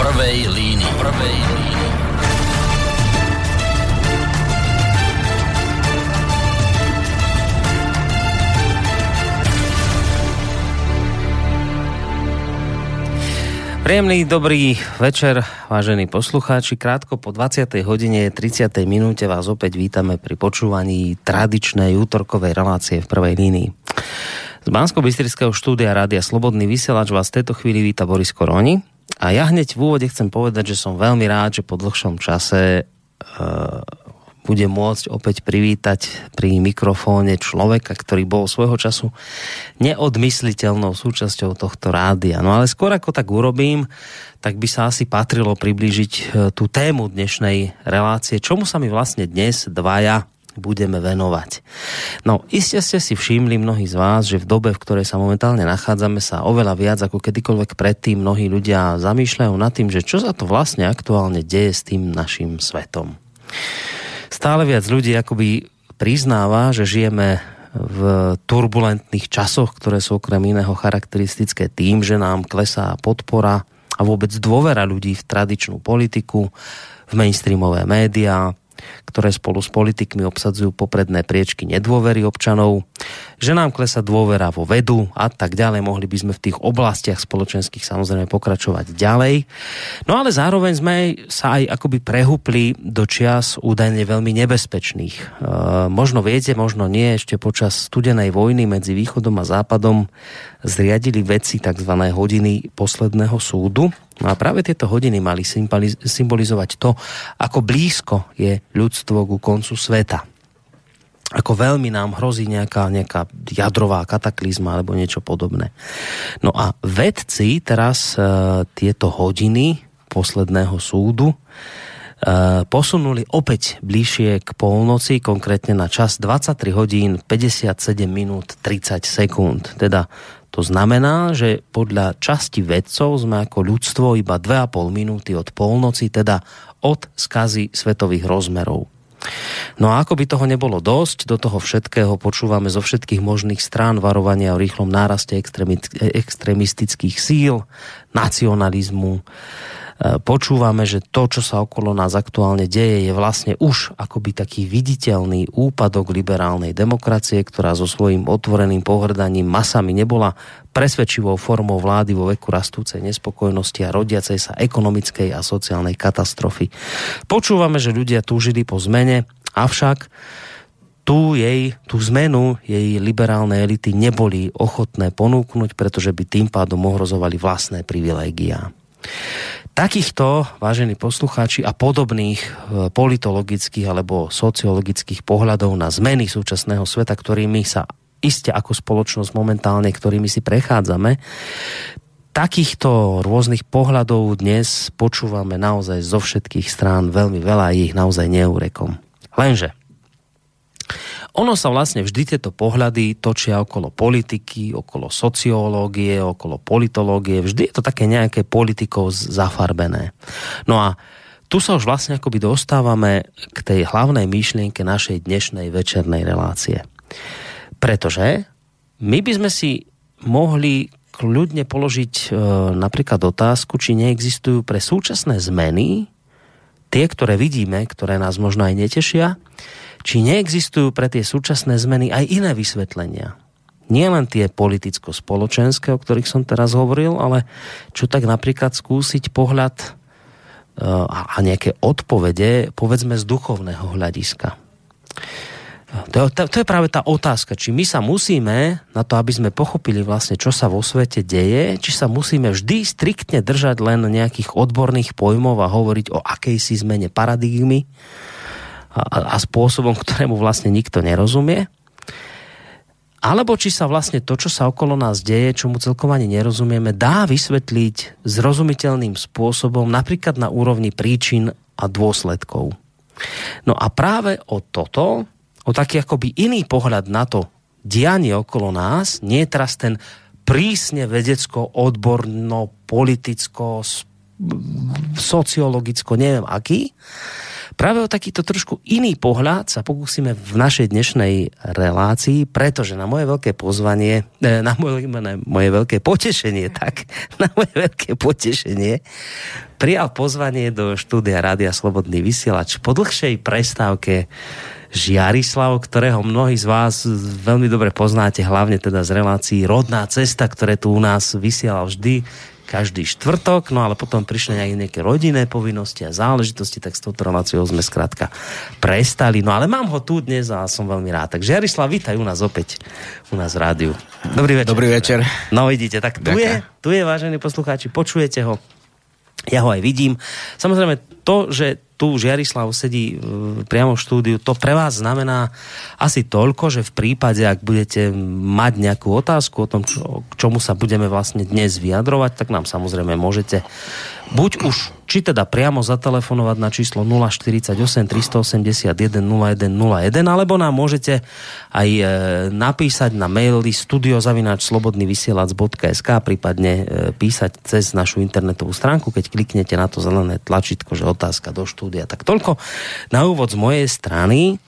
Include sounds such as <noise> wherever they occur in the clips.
prvej línii. Prvej línii. Príjemný dobrý večer, vážení poslucháči. Krátko po 20. hodine 30. minúte vás opäť vítame pri počúvaní tradičnej útorkovej relácie v prvej línii. Z bansko štúdia Rádia Slobodný vysielač vás v tejto chvíli víta Boris Koroni. A ja hneď v úvode chcem povedať, že som veľmi rád, že po dlhšom čase uh, bude môcť opäť privítať pri mikrofóne človeka, ktorý bol svojho času neodmysliteľnou súčasťou tohto rádia. No ale skôr ako tak urobím, tak by sa asi patrilo priblížiť e, tú tému dnešnej relácie, čomu sa mi vlastne dnes dvaja budeme venovať. No, iste ste si všimli mnohí z vás, že v dobe, v ktorej sa momentálne nachádzame, sa oveľa viac ako kedykoľvek predtým mnohí ľudia zamýšľajú nad tým, že čo sa to vlastne aktuálne deje s tým našim svetom stále viac ľudí akoby priznáva, že žijeme v turbulentných časoch, ktoré sú okrem iného charakteristické tým, že nám klesá podpora a vôbec dôvera ľudí v tradičnú politiku, v mainstreamové médiá, ktoré spolu s politikmi obsadzujú popredné priečky nedôvery občanov, že nám klesa dôvera vo vedu a tak ďalej. Mohli by sme v tých oblastiach spoločenských samozrejme pokračovať ďalej. No ale zároveň sme sa aj akoby prehupli do čias údajne veľmi nebezpečných. E, možno viete, možno nie, ešte počas studenej vojny medzi východom a západom zriadili veci tzv. hodiny posledného súdu. No a práve tieto hodiny mali symbolizovať to, ako blízko je ľudstvo ku koncu sveta. Ako veľmi nám hrozí nejaká, nejaká jadrová kataklizma alebo niečo podobné. No a vedci teraz e, tieto hodiny posledného súdu e, posunuli opäť bližšie k polnoci, konkrétne na čas 23 hodín 57 minút 30 sekúnd. Teda to znamená, že podľa časti vedcov sme ako ľudstvo iba 2,5 minúty od polnoci, teda od skazy svetových rozmerov. No a ako by toho nebolo dosť, do toho všetkého počúvame zo všetkých možných strán varovania o rýchlom náraste extremistických síl, nacionalizmu, počúvame, že to, čo sa okolo nás aktuálne deje, je vlastne už akoby taký viditeľný úpadok liberálnej demokracie, ktorá so svojím otvoreným pohrdaním masami nebola presvedčivou formou vlády vo veku rastúcej nespokojnosti a rodiacej sa ekonomickej a sociálnej katastrofy. Počúvame, že ľudia túžili po zmene, avšak tú jej, tú zmenu jej liberálne elity neboli ochotné ponúknuť, pretože by tým pádom ohrozovali vlastné privilégia. Takýchto, vážení poslucháči, a podobných e, politologických alebo sociologických pohľadov na zmeny súčasného sveta, ktorými sa iste ako spoločnosť momentálne, ktorými si prechádzame, takýchto rôznych pohľadov dnes počúvame naozaj zo všetkých strán veľmi veľa ich naozaj neurekom. Lenže ono sa vlastne vždy tieto pohľady točia okolo politiky, okolo sociológie, okolo politológie. Vždy je to také nejaké politikou zafarbené. No a tu sa už vlastne akoby dostávame k tej hlavnej myšlienke našej dnešnej večernej relácie. Pretože my by sme si mohli kľudne položiť e, napríklad otázku, či neexistujú pre súčasné zmeny, tie, ktoré vidíme, ktoré nás možno aj netešia, či neexistujú pre tie súčasné zmeny aj iné vysvetlenia. Nie len tie politicko-spoločenské, o ktorých som teraz hovoril, ale čo tak napríklad skúsiť pohľad e, a nejaké odpovede, povedzme z duchovného hľadiska. To, to, to je práve tá otázka, či my sa musíme, na to, aby sme pochopili vlastne, čo sa vo svete deje, či sa musíme vždy striktne držať len nejakých odborných pojmov a hovoriť o akejsi zmene paradigmy, a, a spôsobom, ktorému vlastne nikto nerozumie. Alebo či sa vlastne to, čo sa okolo nás deje, čomu celkom ani nerozumieme, dá vysvetliť zrozumiteľným spôsobom, napríklad na úrovni príčin a dôsledkov. No a práve o toto, o taký akoby iný pohľad na to dianie okolo nás, nie je teraz ten prísne vedecko, odborno, politicko, sociologicko, neviem aký, Práve o takýto trošku iný pohľad sa pokúsime v našej dnešnej relácii, pretože na moje veľké pozvanie, eh, na moje, na moje veľké potešenie, tak, na moje veľké potešenie, prijal pozvanie do štúdia Rádia Slobodný vysielač po dlhšej prestávke Žiarislav, ktorého mnohí z vás veľmi dobre poznáte, hlavne teda z relácií Rodná cesta, ktoré tu u nás vysielal vždy každý štvrtok, no ale potom prišli aj nejaké rodinné povinnosti a záležitosti, tak s touto reláciou sme skrátka prestali. No ale mám ho tu dnes a som veľmi rád. Takže Jarislav, vítaj u nás opäť, u nás v rádiu. Dobrý večer. Dobrý večer. No vidíte, tak tu je, tu je, vážení poslucháči, počujete ho. Ja ho aj vidím. Samozrejme, to, že tu Žiarislav sedí e, priamo v štúdiu, to pre vás znamená asi toľko, že v prípade, ak budete mať nejakú otázku o tom, čo, k čomu sa budeme vlastne dnes vyjadrovať, tak nám samozrejme môžete buď už či teda priamo zatelefonovať na číslo 048 381 0101, alebo nám môžete aj e, napísať na maily studiozavinačslobodnyvysielac.sk prípadne e, písať cez našu internetovú stránku, keď kliknete na to zelené tlačítko, že otázka do štúdia. Tak toľko na úvod z mojej strany.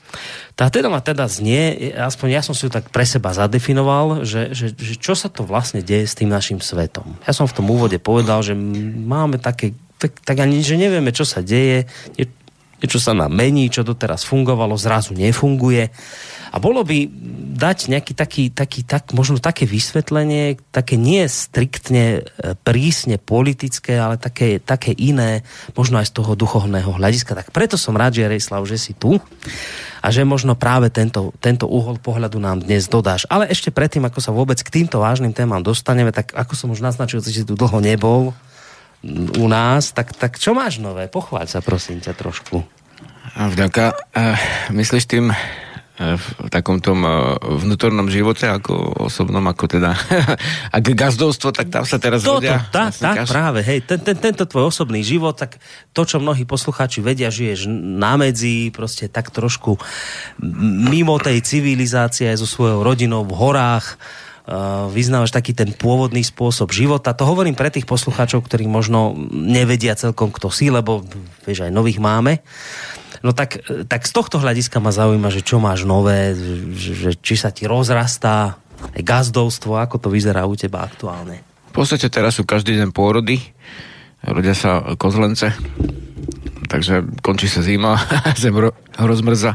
Tá teda ma teda znie, aspoň ja som si ju tak pre seba zadefinoval, že, že, že čo sa to vlastne deje s tým našim svetom. Ja som v tom úvode povedal, že máme také tak, tak ani, že nevieme, čo sa deje, nie, niečo sa nám mení, čo doteraz fungovalo, zrazu nefunguje. A bolo by dať nejaký taký, taký tak, možno také vysvetlenie, také nie striktne e, prísne politické, ale také, také iné, možno aj z toho duchovného hľadiska. Tak preto som rád, že Rejslav, že si tu a že možno práve tento, tento uhol pohľadu nám dnes dodáš. Ale ešte predtým, ako sa vôbec k týmto vážnym témam dostaneme, tak ako som už naznačil, že si tu dlho nebol, u nás, tak, tak čo máš nové? Pochváľ sa prosím ťa trošku. Vďaka. Uh, myslíš tým uh, v takom tom uh, vnútornom živote, ako osobnom, ako teda <laughs> ak gazdovstvo, tak tam sa teraz Toto, vodia. Tak, tak, práve, hej, ten, ten, tento tvoj osobný život, tak to, čo mnohí poslucháči vedia, žiješ na medzi, proste tak trošku mimo tej civilizácie aj so svojou rodinou v horách, vyznávaš taký ten pôvodný spôsob života. To hovorím pre tých poslucháčov, ktorí možno nevedia celkom, kto si, lebo vieš, aj nových máme. No tak, tak z tohto hľadiska ma zaujíma, že čo máš nové, že, či sa ti rozrastá gazdovstvo, ako to vyzerá u teba aktuálne. V podstate teraz sú každý deň pôrody, rodia sa kozlence, takže končí sa zima, <laughs> zem rozmrza.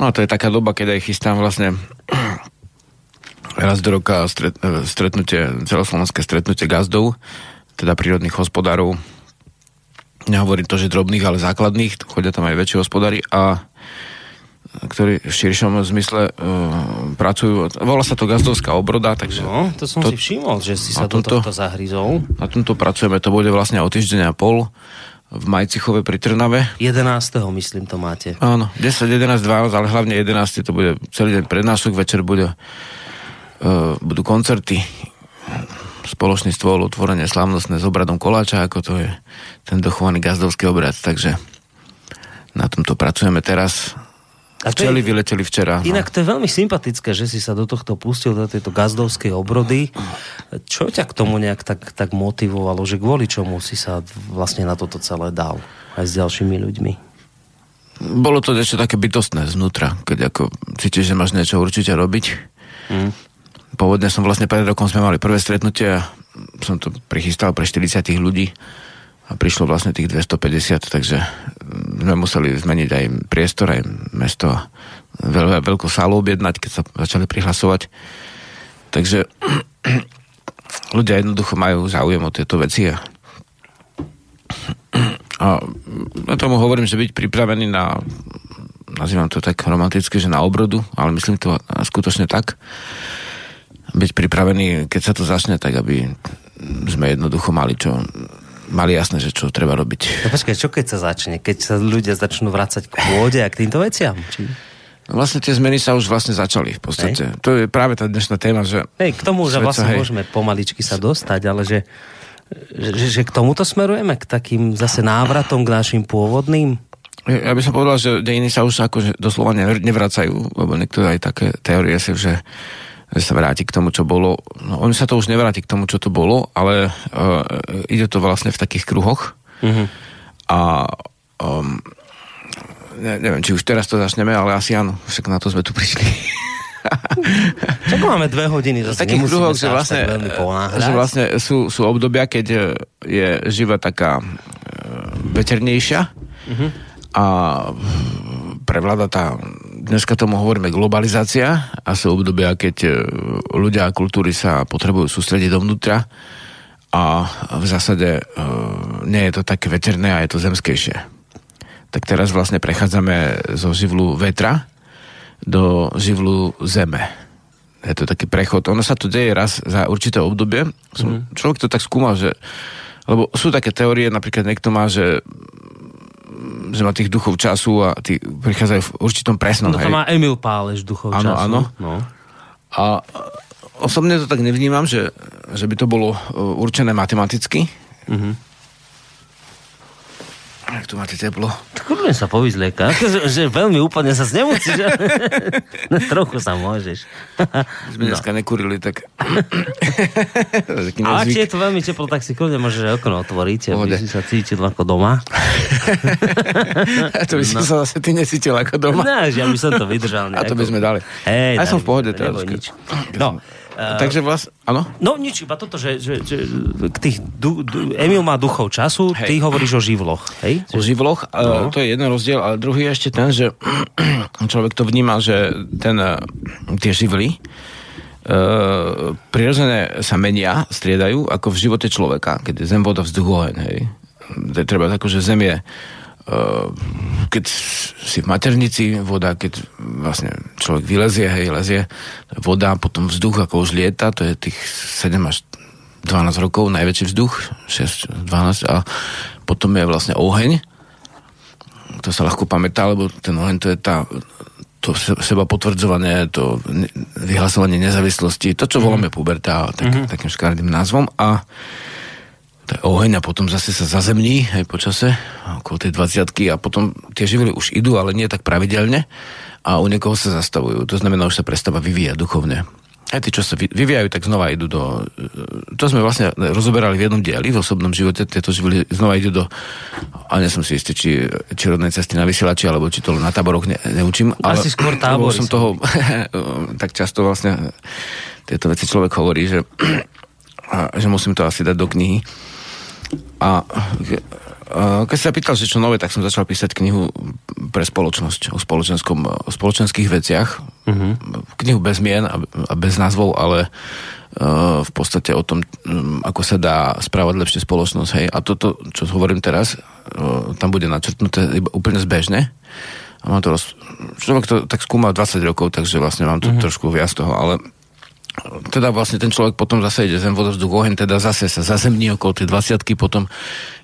No a to je taká doba, keď aj chystám vlastne raz do roka stret, e, stretnutie, celoslovenské stretnutie gazdov, teda prírodných hospodárov. Nehovorím to, že drobných, ale základných, chodia tam aj väčšie hospodári a ktorí v širšom zmysle uh, pracujú. Volá sa to gazdovská obroda, takže... No, to som to, si všimol, že si sa tomto, do tohto zahryzol. Na tomto pracujeme, to bude vlastne o týždeň a pol v Majcichove pri Trnave. 11. myslím to máte. Áno, 10, 11, 12, ale hlavne 11. to bude celý deň prednášok, večer bude budú koncerty, spoločný stôl, otvorenie slavnostné s obradom koláča, ako to je ten dochovaný gazdovský obrad, takže na tomto pracujeme teraz. A Včeli je, vyleteli včera. No. Inak no. to je veľmi sympatické, že si sa do tohto pustil, do tejto gazdovskej obrody. Čo ťa k tomu nejak tak, tak motivovalo, že kvôli čomu si sa vlastne na toto celé dal aj s ďalšími ľuďmi? Bolo to niečo také bytostné znútra, keď ako cítiš, že máš niečo určite robiť. Mm pôvodne som vlastne pred rokom sme mali prvé stretnutie a som to prichystal pre 40 ľudí a prišlo vlastne tých 250, takže sme museli zmeniť aj priestor, aj mesto a veľ, veľkú sálu objednať, keď sa začali prihlasovať. Takže <clears throat> ľudia jednoducho majú záujem o tieto veci a, <clears throat> a ja tomu hovorím, že byť pripravený na nazývam to tak romanticky, že na obrodu, ale myslím to skutočne tak, byť pripravený, keď sa to začne, tak aby sme jednoducho mali čo mali jasné, že čo treba robiť. No počkaj, čo keď sa začne? Keď sa ľudia začnú vrácať k pôde a k týmto veciam? Či... No vlastne tie zmeny sa už vlastne začali v podstate. Hej. To je práve tá dnešná téma, že... Hej, k tomu, že vlastne hej. môžeme pomaličky sa dostať, ale že, že, že k tomuto smerujeme, k takým zase návratom k našim pôvodným? Ja by som povedal, že dejiny sa už akože doslova nevracajú, lebo niekto aj také teórie si, že sa vráti k tomu, čo bolo. No, on sa to už nevráti k tomu, čo to bolo, ale uh, ide to vlastne v takých kruhoch. Mm-hmm. A um, ne, neviem, či už teraz to začneme, ale asi áno, však na to sme tu prišli. <laughs> Čak máme dve hodiny, zase takých sa že vlastne, že vlastne sú, sú obdobia, keď e, je živa taká e, veternejšia Mhm. a prevláda tá, dneska tomu hovoríme globalizácia a sú obdobia, keď e, ľudia a kultúry sa potrebujú sústrediť dovnútra a v zásade e, nie je to také veterné a je to zemskejšie. Tak teraz vlastne prechádzame zo živlu vetra do živlu zeme. Je to taký prechod. Ono sa to deje raz za určité obdobie. Som, mm. Človek to tak skúmal, že lebo sú také teórie, napríklad niekto má, že že má tých duchov času a tí prichádzajú v určitom presnom. No to hej. má Emil Páleš duchov Áno, času. áno. No. A osobne to tak nevnímam, že, že by to bolo uh, určené matematicky. Mhm. Jak tu máte teplo? Kľudne sa povyzlieka. Že, že veľmi úplne sa nemusíš. <laughs> no, trochu sa môžeš. Sme No. dneska nekurili, tak... <laughs> Ale ak je to veľmi teplo, tak si kľudne môžeš okno otvoriť, aby si sa cítil ako doma. <laughs> to by si sa zase ty necítil ako doma. No, že ja by som to vydržal. A to by nejako. sme dali. Hej, A ja som v pohode teraz. nič. No, eh, Takže vlastne, áno? No nič, iba toto, že, že, že tých du, du, Emil má duchov času, Hej. ty hovoríš o živloch, hej? O živloch, no. to je jeden rozdiel, ale druhý je ešte ten, že <clears throat> človek to vníma, že ten, eh, tie živly uh, prirodzene sa menia, striedajú, ako v živote človeka, keď je zem, voda, vzduch, oheň, hej. To je treba tako, že zem je keď si v maternici, voda, keď vlastne človek vylezie, hej, lezie, voda, potom vzduch, ako už lieta, to je tých 7 až 12 rokov, najväčší vzduch, 6, 12 a potom je vlastne oheň, to sa ľahko pamätá, lebo ten oheň to je tá to se- seba potvrdzovanie, to vyhlasovanie nezávislosti, to, čo voláme puberta, tak, mm-hmm. takým škaredým názvom a to je oheň a potom zase sa zazemní aj po čase, okolo tej 20 a potom tie živly už idú, ale nie tak pravidelne a u niekoho sa zastavujú. To znamená, už sa prestáva vyvíjať duchovne. Aj tí, čo sa vy- vyvíjajú, tak znova idú do... To sme vlastne rozoberali v jednom dieli, v osobnom živote, tieto živly znova idú do... A nie som si istý, či, či rodné cesty na vysielači, alebo či to na táboroch ne, neučím. Ale Asi skôr lebo <laughs> tábory som toho <laughs> tak často vlastne tieto veci človek hovorí, že, <clears throat> že musím to asi dať do knihy. A keď sa pýtal, že čo nové, tak som začal písať knihu pre spoločnosť o, spoločenskom, o spoločenských veciach. Uh-huh. Knihu bez mien a, a bez názvov, ale uh, v podstate o tom, um, ako sa dá správať lepšie spoločnosť. Hej. A toto, čo hovorím teraz, uh, tam bude načrtnuté iba úplne zbežne. A mám to roz... Človek to tak skúma 20 rokov, takže vlastne mám tu uh-huh. trošku viac toho, ale teda vlastne ten človek potom zase ide zem, voda, vzduch, oheň, teda zase sa zazemní okolo tej 20 potom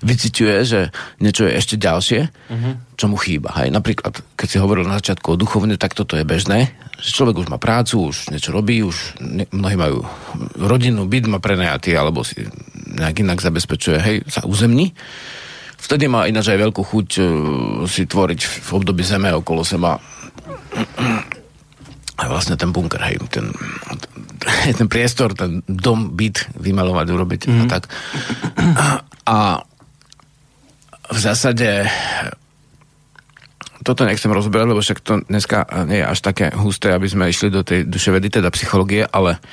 vyciťuje, že niečo je ešte ďalšie, uh-huh. čo mu chýba. Hej. Napríklad, keď si hovoril na začiatku o duchovne, tak toto je bežné, že človek už má prácu, už niečo robí, už ne, mnohí majú rodinu, byt má prenajatý, alebo si nejak inak zabezpečuje, hej, sa uzemní. Vtedy má ináč aj veľkú chuť uh, si tvoriť v období zeme okolo seba a vlastne ten bunker, hej, ten, <laughs> ten priestor, ten dom, byt vymalovať, urobiť mm. a tak. A, v zásade toto nechcem rozberať, lebo však to dneska nie je až také husté, aby sme išli do tej duševedy, teda psychológie, ale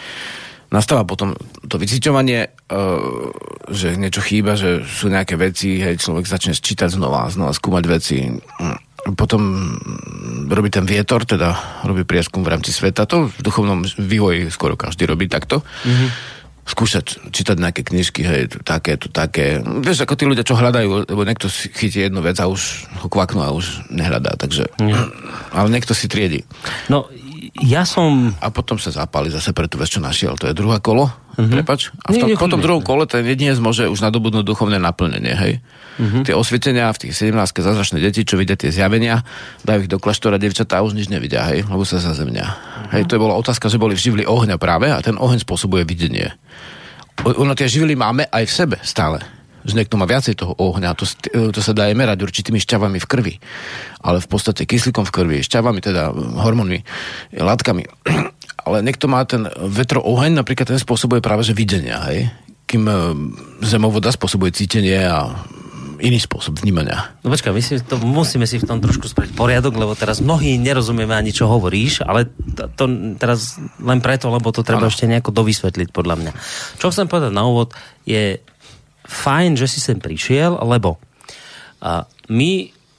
nastáva potom to vyciťovanie, uh, že niečo chýba, že sú nejaké veci, hej, človek začne čítať znova, znova skúmať veci. Potom robí ten vietor, teda robí prieskum v rámci sveta. To v duchovnom vývoji skoro každý robí takto. Mm-hmm skúšať čítať nejaké knižky, hej, tu také, tu také. Vieš, ako tí ľudia, čo hľadajú, lebo niekto si chytí jednu vec a už ho kvaknú a už nehľadá, takže... Ale niekto si triedi. No, ja som... A potom sa zapáli zase pre tú vec, čo našiel. To je druhé kolo, mm-hmm. prepač. A v tom, nie, po tom druhom kole ten jedinec môže už nadobudnúť duchovné naplnenie, hej. Mm-hmm. Tie osvietenia v tých 17 zázračné deti, čo vidia tie zjavenia, dajú ich do kláštora, devčatá a už nič nevidia, hej, lebo sa zazemnia. Mm-hmm. Hej, to bola otázka, že boli v živli ohňa práve a ten oheň spôsobuje videnie. Ono tie živly máme aj v sebe stále. Že niekto má viacej toho ohňa, to, to sa dá aj merať určitými šťavami v krvi. Ale v podstate kyslíkom v krvi, šťavami teda, hormónmi, látkami. <clears throat> Ale niekto má ten vetro oheň, napríklad ten spôsobuje práve že videnia, hej? Kým e, zemovoda spôsobuje cítenie a iný spôsob vnímania. No počkaj, my si to, musíme si v tom trošku spraviť poriadok, lebo teraz mnohí nerozumieme ani, čo hovoríš, ale to, to teraz len preto, lebo to treba ano. ešte nejako dovysvetliť, podľa mňa. Čo chcem povedať na úvod, je fajn, že si sem prišiel, lebo my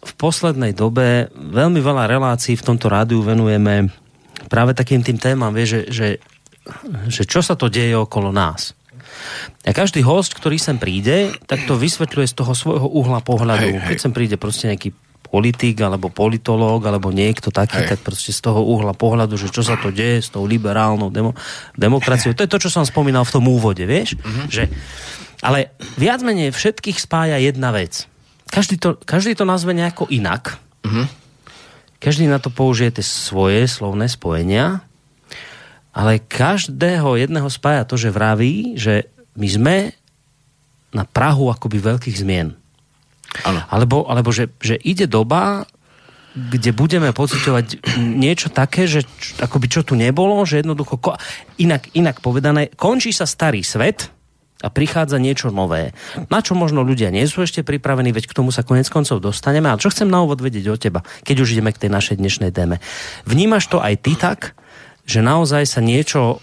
v poslednej dobe veľmi veľa relácií v tomto rádiu venujeme práve takým tým témam, vie, že, že, že čo sa to deje okolo nás. A každý host, ktorý sem príde, tak to vysvetľuje z toho svojho uhla pohľadu. Hej, hej. Keď sem príde proste nejaký politik, alebo politológ, alebo niekto taký, hej. tak proste z toho uhla pohľadu, že čo sa to deje s tou liberálnou demo, demokraciou. To je to, čo som spomínal v tom úvode, vieš? Uh-huh. Že, ale viac menej všetkých spája jedna vec. Každý to, každý to nazve nejako inak. Uh-huh. Každý na to použije tie svoje slovné spojenia ale každého jedného spája to, že vraví, že my sme na Prahu akoby veľkých zmien. Ano. Alebo, alebo že, že ide doba, kde budeme pocitovať niečo také, že č, akoby čo tu nebolo, že jednoducho, ko, inak, inak povedané, končí sa starý svet a prichádza niečo nové. Na čo možno ľudia nie sú ešte pripravení, veď k tomu sa konec koncov dostaneme. Ale čo chcem na úvod vedieť o teba, keď už ideme k tej našej dnešnej téme. Vnímaš to aj ty tak, že naozaj sa niečo,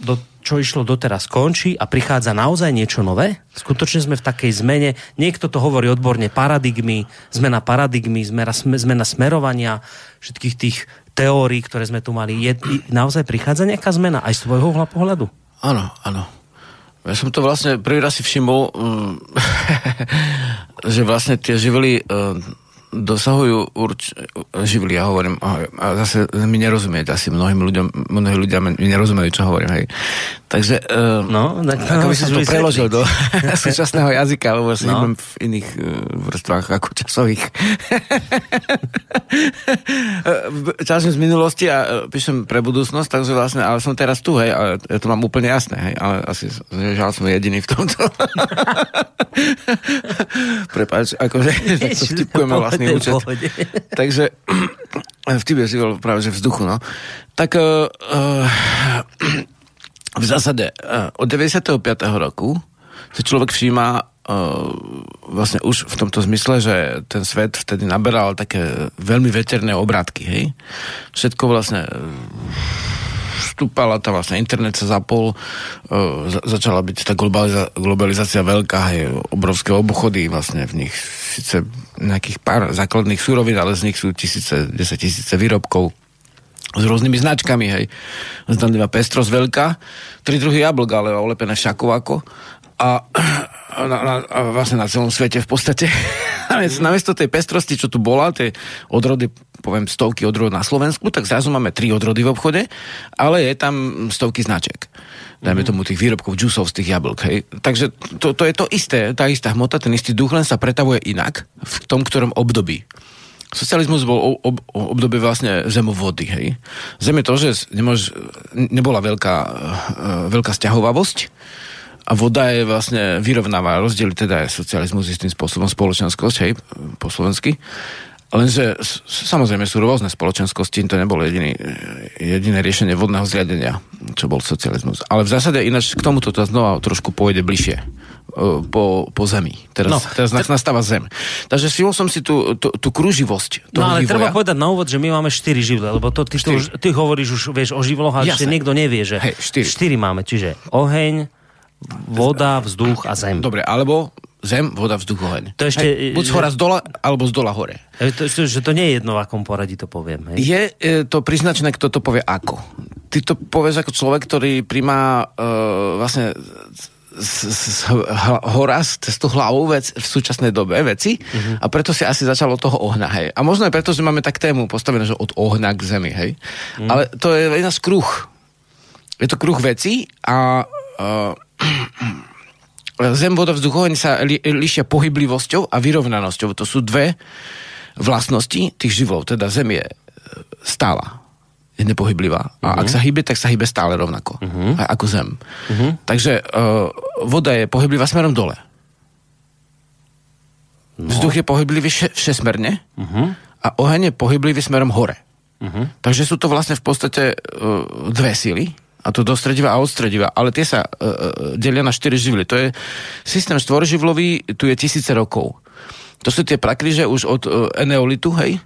do, čo išlo doteraz, končí a prichádza naozaj niečo nové? Skutočne sme v takej zmene, niekto to hovorí odborne, paradigmy, zmena paradigmy, zmena, zmena smerovania, všetkých tých teórií, ktoré sme tu mali. Je, naozaj prichádza nejaká zmena aj z tvojho pohľadu? Áno, áno. Ja som to vlastne prvý raz si všimol, mm, <laughs> že vlastne tie žively dosahujú urč... živly, ja hovorím, a zase mi nerozumieť, asi mnohým ľuďom, mnohí ľudia mi nerozumejú, čo hovorím, hej. Takže, uh, no, tak, ako by som to preložil do <laughs> súčasného jazyka, lebo si no. v iných uh, vrstvách ako časových. <laughs> Časím z minulosti a uh, píšem pre budúcnosť, takže vlastne, ale som teraz tu, hej, ale ja to mám úplne jasné, hej, ale asi, žal som jediný v tomto. <laughs> Prepáč, akože, tak to vtipkujeme vlastný <laughs> účet. <laughs> Takže <clears throat> vtip je práve, že vzduchu, no. Tak uh, v zásade uh, od 95. roku si človek všíma vlastne už v tomto zmysle, že ten svet vtedy naberal také veľmi veterné obrátky, hej. Všetko vlastne vstúpala tá vlastne internet sa zapol, začala byť tá globaliza- globalizácia veľká, hej, obrovské obuchody, vlastne v nich síce nejakých pár základných súrovín, ale z nich sú tisíce, desať tisíce výrobkov s rôznymi značkami, hej. Zdanlivá pestrosť veľká, tri druhy jablk, ale olepené šakováko a, a, a, a vlastne na celom svete v podstate. <laughs> Namiesto tej pestrosti, čo tu bola, tie odrody, poviem stovky odrodov na Slovensku, tak zrazu máme tri odrody v obchode, ale je tam stovky značiek. Dajme mhm. tomu tých výrobkov džusov z tých jablk. Hej. Takže to, to je to isté, tá istá hmota, ten istý duch len sa pretavuje inak v tom, ktorom období. Socializmus bol ob, obdobie vlastne zemovody, hej. Zem je to, že nemôž, nebola veľká, uh, veľká stiahovavosť a voda je vlastne vyrovnáva rozdiely, teda je socializmus istým spôsobom spoločenskosť, hej, po slovensky. Lenže samozrejme sú rôzne spoločenskosti, to nebolo jediný, jediné riešenie vodného zriadenia, čo bol socializmus. Ale v zásade ináč k tomuto to znova trošku pôjde bližšie po, po zemi. Teraz, no, teraz te... nastáva zem. Takže všimol som si tú, tú, tú kruživosť toho No ale vývoja. treba povedať na úvod, že my máme 4 živle, lebo to, ty, to už, ty hovoríš už vieš, o živloch, ale ešte niekto nevie, že Hej, 4. 4 máme, čiže oheň, voda, vzduch a zem. Dobre, alebo zem, voda, vzduch, oheň. To ešte, hej, buď z hora z dola, alebo z dola hore. To, že to nie je jedno, v akom poradí to poviem. Hej? Je e, to priznačené, kto to povie ako. Ty to povieš ako človek, ktorý príjma e, vlastne z, z, z, hora cez tú hlavu vec v súčasnej dobe veci uh-huh. a preto si asi začalo toho ohňa, hej. A možno aj preto, že máme tak tému postavenú, že od ohňa k zemi, hej. Uh-huh. Ale to je jedna z kruh. Je to kruh veci a uh, zem, voda, vzduch, oheň sa li, lišia pohyblivosťou a vyrovnanosťou. To sú dve vlastnosti tých živlov. Teda zem je stála je nepohyblivá. A uh-huh. ak sa hýbe, tak sa hýbe stále rovnako. Uh-huh. Ako zem. Uh-huh. Takže uh, voda je pohyblivá smerom dole. No. Vzduch je pohyblivý še- všesmerne uh-huh. a oheň je pohyblivý smerom hore. Uh-huh. Takže sú to vlastne v podstate uh, dve síly, a to dostredivá a odstredivá, ale tie sa uh, delia na štyri živly. To je systém štvorživlový, tu je tisíce rokov. To sú tie prakríže už od uh, eneolitu, hej,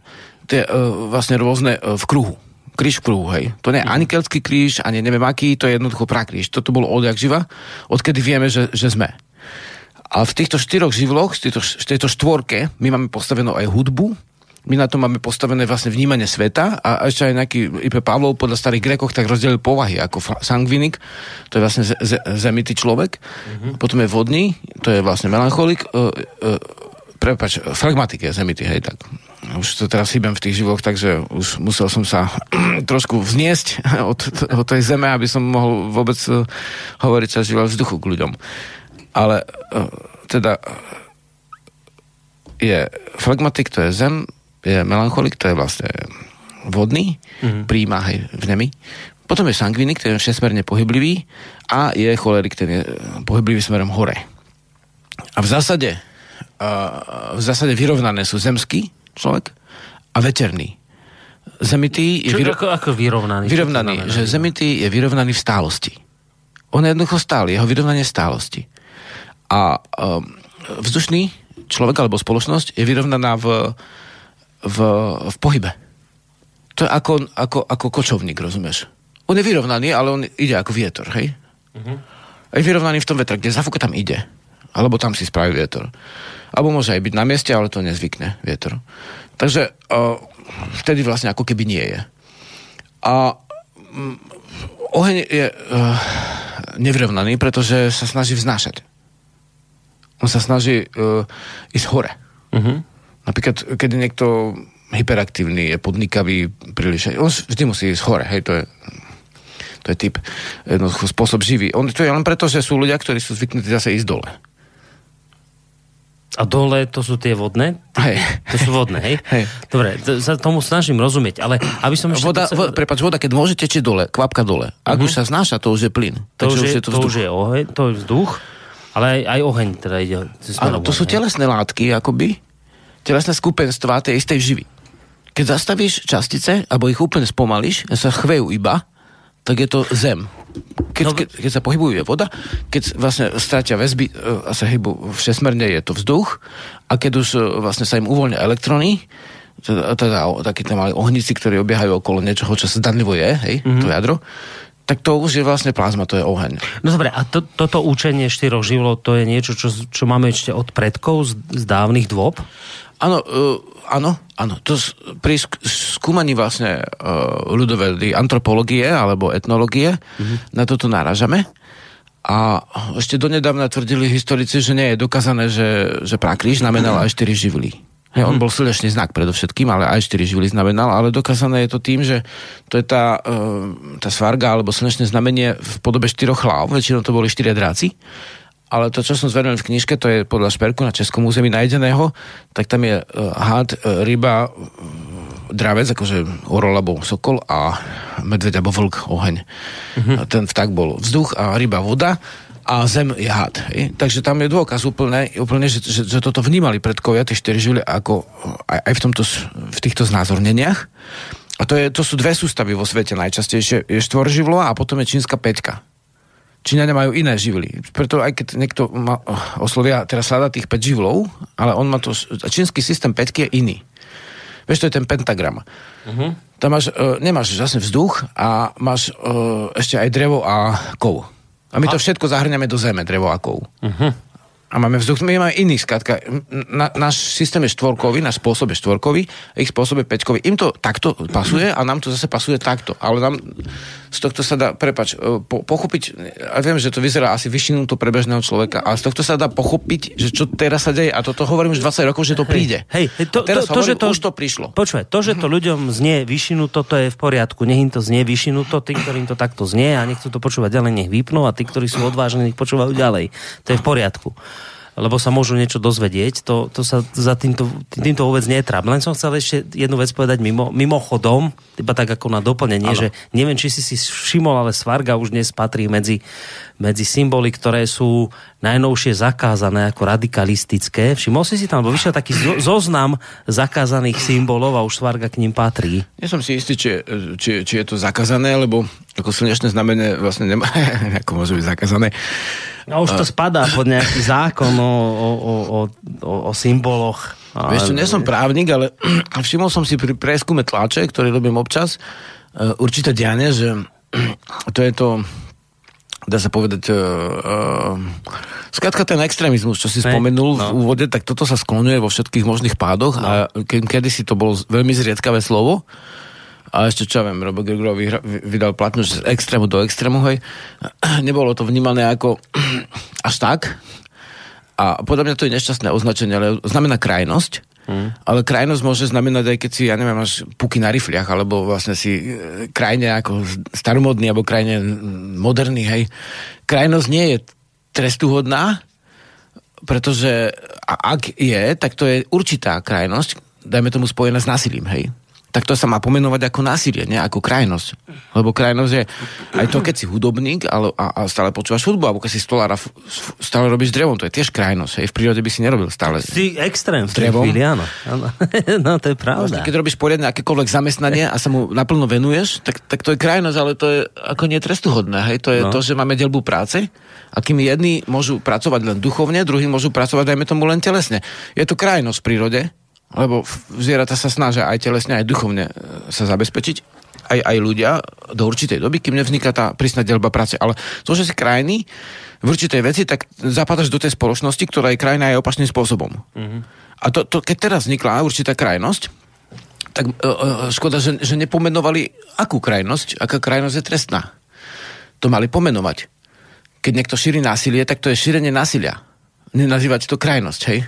tie uh, vlastne rôzne uh, v kruhu. Kríž v kruhu, hej. To nie je ani keltský kríž, ani neviem aký, to je jednoducho prakríž. Toto bolo odjak živa, odkedy vieme, že, že sme. A v týchto štyroch živloch, v tejto, tejto štvorke, my máme postavenú aj hudbu, my na to máme postavené vlastne vnímanie sveta a ešte aj nejaký IP Pavlov podľa starých Grekoch tak rozdelil povahy ako sangvinik, to je vlastne zemitý človek, mm-hmm. potom je vodný, to je vlastne melancholik, uh, uh, prepač, fragmatik je zemitý, hej, tak už to teraz chýbem v tých živoch, takže už musel som sa <clears throat> trošku vzniesť <laughs> od, od tej zeme, aby som mohol vôbec uh, hovoriť sa živel vzduchu k ľuďom. Ale uh, teda je flegmatik, to je zem, je melancholik, to je vlastne vodný, mm-hmm. príjma hej, v nemi. Potom je sangvinik, ten je všesmerne pohyblivý a je cholerik, ten je eh, pohyblivý smerom hore. A v zásade, uh, v zásade vyrovnané sú zemský človek a veterný. Zemitý je vyro... ako, ako vyrovnaný? Vyrovnaný, že zemitý je vyrovnaný v stálosti. On je jednoducho stály, jeho vyrovnanie stálosti. A um, vzdušný človek alebo spoločnosť je vyrovnaná v v, v pohybe. To je ako, ako, ako kočovník, rozumieš? On je vyrovnaný, ale on ide ako vietor, hej? Uh-huh. A je vyrovnaný v tom vetre, kde zafúka tam ide. Alebo tam si spraví vietor. Alebo môže aj byť na mieste, ale to nezvykne vietor. Takže uh, vtedy vlastne ako keby nie je. A um, oheň je uh, nevyrovnaný, pretože sa snaží vznášať. On sa snaží uh, ísť hore. Uh-huh. Napríklad, keď niekto hyperaktívny, je podnikavý, príliš, on vždy musí ísť hore, hej, to je to je typ, jednoducho spôsob živý. On, to je len preto, že sú ľudia, ktorí sú zvyknutí zase ísť dole. A dole to sú tie vodné? Hej. To sú vodné, hej? <laughs> hej. Dobre, to, sa tomu snažím rozumieť, ale aby som ešte... Voda, voda, prepáč, voda, keď môže tečiť dole, kvapka dole. Ak uh-huh. už sa znáša, to už je plyn. To, už je, je, to, to už je oheň, to je vzduch, ale aj, aj oheň teda ide. Áno, to sú telesné látky, akoby, telesné skupenstva tej istej živy. Keď zastavíš častice, alebo ich úplne spomališ, a sa chvejú iba, tak je to zem. Keď, no, keď, keď sa pohybujú je voda, keď vlastne stratia väzby e, a sa hybu všesmerne je to vzduch a keď už e, vlastne sa im uvoľnia elektrony, teda, teda takí tam mali ohníci, ktorí obiehajú okolo niečoho, čo sa zdanlivo je, hej, mm-hmm. to jadro, tak to už je vlastne plazma, to je oheň. No dobre, a to, toto učenie štyroch živlov, to je niečo, čo, čo máme ešte od predkov z, z dávnych dôb? Áno, uh, áno, áno. To pri skúmaní vlastne uh, ľudovedy, antropológie alebo etnológie mm-hmm. na toto náražame. A ešte donedávna tvrdili historici, že nie je dokázané, že, že prakríž znamenal aj 4 živly. Hej, on mhm. bol slnečný znak predovšetkým, ale aj 4 živly znamenal, ale dokázané je to tým, že to je tá, uh, tá svarga alebo slnečné znamenie v podobe štyroch hlav, väčšinou to boli štyria dráci, ale to, čo som zveril v knižke, to je podľa šperku na Českom území nájdeného, tak tam je uh, had, uh, ryba, uh, dravec, akože orol alebo sokol a medveď alebo vlk, oheň. Uh-huh. A ten vtak bol vzduch a ryba voda a zem je had. Hej? Takže tam je dôkaz úplne, úplne že, že, že toto vnímali predkovia, tie štyri živly, ako aj, aj v, tomto, v týchto znázorneniach. A to, je, to sú dve sústavy vo svete najčastejšie. Je štvorživlová a potom je čínska peťka. Číňania majú iné živly. Preto aj keď niekto ma, oslovia, teraz hľada tých 5 živlov, ale on má to, čínsky systém 5 je iný. Vieš, to je ten pentagram. Uh-huh. Tam máš, uh, nemáš vlastne vzduch a máš uh, ešte aj drevo a kov. A my to všetko zahrňame do zeme, drevo a kov. Uh-huh a máme vzduch, my máme iný, skratka, na, náš systém je štvorkový, náš spôsob je štvorkový, ich spôsob je peťkový. Im to takto pasuje a nám to zase pasuje takto. Ale nám z tohto sa dá, prepač, e, po, pochopiť, a viem, že to vyzerá asi vyšinuto pre bežného človeka, ale z tohto sa dá pochopiť, že čo teraz sa deje, a toto hovorím už 20 rokov, že to príde. Hej, hej to, teraz to, to, hovorím, že to, už to prišlo. Počúvaj, to, že to ľuďom znie vyšinuto, to je v poriadku. Nech im to znie vyšinuto, tí, ktorým to takto znie a nechcú to počúvať ďalej, nech vypnú a tí, ktorí sú odvážni, nech počúvajú ďalej. To je v poriadku lebo sa môžu niečo dozvedieť, to, to sa za týmto, týmto vôbec netráp. Len som chcel ešte jednu vec povedať mimo, mimochodom, iba tak ako na doplnenie, ano. že neviem, či si si všimol, ale Svarga už dnes patrí medzi, medzi symboly, ktoré sú najnovšie zakázané ako radikalistické. Všimol si si tam, lebo vyšiel taký zoznam zakázaných symbolov a už Svarga k ním patrí. Ja som si istý, či, či, či je to zakázané, lebo ako slnečné znamenie vlastne nemá, <laughs> ako môže byť zakázané. No už to spadá pod nejaký zákon o, o, o, o, o symboloch. Ale... Vieš, nie som právnik, <clears throat> ale všimol som si pri preskume tlače, ktorý robím občas, uh, určité dianie, že <clears throat> to je to dá sa povedať, uh, uh, skrátka ten extrémizmus, čo si Hej, spomenul no. v úvode, tak toto sa sklonuje vo všetkých možných pádoch no. a ke, kedysi to bolo veľmi zriedkavé slovo a ešte čo ja viem, Robo Gregorov vydal platnosť z extrému do extrému, hej. <clears throat> Nebolo to vnímané ako <clears throat> až tak. A podľa mňa to je nešťastné označenie, ale znamená krajnosť. Hmm. Ale krajnosť môže znamenať aj keď si, ja neviem, máš puky na rifliach, alebo vlastne si e, krajne ako staromodný, alebo krajne moderný, hej. Krajnosť nie je trestuhodná, pretože ak je, tak to je určitá krajnosť, dajme tomu spojená s násilím, hej tak to sa má pomenovať ako násilie, nie ako krajnosť. Lebo krajnosť je aj to, keď si hudobník ale, a, a stále počúvaš hudbu, alebo keď si stolára stále robíš drevom, to je tiež krajnosť. Hej. V prírode by si nerobil stále. Si extrém v drevom. Chvíli, áno. <laughs> no to je pravda. Vlastne, keď robíš poriadne akékoľvek zamestnanie a sa mu naplno venuješ, tak, tak to je krajnosť, ale to je ako netrestuhodné. Hej. To je no. to, že máme delbu práce a kým jedni môžu pracovať len duchovne, druhí môžu pracovať, dajme tomu, len telesne. Je to krajnosť v prírode, lebo zvieratá sa snažia aj telesne, aj duchovne e, sa zabezpečiť, aj, aj ľudia do určitej doby, kým nevzniká tá prísna delba práce. Ale to, že si krajný v určitej veci, tak zapadaš do tej spoločnosti, ktorá je krajná aj opačným spôsobom. Mm-hmm. A to, to, keď teraz vznikla určitá krajnosť, tak uh, uh, škoda, že, že nepomenovali akú krajnosť, aká krajnosť je trestná. To mali pomenovať. Keď niekto šíri násilie, tak to je šírenie násilia. Nenazývať to krajnosť, hej?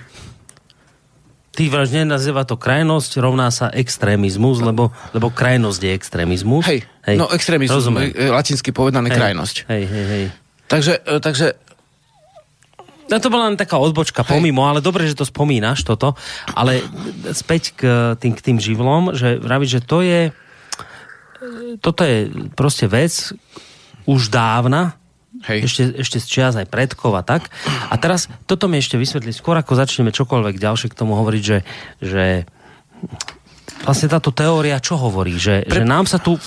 Ty vážne nazýva to krajnosť, rovná sa extrémizmus, lebo, lebo krajnosť je extrémizmus. Hej, hej. no extrémizmus, Rozumiem. latinsky povedané hej, krajnosť. Hej, hej, hej. Takže, e, takže No to bola len taká odbočka Hej. pomimo, ale dobre, že to spomínaš toto. Ale späť k tým, k tým živlom, že vraviť, že to je toto je proste vec už dávna, Hej. Ešte, ešte z čias aj predkov a tak. A teraz toto mi ešte vysvetli, skôr ako začneme čokoľvek ďalšie k tomu hovoriť, že, že vlastne táto teória čo hovorí? Že, Pre... že nám sa tu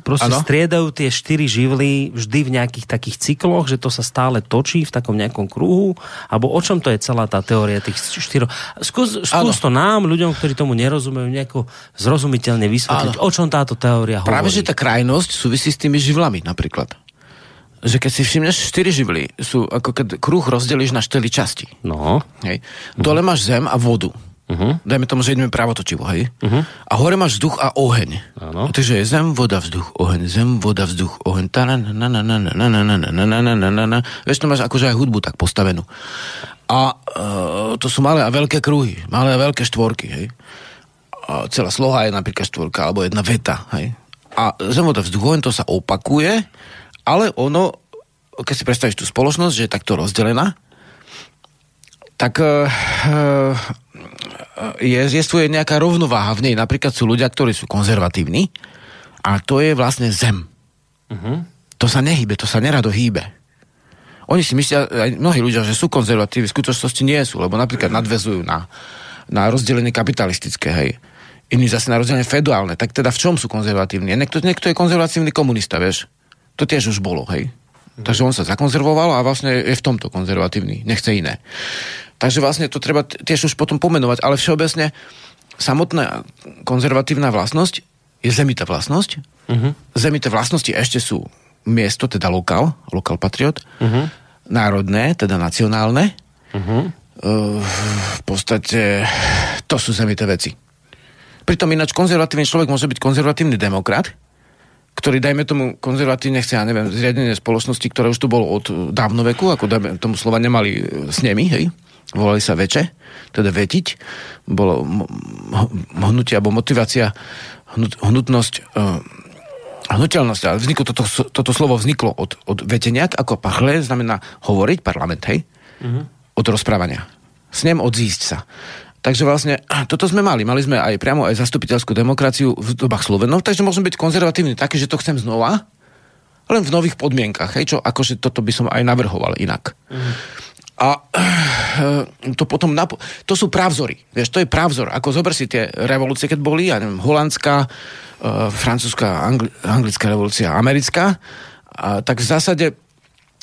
proste ano? striedajú tie štyri živly vždy v nejakých takých cykloch, že to sa stále točí v takom nejakom kruhu, alebo o čom to je celá tá teória tých štyroch. Skús, skús to nám, ľuďom, ktorí tomu nerozumejú, nejako zrozumiteľne vysvetliť, ano. o čom táto teória hovorí. Práve, že tá krajnosť súvisí s tými živlami napríklad že keď si všimneš, štyri živly sú ako keď kruh rozdelíš na štyri časti. No. Hej. Dole máš zem a vodu. Uh-huh. Dajme tomu, že ideme pravotočivo, hej? Uh-huh. A hore máš vzduch a oheň. Ano. Takže je zem, voda, vzduch, oheň, zem, voda, vzduch, oheň. Vieš, to máš akože aj hudbu tak postavenú. A uh, to sú malé a veľké kruhy, malé a veľké štvorky, hej? A celá sloha je napríklad štvorka, alebo jedna veta, hej? A zem, voda, vzduch, oheň, to sa opakuje ale ono, keď si predstavíš tú spoločnosť, že je takto rozdelená, tak uh, je, je nejaká rovnováha v nej. Napríklad sú ľudia, ktorí sú konzervatívni a to je vlastne zem. Uh-huh. To sa nehybe, to sa nerado hýbe. Oni si myslia, aj mnohí ľudia, že sú konzervatívni, v skutočnosti nie sú, lebo napríklad nadvezujú na, na rozdelenie kapitalistické, hej. Iní zase na rozdelenie feudálne. Tak teda v čom sú konzervatívni? Niekto, niekto je konzervatívny komunista, vieš to tiež už bolo, hej. Mm. Takže on sa zakonzervoval a vlastne je v tomto konzervatívny, nechce iné. Takže vlastne to treba tiež už potom pomenovať, ale všeobecne samotná konzervatívna vlastnosť je zemita vlastnosť. Uh-huh. Zemité vlastnosti ešte sú miesto, teda lokál, lokál patriot, uh-huh. národné, teda nacionálne. Uh-huh. v podstate to sú zemité veci. Pritom ináč konzervatívny človek môže byť konzervatívny demokrat, ktorý, dajme tomu, konzervatívne chce, ja neviem, zriadenie spoločnosti, ktoré už tu bolo od dávnoveku, ako dajme tomu slova nemali e, s nimi, hej, volali sa veče, teda vetiť, bolo hnutie alebo motivácia, hnut, hnutnosť, uh, hnutelnosť, ale vzniklo toto, toto slovo vzniklo od, od veteniak, ako pachle, znamená hovoriť, parlament, hej, mm-hmm. od rozprávania. Snem odzísť sa. Takže vlastne toto sme mali. Mali sme aj priamo aj zastupiteľskú demokraciu v dobách Slovenov, takže môžem byť konzervatívny taký, že to chcem znova, len v nových podmienkach. Hej, čo akože toto by som aj navrhoval inak. Mm. A eh, to potom, napo- to sú právzory. Vieš, to je právzor. Ako zober si tie revolúcie, keď boli, ja neviem, holandská, uh, francúzska, angli- anglická revolúcia, americká, a tak v zásade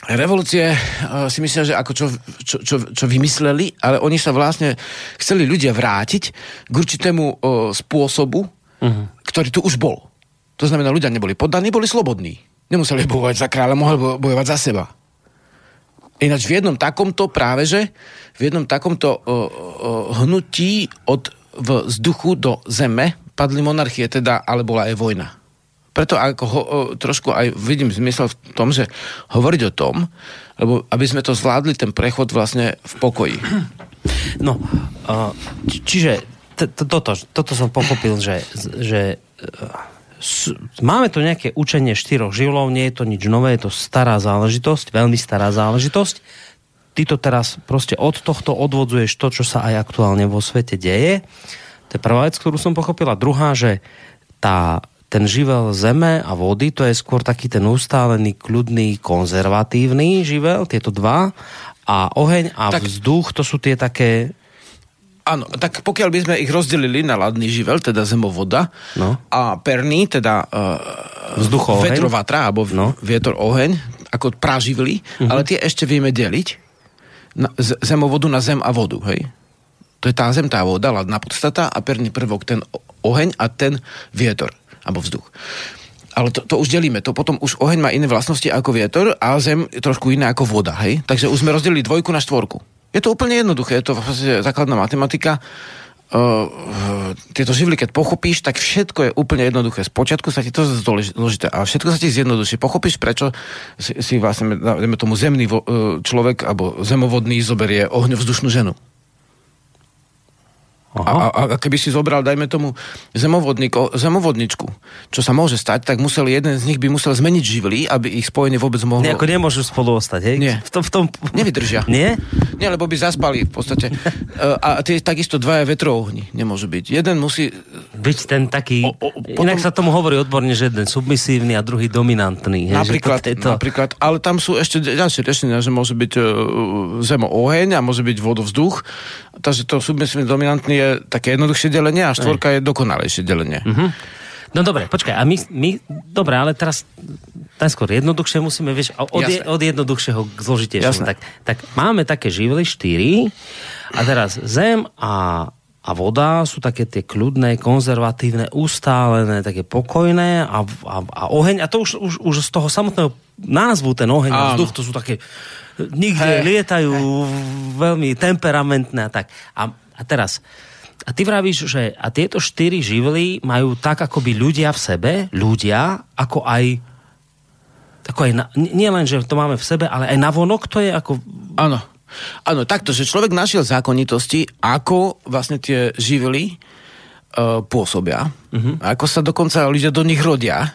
revolúcie uh, si myslia, že ako čo, čo, čo, čo vymysleli, ale oni sa vlastne chceli ľudia vrátiť k určitému uh, spôsobu, uh-huh. ktorý tu už bol. To znamená, ľudia neboli poddaní, boli slobodní. Nemuseli bojovať za kráľa, mohli bojovať za seba. Ináč v jednom takomto práve, že v jednom takomto uh, uh, hnutí od vzduchu do zeme padli monarchie teda, ale bola aj vojna. Preto ako ho, uh, trošku aj vidím zmysel v tom, že hovoriť o tom, lebo aby sme to zvládli, ten prechod vlastne v pokoji. <clears throat> No, čiže toto, toto som pochopil, že, že máme tu nejaké učenie štyroch živlov, nie je to nič nové, je to stará záležitosť, veľmi stará záležitosť. Ty to teraz proste od tohto odvodzuješ to, čo sa aj aktuálne vo svete deje. To je prvá vec, ktorú som pochopila. Druhá, že tá, ten živel zeme a vody, to je skôr taký ten ustálený, kľudný, konzervatívny živel, tieto dva. A oheň a tak, vzduch, to sú tie také Áno, tak pokiaľ by sme ich rozdelili na ladný živel, teda zemovoda, no. a perný, teda uh, Vzduch, vetrovatra, alebo no. vietor oheň, ako praživly, uh-huh. ale tie ešte vieme deliť na, z, zemovodu na zem a vodu, hej? To je tá zem, tá voda, ladná podstata a perný prvok, ten oheň a ten vietor, alebo vzduch. Ale to, to už delíme. To potom už oheň má iné vlastnosti ako vietor a zem je trošku iné ako voda, hej? Takže už sme rozdelili dvojku na štvorku. Je to úplne jednoduché, je to vlastne základná matematika. Uh, tieto živly, keď pochopíš, tak všetko je úplne jednoduché. Spočiatku sa ti to zložité, a všetko sa ti zjednoduší. Pochopíš, prečo si, si vlastne, dajme tomu, zemný vo, uh, človek alebo zemovodný zoberie ohňovzdušnú ženu. A, a, a keby si zobral, dajme tomu, zemovodničku, čo sa môže stať, tak musel jeden z nich by musel zmeniť živly, aby ich spojenie vôbec mohlo... Nie, ako nemôžu spolu ostať, hej? Nie. V tom, v tom... Nevydržia. Nie? Nie, lebo by zaspali v podstate. <laughs> a tie takisto dvaja vetrovní nemôžu byť. Jeden musí... Byť ten taký... O, o, potom... Inak sa tomu hovorí odborne, že jeden submisívny a druhý dominantný. Hej, napríklad, že to... napríklad, ale tam sú ešte ďalšie riešenia, že môže byť uh, zemo oheň a môže byť vodovzduch. Takže to submisívny dominantný je také jednoduchšie delenie a štvorka je dokonalejšie delenie. Uh-huh. No dobre, počkaj, a my, my dobre, ale teraz najskôr jednoduchšie musíme, vieš, od, je, od jednoduchšieho k zložitejšiemu. Tak, tak máme také živly štyri a teraz zem a, a voda sú také tie kľudné, konzervatívne, ustálené, také pokojné a, a, a oheň, a to už, už, už z toho samotného názvu, ten oheň Áno. a vzduch, to sú také nikde hey. lietajú, hey. veľmi temperamentné a tak. A, a teraz, a ty vravíš, že a tieto štyri živly majú tak akoby ľudia v sebe, ľudia, ako aj ako aj na, nie len, že to máme v sebe, ale aj na vonok to je ako... Áno. Áno, takto, že človek našiel zákonitosti, ako vlastne tie živly uh, pôsobia, uh-huh. ako sa dokonca ľudia do nich rodia,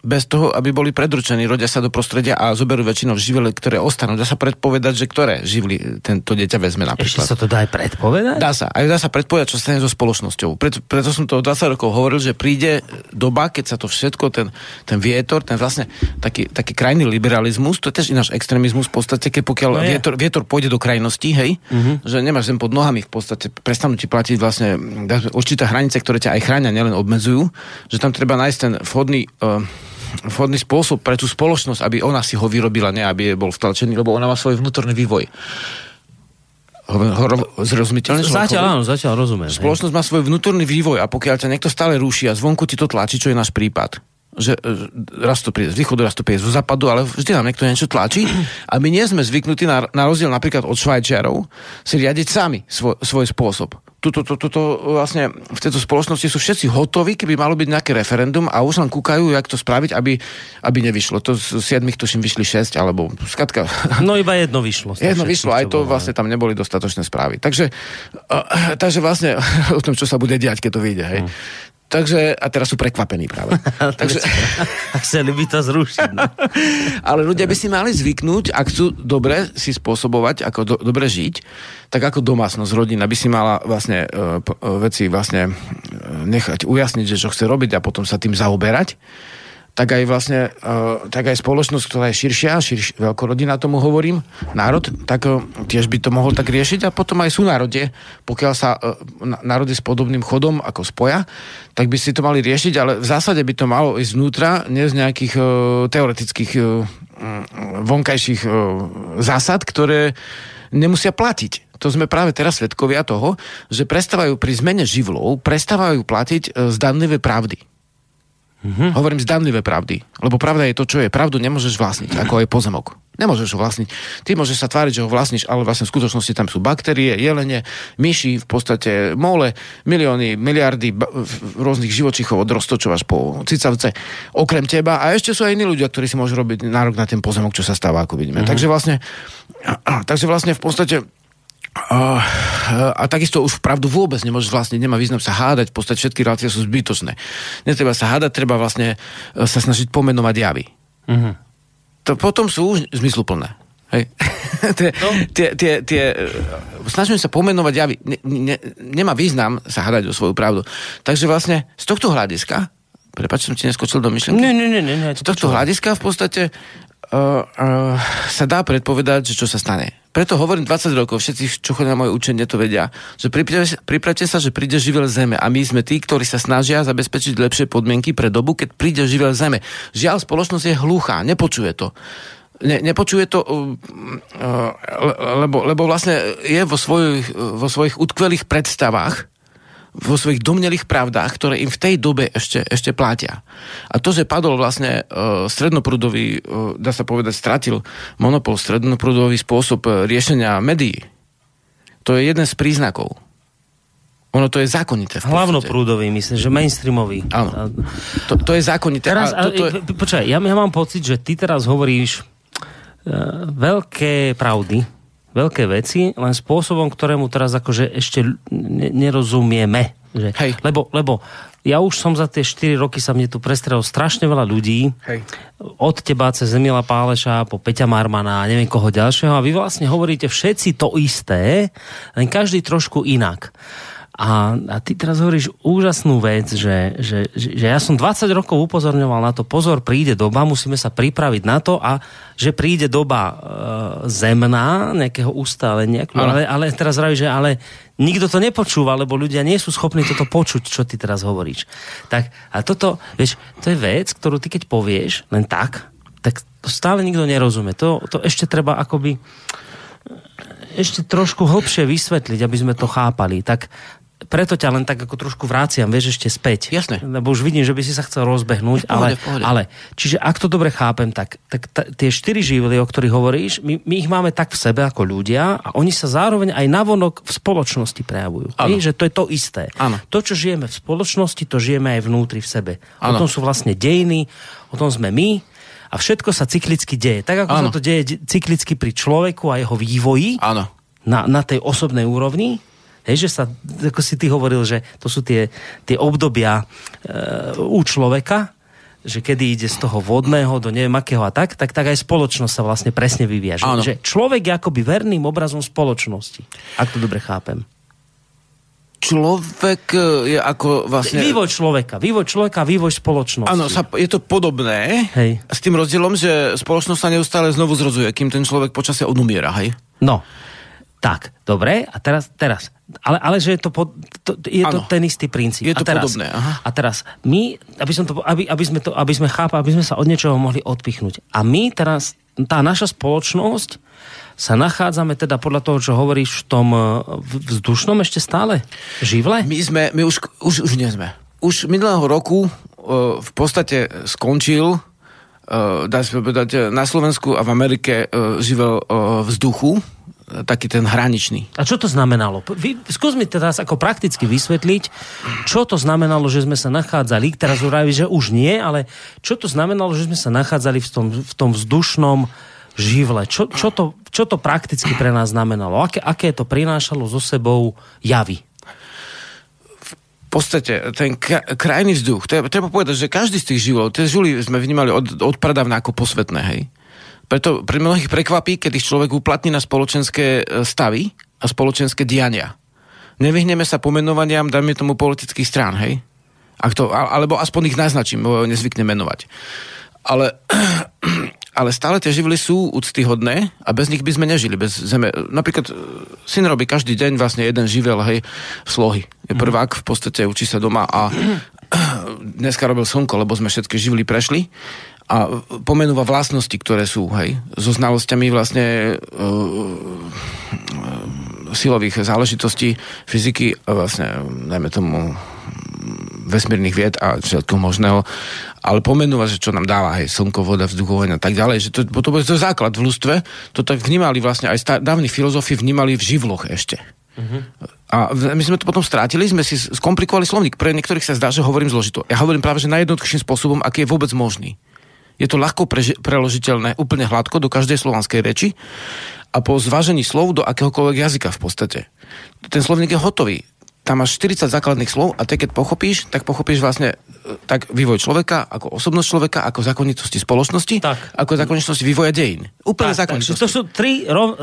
bez toho, aby boli predručení, rodia sa do prostredia a zoberú väčšinou živly, ktoré ostanú. Dá sa predpovedať, že ktoré živly tento dieťa vezme napríklad. Ešte sa to dá aj predpovedať? Dá sa. Aj dá sa predpovedať, čo stane so spoločnosťou. Preto, preto som to 20 rokov hovoril, že príde doba, keď sa to všetko, ten, ten vietor, ten vlastne taký, taký krajný liberalizmus, to je tiež ináš extrémizmus v podstate, keď pokiaľ no vietor, vietor pôjde do krajnosti, hej, uh-huh. že nemáš zem pod nohami v podstate, prestanú ti platiť vlastne určité hranice, ktoré ťa aj chránia, nielen obmedzujú, že tam treba nájsť ten vhodný uh, vhodný spôsob pre tú spoločnosť, aby ona si ho vyrobila, ne aby bol vtlačený, lebo ona má svoj vnútorný vývoj. Zrozumiteľne? Zatiaľ áno, zatiaľ rozumiem. Spoločnosť má svoj vnútorný vývoj a pokiaľ ťa niekto stále ruší a zvonku ti to tlačí, čo je náš prípad, že raz to príde z východu, raz to príde z západu, ale vždy nám niekto niečo tlačí a my nie sme zvyknutí na, na rozdiel napríklad od Švajčiarov si riadiť sami svoj, svoj spôsob tuto, tuto, tuto, vlastne v tejto spoločnosti sú všetci hotoví, keby malo byť nejaké referendum a už len kúkajú, jak to spraviť, aby, aby nevyšlo. To z siedmých tuším vyšli šesť, alebo skatka. No iba jedno vyšlo. Jedno vyšlo, aj to vlastne tam neboli dostatočné správy. Takže, takže vlastne <laughs> o tom, čo sa bude diať, keď to vyjde. Hej. Hmm. Takže, a teraz sú prekvapení práve. <laughs> Takže... Chceli <laughs> by to zrušiť. No. Ale ľudia by si mali zvyknúť, ak chcú dobre si spôsobovať, ako do, dobre žiť, tak ako domácnosť, rodina by si mala vlastne uh, uh, veci vlastne uh, nechať ujasniť, že čo chce robiť a potom sa tým zaoberať tak aj vlastne, uh, tak aj spoločnosť, ktorá je širšia, širš, veľkorodina tomu hovorím, národ, tak uh, tiež by to mohol tak riešiť a potom aj sú národe, pokiaľ sa uh, národy s podobným chodom ako spoja, tak by si to mali riešiť, ale v zásade by to malo ísť vnútra, nie z nejakých teoretických uh, vonkajších zásad, ktoré nemusia platiť. To sme práve teraz svedkovia toho, že prestávajú pri zmene živlov, prestávajú platiť zdanlivé pravdy. Mm-hmm. Hovorím zdanlivé pravdy. Lebo pravda je to, čo je. Pravdu nemôžeš vlastniť, ako aj pozemok. Nemôžeš ho vlastniť. Ty môžeš sa tváriť, že ho vlastníš, ale vlastne v skutočnosti tam sú baktérie, jelene, myši, v podstate mole, milióny, miliardy rôznych živočichov od roztočov až po cicavce, okrem teba. A ešte sú aj iní ľudia, ktorí si môžu robiť nárok na ten pozemok, čo sa stáva, ako vidíme. Mm-hmm. Takže vlastne, takže vlastne v podstate a, a takisto už pravdu vôbec nemôžeš vlastne, nemá význam sa hádať, v podstate všetky relácie sú zbytočné. Netreba sa hádať, treba vlastne e, sa snažiť pomenovať javy. Uh-huh. To potom sú už zmysluplné. Hej. <laughs> tie, no. tie, tie, tie, e, snažíme sa pomenovať javy. Ne, ne, nemá význam sa hádať o svoju pravdu. Takže vlastne z tohto hľadiska, prepač, som ti neskočil do myšlenky. Nie, nie, nie. nie, z tohto hľadiska v podstate uh, sa dá predpovedať, že čo sa stane. Preto hovorím 20 rokov, všetci, čo chodia na moje učenie, to vedia, že pripravte sa, že príde živel zeme a my sme tí, ktorí sa snažia zabezpečiť lepšie podmienky pre dobu, keď príde živel zeme. Žiaľ, spoločnosť je hluchá, nepočuje to. Ne, nepočuje to, uh, uh, lebo, lebo vlastne je vo svojich, vo svojich utkvelých predstavách vo svojich domnelých pravdách, ktoré im v tej dobe ešte, ešte platia. A to, že padol vlastne uh, strednoprúdový, uh, dá sa povedať, stratil monopol, strednoprúdový spôsob uh, riešenia médií, to je jeden z príznakov. Ono to je zákonité. Hlavnoprúdový, myslím, že mainstreamový. Áno. To, to je zákonité. Teraz, a toto je... Počkaj, ja, ja mám pocit, že ty teraz hovoríš uh, veľké pravdy, veľké veci, len spôsobom, ktorému teraz akože ešte nerozumieme. Že, Hej. Lebo, lebo ja už som za tie 4 roky sa mne tu prestrel strašne veľa ľudí. Hej. Od teba cez Emila Páleša po Peťa Marmana a neviem koho ďalšieho a vy vlastne hovoríte všetci to isté, len každý trošku inak. A, a ty teraz hovoríš úžasnú vec, že, že, že, ja som 20 rokov upozorňoval na to, pozor, príde doba, musíme sa pripraviť na to a že príde doba e, zemná, nejakého ustálenia, ale, ale teraz hovorí, že ale nikto to nepočúva, lebo ľudia nie sú schopní toto počuť, čo ty teraz hovoríš. Tak, a toto, vieš, to je vec, ktorú ty keď povieš, len tak, tak to stále nikto nerozumie. To, to ešte treba akoby ešte trošku hlbšie vysvetliť, aby sme to chápali. Tak preto ťa len tak ako trošku vráciam, vieš, ešte späť. Jasne. Lebo už vidím, že by si sa chcel rozbehnúť, pohode, ale, ale, čiže ak to dobre chápem, tak, tak t- tie štyri živly, o ktorých hovoríš, my, my ich máme tak v sebe ako ľudia a oni sa zároveň aj navonok v spoločnosti prejavujú. Že to je to isté. Ano. To, čo žijeme v spoločnosti, to žijeme aj vnútri v sebe. Ano. O tom sú vlastne dejiny, o tom sme my, a všetko sa cyklicky deje. Tak ako ano. sa to deje cyklicky pri človeku a jeho vývoji ano. Na, na tej osobnej úrovni, Hej, že sa, ako si ty hovoril, že to sú tie, tie obdobia e, u človeka, že kedy ide z toho vodného do neviem akého a tak, tak, tak aj spoločnosť sa vlastne presne vyvíja. Že, že človek je akoby verným obrazom spoločnosti. Ak to dobre chápem. Človek e, je ako vlastne... Vývoj človeka, vývoj človeka, vývoj spoločnosti. Áno, je to podobné. Hej. S tým rozdielom, že spoločnosť sa neustále znovu zrozuje, kým ten človek počasie odumiera, hej? No. Tak, dobre, a teraz, teraz ale, ale že je to, pod, to je ano, to ten istý princíp. Je to a teraz, podobné, aha. A teraz my, aby, som to, aby, aby, sme to, aby sme chápali, aby sme sa od niečoho mohli odpichnúť. A my teraz, tá naša spoločnosť sa nachádzame teda podľa toho, čo hovoríš v tom vzdušnom ešte stále živle? My sme, my už, už, už nie sme. Už minulého roku uh, v podstate skončil uh, dá sa povedať, na Slovensku a v Amerike uh, živel vzduchu, taký ten hraničný. A čo to znamenalo? Vy, skús mi teraz ako prakticky vysvetliť, čo to znamenalo, že sme sa nachádzali, teraz uraví, že už nie, ale čo to znamenalo, že sme sa nachádzali v tom, v tom vzdušnom živle? Čo, čo, to, čo to prakticky pre nás znamenalo? Aké, aké to prinášalo so sebou javy? v podstate ten krajný vzduch, treba, povedať, že každý z tých živlov, tie živly sme vnímali od, od pradávna ako posvetné, hej. Preto pre mnohých prekvapí, keď ich človek uplatní na spoločenské e, stavy a spoločenské diania. Nevyhneme sa pomenovaniam, dajme tomu politických strán, hej? Ak to, alebo aspoň ich naznačím, nezvykne menovať. Ale, <clears throat> ale stále tie živly sú úctyhodné a bez nich by sme nežili. Bez zeme. Napríklad e, syn robí každý deň vlastne jeden živel, hej, slohy. Je mhm. prvák, v podstate učí sa doma a <clears throat> dneska robil slnko, lebo sme všetky živly prešli a pomenúva vlastnosti, ktoré sú, hej, so znalosťami vlastne uh, silových záležitostí, fyziky, vlastne, najmä tomu vesmírnych vied a všetko možného, ale pomenúva, že čo nám dáva, hej, slnko, voda, vzduch, a tak ďalej, že to, to, to je základ v ľudstve, to tak vnímali vlastne, aj stá, dávni filozofi vnímali v živloch ešte. Uh-huh. A my sme to potom strátili, sme si skomplikovali slovník. Pre niektorých sa zdá, že hovorím zložito. Ja hovorím práve, že najjednoduchším spôsobom, aký je vôbec možný. Je to ľahko preži- preložiteľné úplne hladko do každej slovanskej reči a po zvážení slov do akéhokoľvek jazyka v podstate. Ten slovník je hotový. Tam máš 40 základných slov a te keď pochopíš, tak pochopíš vlastne e, tak vývoj človeka, ako osobnosť človeka, ako zákonitosti spoločnosti, tak. ako zákonitosti vývoja dejín. Úplne tak, zákonitosti. Tak, to sú tri rov,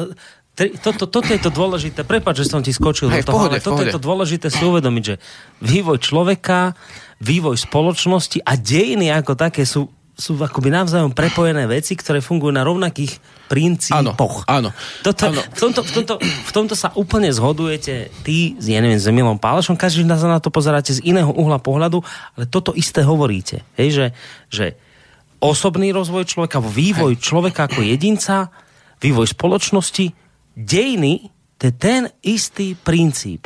Tri, toto, toto je to dôležité, prepáč, že som ti skočil Hej, do toho, pohode, ale toto je to dôležité si uvedomiť, že vývoj človeka, vývoj spoločnosti a dejiny ako také sú sú akoby navzájom prepojené veci, ktoré fungujú na rovnakých princípoch. Áno, áno. Toto, áno. V, tomto, v, tomto, v tomto sa úplne zhodujete ty, ja neviem, s Emilom Pálešom, každý sa na to pozeráte z iného uhla pohľadu, ale toto isté hovoríte. Hej, že, že osobný rozvoj človeka, vývoj človeka ako jedinca, vývoj spoločnosti, dejiny, to je ten istý princíp.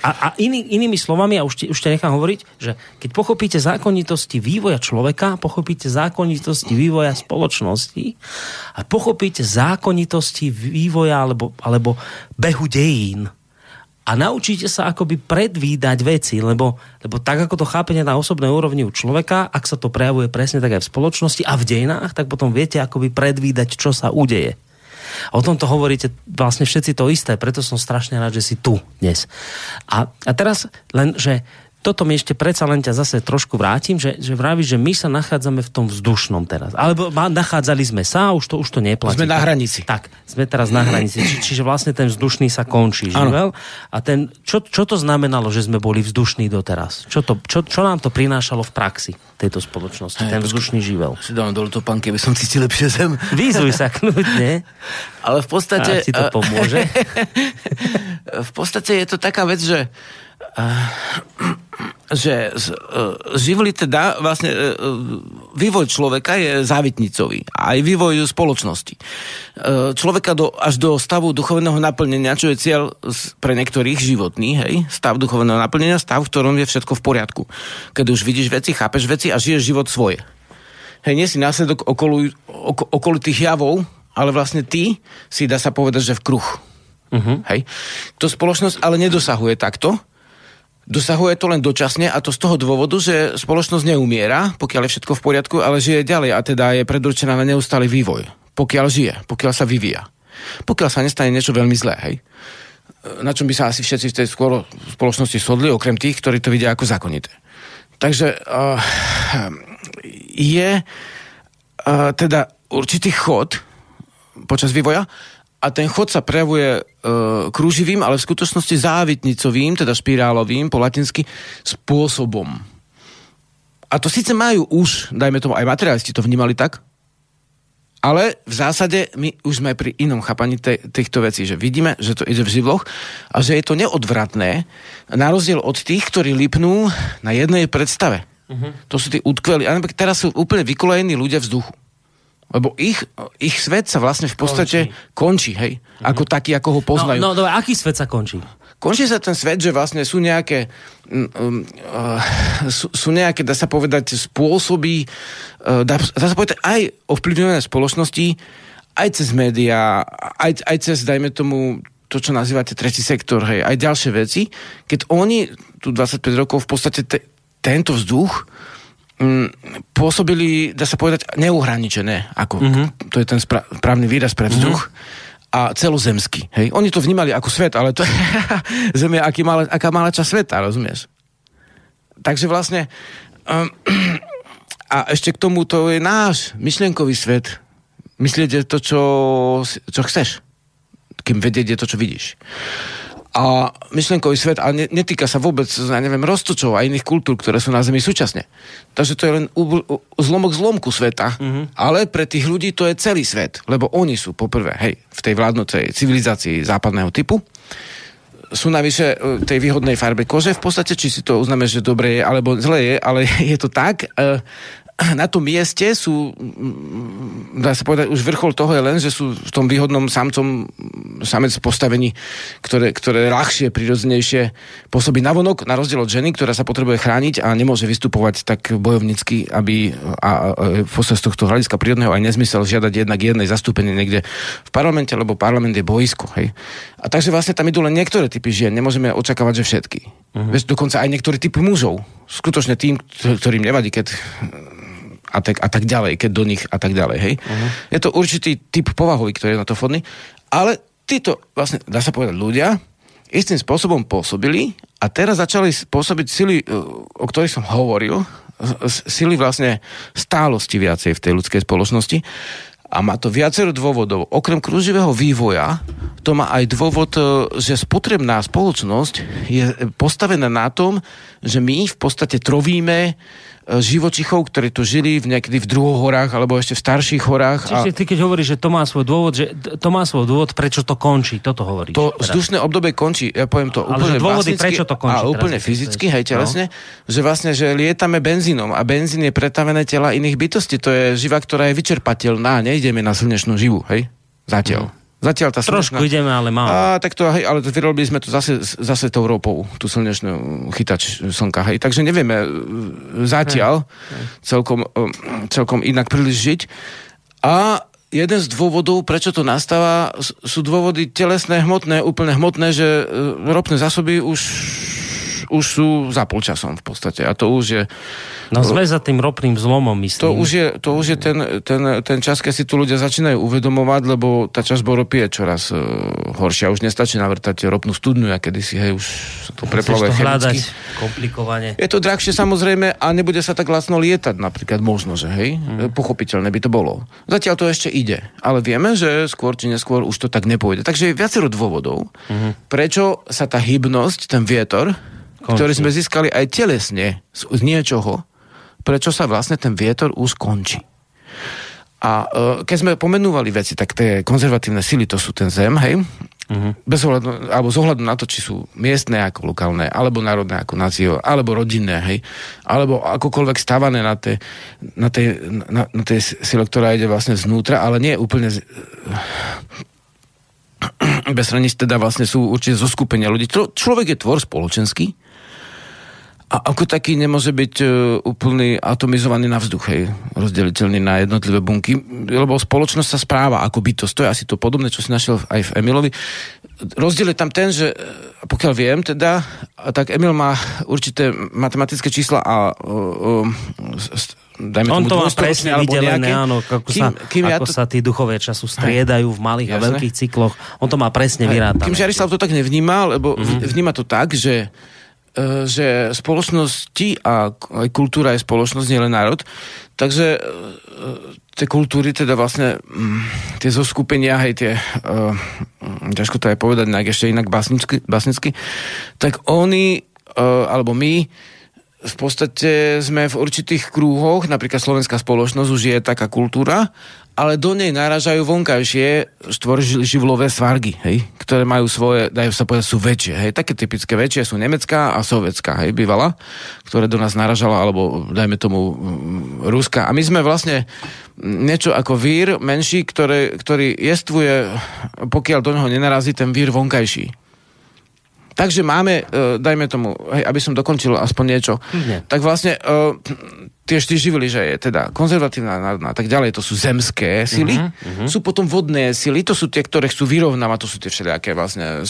A, a iný, inými slovami, a už, ti, už te nechám hovoriť, že keď pochopíte zákonitosti vývoja človeka, pochopíte zákonitosti vývoja spoločnosti a pochopíte zákonitosti vývoja alebo, alebo behu dejín a naučíte sa akoby predvídať veci, lebo, lebo tak ako to chápete na osobnej úrovni u človeka, ak sa to prejavuje presne tak aj v spoločnosti a v dejinách, tak potom viete akoby predvídať, čo sa udeje. O tomto hovoríte vlastne všetci to isté, preto som strašne rád, že si tu dnes. A, a teraz len, že toto mi ešte predsa len ťa zase trošku vrátim, že, že vravíš, že my sa nachádzame v tom vzdušnom teraz. Alebo nachádzali sme sa, už to, už to neplatí. Sme na hranici. Tak, sme teraz na hranici. Či, čiže vlastne ten vzdušný sa končí, živel? A ten, čo, čo to znamenalo, že sme boli vzdušní doteraz? Čo, to, čo, čo nám to prinášalo v praxi tejto spoločnosti, Aj, ten vzdušný živel? Si dávam dole to panky, aby som cítil lepšie zem. Výzuj sa kľudne. Ale v podstate... A ti to pomôže? <laughs> v podstate je to taká vec, že <clears throat> že živli teda vlastne e, e, vývoj človeka je závitnicový. Aj vývoj spoločnosti. Človeka do, až do stavu duchovného naplnenia, čo je cieľ pre niektorých životný, hej, stav duchovného naplnenia, stav, v ktorom je všetko v poriadku. Keď už vidíš veci, chápeš veci a žiješ život svoje. Hej, nie si následok okolo, oko, okolitých javov, ale vlastne ty si dá sa povedať, že v kruh. Uh-huh. Hej. To spoločnosť ale nedosahuje takto, Dosahuje to len dočasne a to z toho dôvodu, že spoločnosť neumiera, pokiaľ je všetko v poriadku, ale žije ďalej a teda je predurčená na neustály vývoj. Pokiaľ žije, pokiaľ sa vyvíja. Pokiaľ sa nestane niečo veľmi zlé, hej. Na čom by sa asi všetci v tej skôr spoločnosti shodli, okrem tých, ktorí to vidia ako zákonité. Takže uh, je uh, teda určitý chod počas vývoja a ten chod sa prejavuje e, krúživým, ale v skutočnosti závitnicovým, teda špirálovým, po latinsky, spôsobom. A to síce majú už, dajme tomu, aj materialisti to vnímali tak, ale v zásade my už sme pri inom chápaní te, týchto vecí, že vidíme, že to ide v živloch a že je to neodvratné, na rozdiel od tých, ktorí lipnú na jednej predstave. Uh-huh. To sú tí utkvelí. A teraz sú úplne vykolejení ľudia vzduchu. Lebo ich, ich svet sa vlastne v podstate končí, končí hej? Mm-hmm. Ako taký, ako ho poznajú. No, no, aký svet sa končí? Končí sa ten svet, že vlastne sú nejaké um, uh, sú, sú nejaké, dá sa povedať, spôsoby, uh, dá, dá sa povedať, aj ovplyvňované spoločnosti, aj cez médiá, aj, aj cez, dajme tomu, to, čo nazývate tretí sektor, hej, aj ďalšie veci, keď oni tu 25 rokov v podstate te, tento vzduch pôsobili, dá sa povedať, neuhraničené. Ako, mm-hmm. To je ten správny výraz pre vzduch. Mm-hmm a celozemský. Hej? Oni to vnímali ako svet, ale to <laughs> Zem je aký malé, aká malá časť sveta, rozumieš? Takže vlastne um, <clears throat> a ešte k tomu to je náš myšlienkový svet. Myslieť to, čo, čo chceš. Kým vedieť je to, čo vidíš. A myšlenkový svet a ne, netýka sa vôbec, ja neviem, roztočov a iných kultúr, ktoré sú na Zemi súčasne. Takže to je len u, u, zlomok zlomku sveta, mm-hmm. ale pre tých ľudí to je celý svet, lebo oni sú poprvé, hej, v tej vládnocej civilizácii západného typu, sú navyše e, tej výhodnej farbe kože v podstate, či si to uznáme, že dobre je, alebo zle je, ale <laughs> je to tak. Na tom mieste sú, dá sa povedať, už vrchol toho je len, že sú v tom výhodnom samcom samec postavení, ktoré, ktoré ľahšie, prirodzenejšie pôsobí navonok, na rozdiel od ženy, ktorá sa potrebuje chrániť a nemôže vystupovať tak bojovnícky, aby a, a, a z tohto hľadiska prírodného aj nezmysel žiadať jednak jednej zastúpenie niekde v parlamente, lebo parlament je boisko. Hej. A takže vlastne tam idú len niektoré typy žien, nemôžeme očakávať, že všetky. Uh-huh. Veď dokonca aj niektoré typy mužov. Skutočne tým, ktorým nevadí, keď a tak, a tak ďalej, keď do nich a tak ďalej. Hej? Uh-huh. Je to určitý typ povahový, ktorý je na to vhodný, ale títo, vlastne, dá sa povedať, ľudia istým spôsobom pôsobili a teraz začali pôsobiť sily, e, o ktorých som hovoril, sily vlastne stálosti viacej v tej ľudskej spoločnosti a má to viacero dôvodov. Okrem kruživého vývoja, to má aj dôvod, e, že spotrebná spoločnosť je postavená na tom, že my v podstate trovíme E, živočichov, ktorí tu žili v niekedy v druhohorách alebo ešte v starších horách. Čiže a... ty keď hovoríš, že to má svoj dôvod, že to má svoj dôvod, prečo to končí, toto hovoríš. To teda. vzdušné obdobie končí, ja poviem to Ale úplne dôvody, prečo to končí? A úplne fyzicky, hej, telesne, no. že vlastne, že lietame benzínom a benzín je pretavené tela iných bytostí. To je živa, ktorá je vyčerpateľná, nejdeme na slnečnú živu, hej? Zatiaľ. Mm. Zatiaľ tá Trošku slnečná... ideme, ale málo. A, tak to, hej, ale vyrobili sme to zase, zase tou ropou, tú slnečnú chytač slnka, hej. Takže nevieme e, zatiaľ hej. Celkom, e, celkom inak príliš žiť. A jeden z dôvodov, prečo to nastáva, sú dôvody telesné, hmotné, úplne hmotné, že e, ropné zásoby už už sú za polčasom v podstate. A to už je... No sme za tým ropným zlomom, myslím. To už je, to už je ten, ten, ten čas, keď si tu ľudia začínajú uvedomovať, lebo tá časť ropy je čoraz uh, horšia. Už nestačí navrtať ropnú studňu, a si hej, už to preplavuje hľadať komplikovane. Je to drahšie samozrejme a nebude sa tak lacno lietať napríklad možno, že hej, hmm. pochopiteľné by to bolo. Zatiaľ to ešte ide, ale vieme, že skôr či neskôr už to tak nepôjde. Takže je viacero dôvodov, hmm. prečo sa tá hybnosť, ten vietor, Končí. ktorý sme získali aj telesne z, z niečoho, prečo sa vlastne ten vietor už končí. A uh, keď sme pomenúvali veci, tak tie konzervatívne sily, to sú ten zem, hej, Uh-huh. Bez ohľadu, alebo z ohľadu na to, či sú miestne ako lokálne, alebo národné ako nácio, alebo rodinné, hej, alebo akokoľvek stávané na tej, na tej, na, na tej sile, ktorá ide vlastne znútra, ale nie úplne z, <clears throat> bez hraníc teda vlastne sú určite zo skupenia ľudí. Človek je tvor spoločenský, a ako taký nemôže byť uh, úplný atomizovaný na vzduch, hej, rozdeliteľný na jednotlivé bunky, lebo spoločnosť sa správa ako bytosť. To je asi to podobné, čo si našiel aj v Emilovi. Rozdiel je tam ten, že e, pokiaľ viem teda, tak Emil má určité matematické čísla a uh, uh, dajme On to má presne vydelené, áno, ako, kým, sa, kým ako ja to... sa tí duchové času striedajú v malých Jasne. a veľkých cykloch. On to má presne vyrátané. Kým Žarislav to tak nevníma, lebo mm-hmm. vníma to tak, že E, že spoločnosti a aj kultúra je spoločnosť, nie len národ. Takže e, tie kultúry, teda vlastne mm, tie zoskupenia, hej, tie, uh, ťažko to aj povedať nejak ešte inak básnicky, básnicky, tak oni, uh, alebo my, v podstate sme v určitých krúhoch, napríklad slovenská spoločnosť už je taká kultúra, ale do nej naražajú vonkajšie štvorživlové svargy, hej, ktoré majú svoje, dajú sa povedať, sú väčšie. Hej. Také typické väčšie sú nemecká a sovietská, hej, bývala, ktoré do nás naražala, alebo dajme tomu mm, Ruska. A my sme vlastne niečo ako vír menší, ktoré, ktorý jestvuje, pokiaľ do neho nenarazí ten vír vonkajší. Takže máme, uh, dajme tomu, hej, aby som dokončil aspoň niečo, Nie. tak vlastne uh, tie štyri živily, že je teda konzervatívna národná a tak ďalej, to sú zemské sily, uh-huh, uh-huh. sú potom vodné sily, to sú tie, ktoré chcú vyrovnávať, to sú tie všelijaké vlastne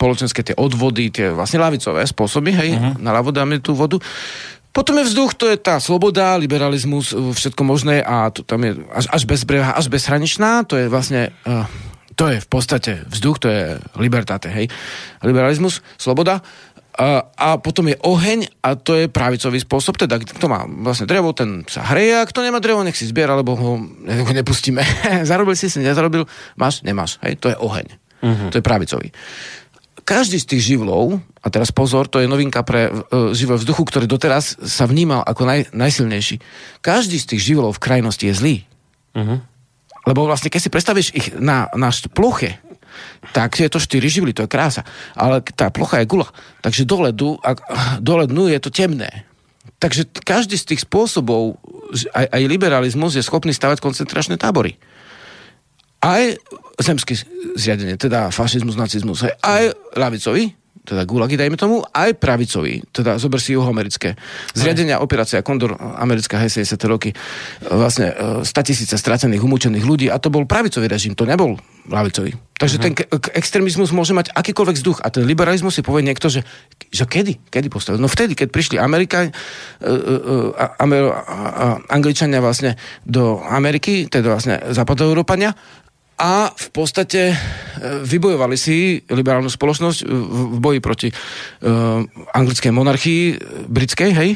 spoločenské tie odvody, tie vlastne lavicové spôsoby, hej, uh-huh. na ľavo dáme tú vodu. Potom je vzduch, to je tá sloboda, liberalizmus, všetko možné a to tam je až, až bezbrehá, až bezhraničná, to je vlastne... Uh, to je v podstate vzduch, to je libertate, hej. Liberalizmus, sloboda. A, a potom je oheň a to je pravicový spôsob, teda kto má vlastne drevo, ten sa hreje a kto nemá drevo, nech si zbiera, lebo ho, ho nepustíme. <laughs> Zarobil si si, nezarobil, máš, nemáš, hej, to je oheň. Uh-huh. To je pravicový. každý z tých živlov, a teraz pozor, to je novinka pre uh, živl vzduchu, ktorý doteraz sa vnímal ako naj, najsilnejší. Každý z tých živlov v krajnosti je zlý. Uh-huh. Lebo vlastne, keď si predstavíš ich na, na ploche, tak je to 4 živly, to je krása. Ale tá plocha je gula. Takže dole, dnu, dole dnu je to temné. Takže každý z tých spôsobov, aj, aj liberalizmus je schopný stavať koncentračné tábory. Aj zemské zriadenie, teda fašizmus, nacizmus, aj ľavicový, teda gulagy, dajme tomu, aj pravicový, teda zober si juhoamerické. Zriadenia aj. operácia Kondor, americká hej, 70. roky, vlastne 100 e, tisíce stratených, umúčených ľudí a to bol pravicový režim, to nebol lavicový. Takže uh-huh. ten k- extrémizmus môže mať akýkoľvek vzduch a ten liberalizmus si povie niekto, že, že kedy? Kedy postavil? No vtedy, keď prišli Amerika, uh, uh, Amer, uh, Angličania vlastne do Ameriky, teda vlastne západoeurópania a v podstate e, vybojovali si liberálnu spoločnosť v boji proti uh, anglickej monarchii, e, britskej, hej.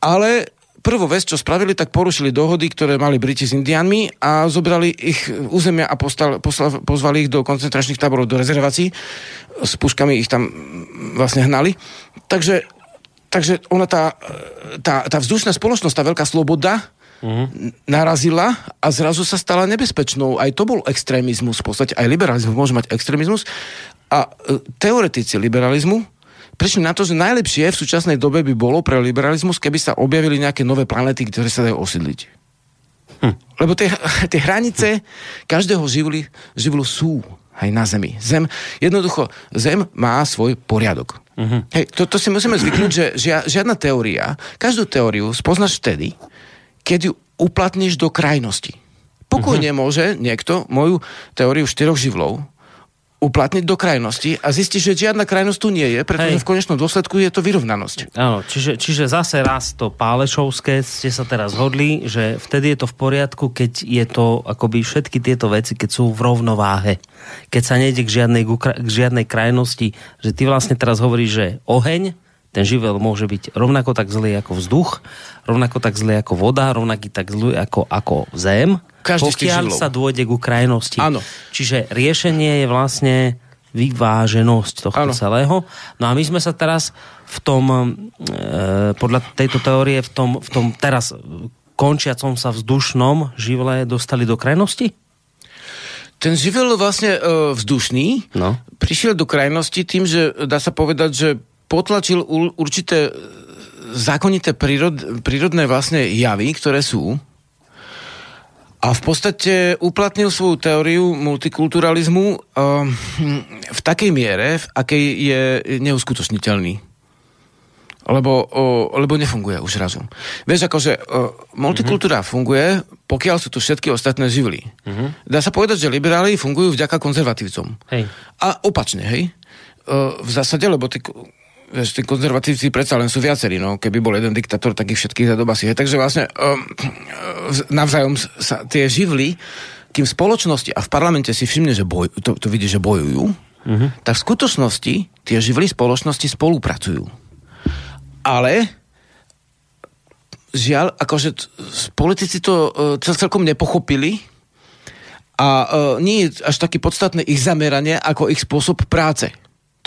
Ale prvú vec, čo spravili, tak porušili dohody, ktoré mali Briti s Indianmi a zobrali ich územia a postal, poslal, pozvali ich do koncentračných táborov, do rezervácií. S puškami ich tam vlastne hnali. Takže, takže ona tá, tá, tá vzdušná spoločnosť, tá veľká sloboda, uh-huh. narazila a zrazu sa stala nebezpečnou. Aj to bol extrémizmus, v podstate aj liberalizmus môže mať extrémizmus. A e, teoretici liberalizmu prišli na to, že najlepšie v súčasnej dobe by bolo pre liberalizmus, keby sa objavili nejaké nové planety, ktoré sa dajú osídliť. Hm. Lebo tie, <laughs> tie hranice každého živly, živlu sú aj na Zemi. Zem, jednoducho, Zem má svoj poriadok. Uh-huh. Hej, to, to si musíme zvyknúť, že žia, žiadna teória, každú teóriu spoznáš vtedy, keď ju uplatníš do krajnosti. Pokojne uh-huh. môže niekto moju teóriu štyroch živlov uplatniť do krajnosti a zistiť, že žiadna krajnosť tu nie je, pretože Hej. v konečnom dôsledku je to vyrovnanosť. Áno, čiže, čiže zase raz to pálešovské ste sa teraz hodli, že vtedy je to v poriadku, keď je to akoby všetky tieto veci, keď sú v rovnováhe. Keď sa nejde k žiadnej, k žiadnej krajnosti, že ty vlastne teraz hovoríš, že oheň ten živel môže byť rovnako tak zlý ako vzduch, rovnako tak zlý ako voda, rovnaký tak zlý ako, ako zem, Každý pokiaľ sa dôjde ku krajnosti. Áno. Čiže riešenie je vlastne vyváženosť tohto Áno. celého. No a my sme sa teraz v tom, e, podľa tejto teórie, v tom, v tom teraz končiacom sa vzdušnom živle dostali do krajnosti? Ten živel vlastne e, vzdušný no. prišiel do krajnosti tým, že dá sa povedať, že potlačil určité zákonité prírod, prírodné vlastne javy, ktoré sú a v podstate uplatnil svoju teóriu multikulturalizmu uh, v takej miere, v akej je neuskutočniteľný. Lebo, lebo nefunguje už razum. Vieš, akože uh, multikultúra uh-huh. funguje, pokiaľ sú tu všetky ostatné živly. Uh-huh. Dá sa povedať, že liberáli fungujú vďaka konzervatívcom. Hej. A opačne, hej? V zásade, lebo tí vieš, tí konzervatívci predsa len sú viacerí, no. Keby bol jeden diktátor, tak ich všetkých za doba si. Takže vlastne um, navzájom sa tie živly, kým spoločnosti a v parlamente si všimne, že boj, to, to vidí, že bojujú, uh-huh. tak v skutočnosti tie živly spoločnosti spolupracujú. Ale žiaľ, akože politici to uh, celkom nepochopili a uh, nie je až taký podstatné ich zameranie ako ich spôsob práce.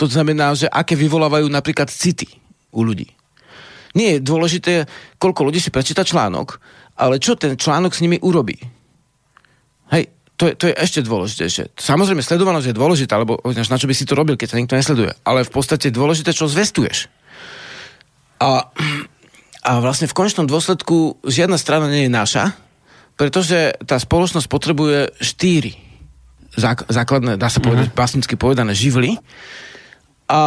To znamená, že aké vyvolávajú napríklad city u ľudí. Nie je dôležité, koľko ľudí si prečíta článok, ale čo ten článok s nimi urobí. Hej, to je, to je ešte dôležitejšie. Samozrejme, sledovanosť je dôležitá, lebo na čo by si to robil, keď sa nikto nesleduje. Ale v podstate je dôležité, čo zvestuješ. A, a vlastne v konečnom dôsledku žiadna strana nie je naša, pretože tá spoločnosť potrebuje štyri základné, dá sa povedať, mm-hmm. básnicky povedané živly, a,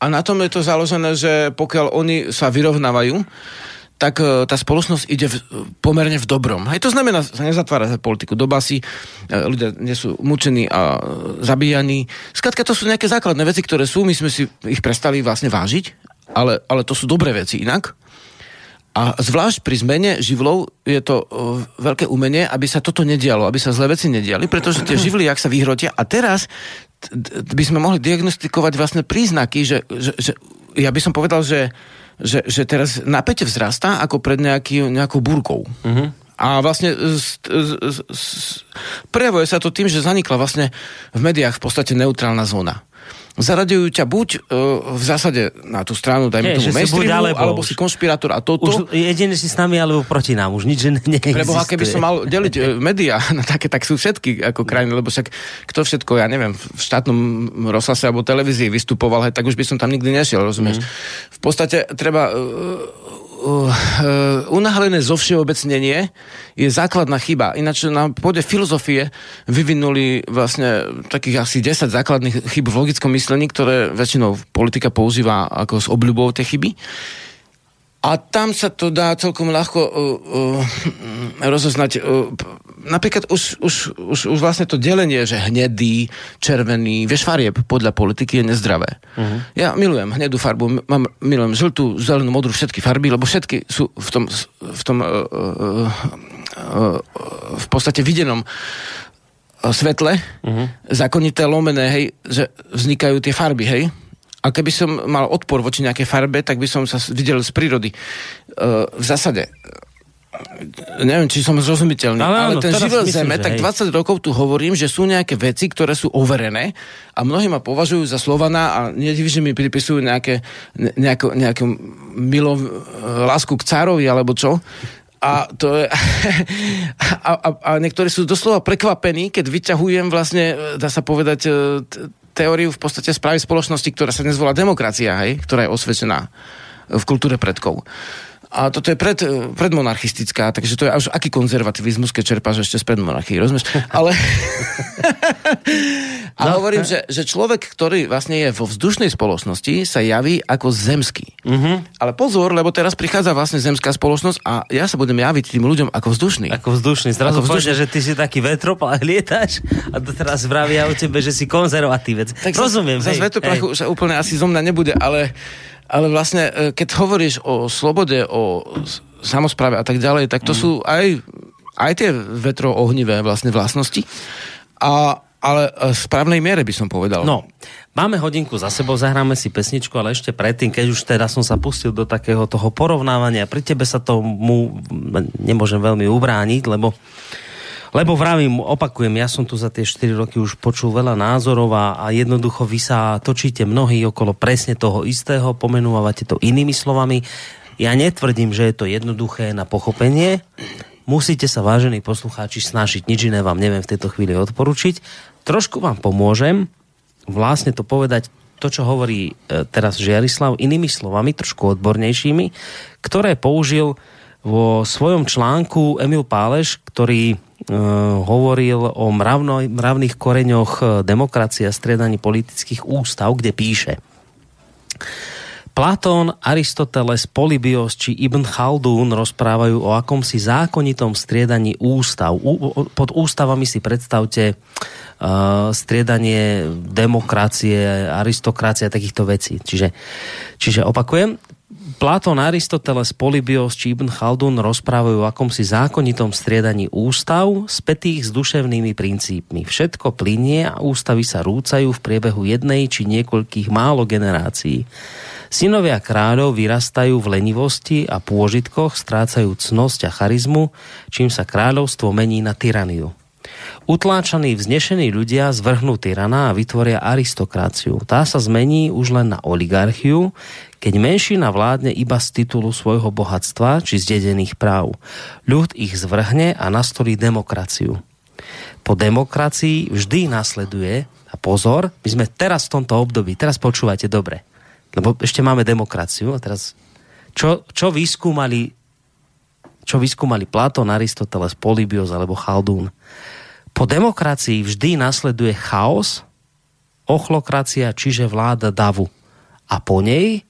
a na tom je to založené, že pokiaľ oni sa vyrovnávajú, tak e, tá spoločnosť ide v, pomerne v dobrom. Hej, to znamená, sa nezatvára sa politiku do basy, e, ľudia nie sú mučení a zabíjaní. Skladka, to sú nejaké základné veci, ktoré sú, my sme si ich prestali vlastne vážiť, ale, ale to sú dobré veci inak. A zvlášť pri zmene živlov je to veľké umenie, aby sa toto nedialo, aby sa zlé veci nediali, pretože tie živly, ak sa vyhrotia, a teraz by sme mohli diagnostikovať vlastne príznaky, že, že, že ja by som povedal, že, že, že teraz napäte vzrastá ako pred nejaký, nejakou búrkou. Uh-huh. A vlastne z, z, z, prejavuje sa to tým, že zanikla vlastne v médiách v podstate neutrálna zóna. Zaradujú ťa buď uh, v zásade na tú stranu, dajme Nie, tomu mainstreamu, alebo alebo si konšpirátor a toto. Už jediný si s nami alebo proti nám, už nič ne- <laughs> neexistuje. Preboha, keby som mal deliť e, médiá <laughs> na také, tak sú všetky ako krajiny, lebo však kto všetko, ja neviem, v štátnom rozhlase alebo televízii vystupoval, hej, tak už by som tam nikdy nešiel, rozumieš? Mhm. V podstate treba... Uh, uh, unáhlené zovšeobecnenie je základná chyba. Ináč na pôde filozofie vyvinuli vlastne takých asi 10 základných chyb v logickom myslení, ktoré väčšinou politika používa ako s obľubou tie chyby. A tam sa to dá celkom ľahko uh, uh, rozoznať. Uh, napríklad už, už, už, už vlastne to delenie, že hnedý, červený, vieš, farieb podľa politiky je nezdravé. Uh-huh. Ja milujem hnedú farbu, mám, milujem žltú, zelenú, modrú, všetky farby, lebo všetky sú v tom, v tom uh, uh, uh, v podstate videnom uh, svetle, uh-huh. zákonité lomené, hej, že vznikajú tie farby, hej. A keby som mal odpor voči nejakej farbe, tak by som sa videl z prírody. Uh, v zásade, neviem, či som zrozumiteľný, Ale ale, áno, ten živel myslím, Zeme, že tak hej. 20 rokov tu hovorím, že sú nejaké veci, ktoré sú overené a mnohí ma považujú za Slovana a nediví, že mi pripisujú nejaké, ne- nejako, nejakú milov, uh, lásku k cárovi alebo čo. A, to je, <laughs> a, a, a niektorí sú doslova prekvapení, keď vyťahujem vlastne, e, dá sa povedať, e, teóriu v podstate správy spoločnosti, ktorá sa dnes volá demokracia, hej, ktorá je osvedčená v kultúre predkov. A toto je pred, predmonarchistická, takže to je až aký konzervativizmus, keď čerpáš ešte z predmonarchii, rozumieš? Ale... <laughs> A No, hovorím, že, že človek, ktorý vlastne je vo vzdušnej spoločnosti, sa javí ako zemský. Mhm. Ale pozor, lebo teraz prichádza vlastne zemská spoločnosť a ja sa budem javiť tým ľuďom ako vzdušný. Ako vzdušný. Zrazu Ako povedia, vzdušný. že ty si taký vetrop a <laughs> lietaš a to teraz vravia o tebe, že si konzervatívec. Tak Rozumiem. Za hej, hej. už úplne asi zo mňa nebude, ale, ale vlastne, e, keď hovoríš o slobode, o s- samospráve a tak ďalej, tak Mm. to sú aj, aj tie vetroohnivé vlastne vlastnosti. A, ale e, v správnej miere by som povedal. No, máme hodinku za sebou, zahráme si pesničku, ale ešte predtým, keď už teda som sa pustil do takého toho porovnávania, pri tebe sa tomu nemôžem veľmi ubrániť, lebo lebo vravím, opakujem, ja som tu za tie 4 roky už počul veľa názorov a, a jednoducho vy sa točíte mnohí okolo presne toho istého, pomenúvate to inými slovami. Ja netvrdím, že je to jednoduché na pochopenie. Musíte sa, vážení poslucháči, snažiť. Nič iné vám neviem v tejto chvíli odporučiť. Trošku vám pomôžem vlastne to povedať to, čo hovorí e, teraz Žiarislav, inými slovami, trošku odbornejšími, ktoré použil vo svojom článku Emil Páleš, ktorý hovoril o mravno, mravných koreňoch e, demokracie a striedaní politických ústav, kde píše Platón, Aristoteles, Polybios či Ibn Chaldún rozprávajú o akomsi zákonitom striedaní ústav. Pod ústavami si predstavte uh, striedanie demokracie, aristokracie a takýchto vecí. Čiže, čiže opakujem, Platón, Aristoteles, Polybios či Ibn Chaldún rozprávajú o akomsi zákonitom striedaní ústav spätých s duševnými princípmi. Všetko plinie a ústavy sa rúcajú v priebehu jednej či niekoľkých málo generácií. Synovia kráľov vyrastajú v lenivosti a pôžitkoch, strácajú cnosť a charizmu, čím sa kráľovstvo mení na tyraniu. Utláčaní vznešení ľudia zvrhnú tyrana a vytvoria aristokraciu. Tá sa zmení už len na oligarchiu, keď menšina vládne iba z titulu svojho bohatstva či zdedených práv. Ľud ich zvrhne a nastolí demokraciu. Po demokracii vždy nasleduje, a pozor, my sme teraz v tomto období, teraz počúvate dobre, lebo ešte máme demokraciu a teraz čo, čo vyskúmali čo vyskúmali Platón, Aristoteles, Polybios alebo Chaldún. Po demokracii vždy nasleduje chaos, ochlokracia, čiže vláda davu. A po nej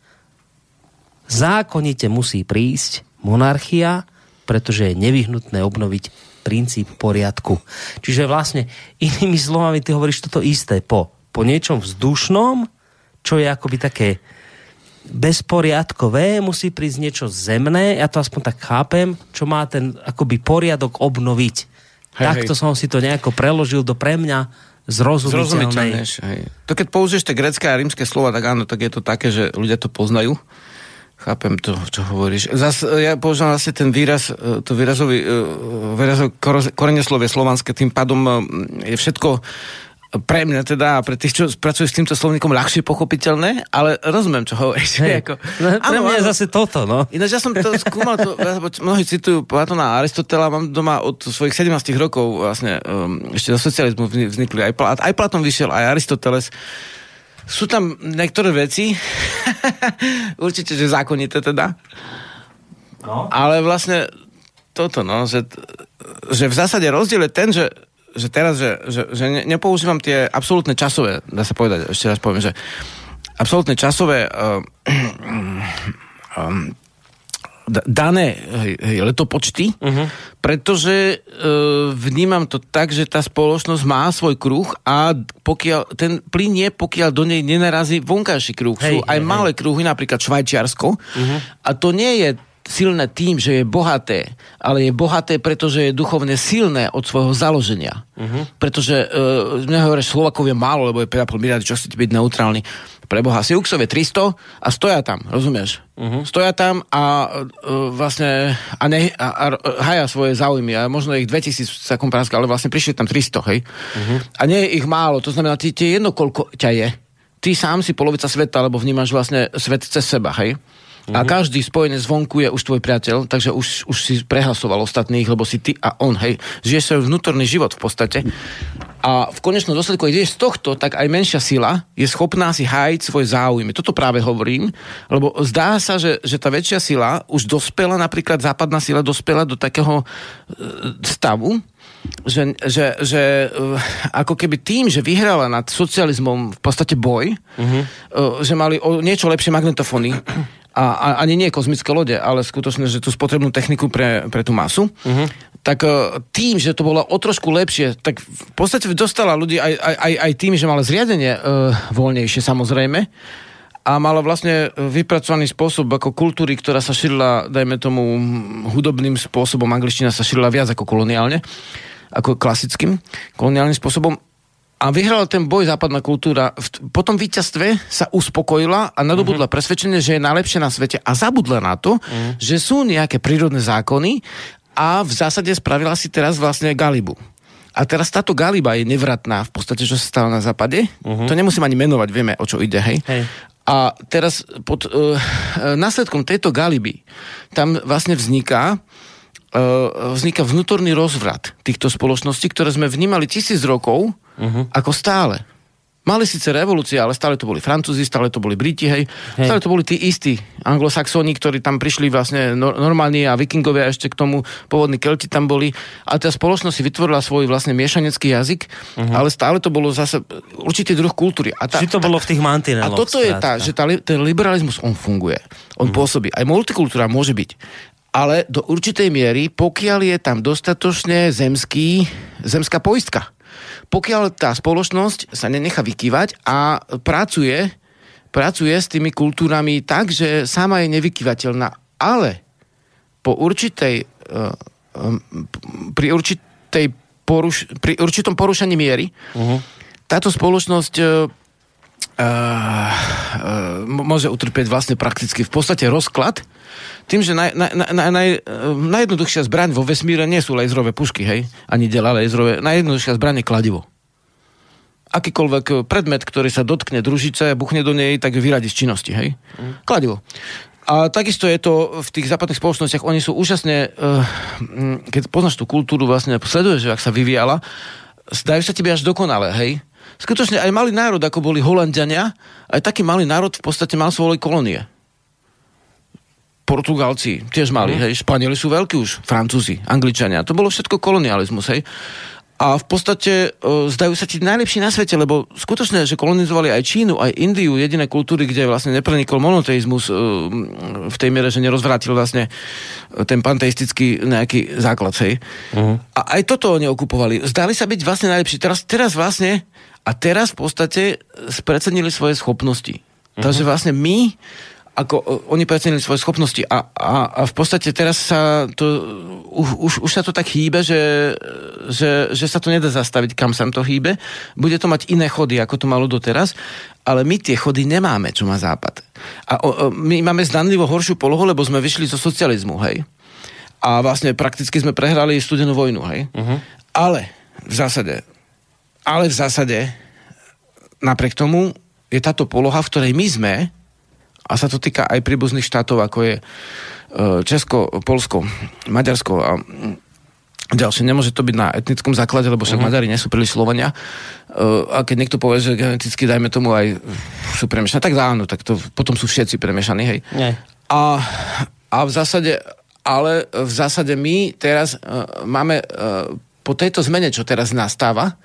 zákonite musí prísť monarchia, pretože je nevyhnutné obnoviť princíp poriadku. Čiže vlastne, inými slovami, ty hovoríš toto isté. Po, po niečom vzdušnom, čo je akoby také bezporiadkové, musí prísť niečo zemné, ja to aspoň tak chápem, čo má ten akoby poriadok obnoviť. Hej, Takto hej. som si to nejako preložil do pre mňa zrozumiteľnej. Hej. To keď použiješ tie grecké a rímske slova, tak áno, tak je to také, že ľudia to poznajú. Chápem to, čo hovoríš. Zas, e, ja používam vlastne ten výraz, e, to výrazový, e, výrazové korene slovie slovanské, tým pádom je všetko pre mňa teda a pre tých, čo pracujú s týmto slovníkom, ľahšie pochopiteľné, ale rozumiem, čo hovoríš. Hej. Ako, No, pre mňa je zase toto, no. Ináč ja som to skúmal, to, mnohí citujú Platona a Aristotela, mám doma od svojich 17 rokov vlastne um, ešte do socializmu vzni- vznikli aj, Pla- aj Platón vyšiel, aj Aristoteles. Sú tam niektoré veci, <laughs> určite, že zákonité teda, no. ale vlastne toto, no, že, že v zásade rozdiel je ten, že, že teraz, že, že, že ne, nepoužívam tie absolútne časové, dá sa povedať, ešte raz poviem, že absolútne časové uh, um, dané hej, hej, letopočty, uh-huh. pretože uh, vnímam to tak, že tá spoločnosť má svoj kruh a pokiaľ, ten plyn je, pokiaľ do nej nenarazí vonkajší kruh. Hej, Sú aj hej, malé kruhy, napríklad Švajčiarsko uh-huh. a to nie je silné tým, že je bohaté, ale je bohaté, pretože je duchovne silné od svojho založenia. Uh-huh. Pretože, uh, nehovoríš, Slovakov je málo, lebo je 5,5 miliardy, čo chcete byť neutrálni. Pre Boha, Siuxov je 300 a stoja tam, rozumieš? Uh-huh. Stoja tam a uh, vlastne a, ne, a, a haja svoje záujmy a možno ich 2000 sa kompráska, ale vlastne prišli tam 300, hej? Uh-huh. A nie je ich málo, to znamená, ti je jedno, koľko ťa je. Ty sám si polovica sveta, lebo vnímaš vlastne svet cez seba, hej? Mm-hmm. A každý spojený zvonku je už tvoj priateľ, takže už, už si prehlasoval ostatných, lebo si ty a on, hej. Žiješ svoj vnútorný život v podstate. A v konečnom dôsledku, keď ideš z tohto, tak aj menšia sila je schopná si hájiť svoj záujmy. Toto práve hovorím, lebo zdá sa, že, že tá väčšia sila už dospela, napríklad západná sila dospela do takého e, stavu, že, že, že uh, ako keby tým, že vyhrala nad socializmom v podstate boj, uh-huh. uh, že mali o niečo lepšie magnetofóny, a, a ani nie kozmické lode, ale skutočne, že tú spotrebnú techniku pre, pre tú masu, uh-huh. tak uh, tým, že to bolo o trošku lepšie, tak v podstate dostala ľudí aj, aj, aj, tým, že mala zriadenie uh, voľnejšie samozrejme, a mala vlastne vypracovaný spôsob ako kultúry, ktorá sa šírila, dajme tomu, hudobným spôsobom, angličtina sa šírila viac ako koloniálne, ako klasickým koloniálnym spôsobom a vyhrala ten boj západná kultúra. Po tom víťazstve sa uspokojila a nadobudla uh-huh. presvedčenie, že je najlepšie na svete a zabudla na to, uh-huh. že sú nejaké prírodné zákony a v zásade spravila si teraz vlastne Galibu. A teraz táto Galiba je nevratná v podstate, čo sa stalo na západe. Uh-huh. To nemusím ani menovať, vieme, o čo ide, hej. hej. A teraz pod uh, následkom tejto Galiby tam vlastne vzniká vzniká vnútorný rozvrat týchto spoločností, ktoré sme vnímali tisíc rokov uh-huh. ako stále. Mali síce revolúcie, ale stále to boli Francúzi, stále to boli Briti, hej. hej. Stále to boli tí istí anglosaxóni, ktorí tam prišli vlastne no, normálni a vikingovia ešte k tomu, pôvodní Kelti tam boli. A tá spoločnosť si vytvorila svoj vlastne miešanecký jazyk, uh-huh. ale stále to bolo zase určitý druh kultúry. A tá, Či to bolo v tých mantineloch. A toto je tá, že tá, ten liberalizmus, on funguje. On uh-huh. pôsobí. Aj multikultúra môže byť ale do určitej miery, pokiaľ je tam dostatočne zemský, zemská poistka. Pokiaľ tá spoločnosť sa nenechá vykývať a pracuje, pracuje s tými kultúrami tak, že sama je nevykývateľná. Ale po určitej, pri, určitej poruš, pri určitom porušení miery uh-huh. táto spoločnosť uh, môže utrpieť vlastne prakticky v podstate rozklad, tým, že naj, naj, naj, naj, najjednoduchšia zbraň vo vesmíre nie sú laserové pušky, hej, ani dela laserové, najjednoduchšia zbraň je kladivo. Akýkoľvek predmet, ktorý sa dotkne družice, buchne do nej, tak vyradí z činnosti, hej. Mm. Kladivo. A takisto je to v tých západných spoločnostiach, oni sú úžasne, uh, keď poznáš tú kultúru, vlastne sleduješ, ak sa vyvíjala, zdajú sa tebe až dokonale, hej skutočne aj malý národ, ako boli Holandiania, aj taký malý národ v podstate mal svoje kolónie. Portugalci tiež mali, mm. hej, Španieli sú veľkí už, Francúzi, Angličania, to bolo všetko kolonializmus, hej. A v podstate uh, zdajú sa ti najlepší na svete, lebo skutočne, že kolonizovali aj Čínu, aj Indiu, jediné kultúry, kde vlastne neprenikol monoteizmus uh, v tej miere, že nerozvrátil vlastne ten panteistický nejaký základ, hej. Uh-huh. A aj toto oni okupovali. Zdali sa byť vlastne najlepší. Teraz, teraz vlastne a teraz v podstate sprecenili svoje schopnosti. Uh-huh. Takže vlastne my, ako oni precenili svoje schopnosti a, a, a v podstate teraz sa to, už, už sa to tak hýbe, že, že, že sa to nedá zastaviť, kam sa to hýbe. Bude to mať iné chody, ako to malo doteraz, ale my tie chody nemáme, čo má Západ. A o, o, my máme zdanlivo horšiu polohu, lebo sme vyšli zo socializmu, hej. A vlastne prakticky sme prehrali studenú vojnu, hej. Uh-huh. Ale v zásade ale v zásade napriek tomu je táto poloha, v ktorej my sme, a sa to týka aj príbuzných štátov, ako je e, Česko, Polsko, Maďarsko a ďalšie. Nemôže to byť na etnickom základe, lebo však uh-huh. Maďari nie sú príliš Slovania. Uh, a keď niekto povie, že geneticky, dajme tomu, aj sú premiešaní, tak áno, tak to potom sú všetci premiešaní, hej. Nie. A, a v zásade, ale v zásade my teraz uh, máme uh, po tejto zmene, čo teraz nastáva,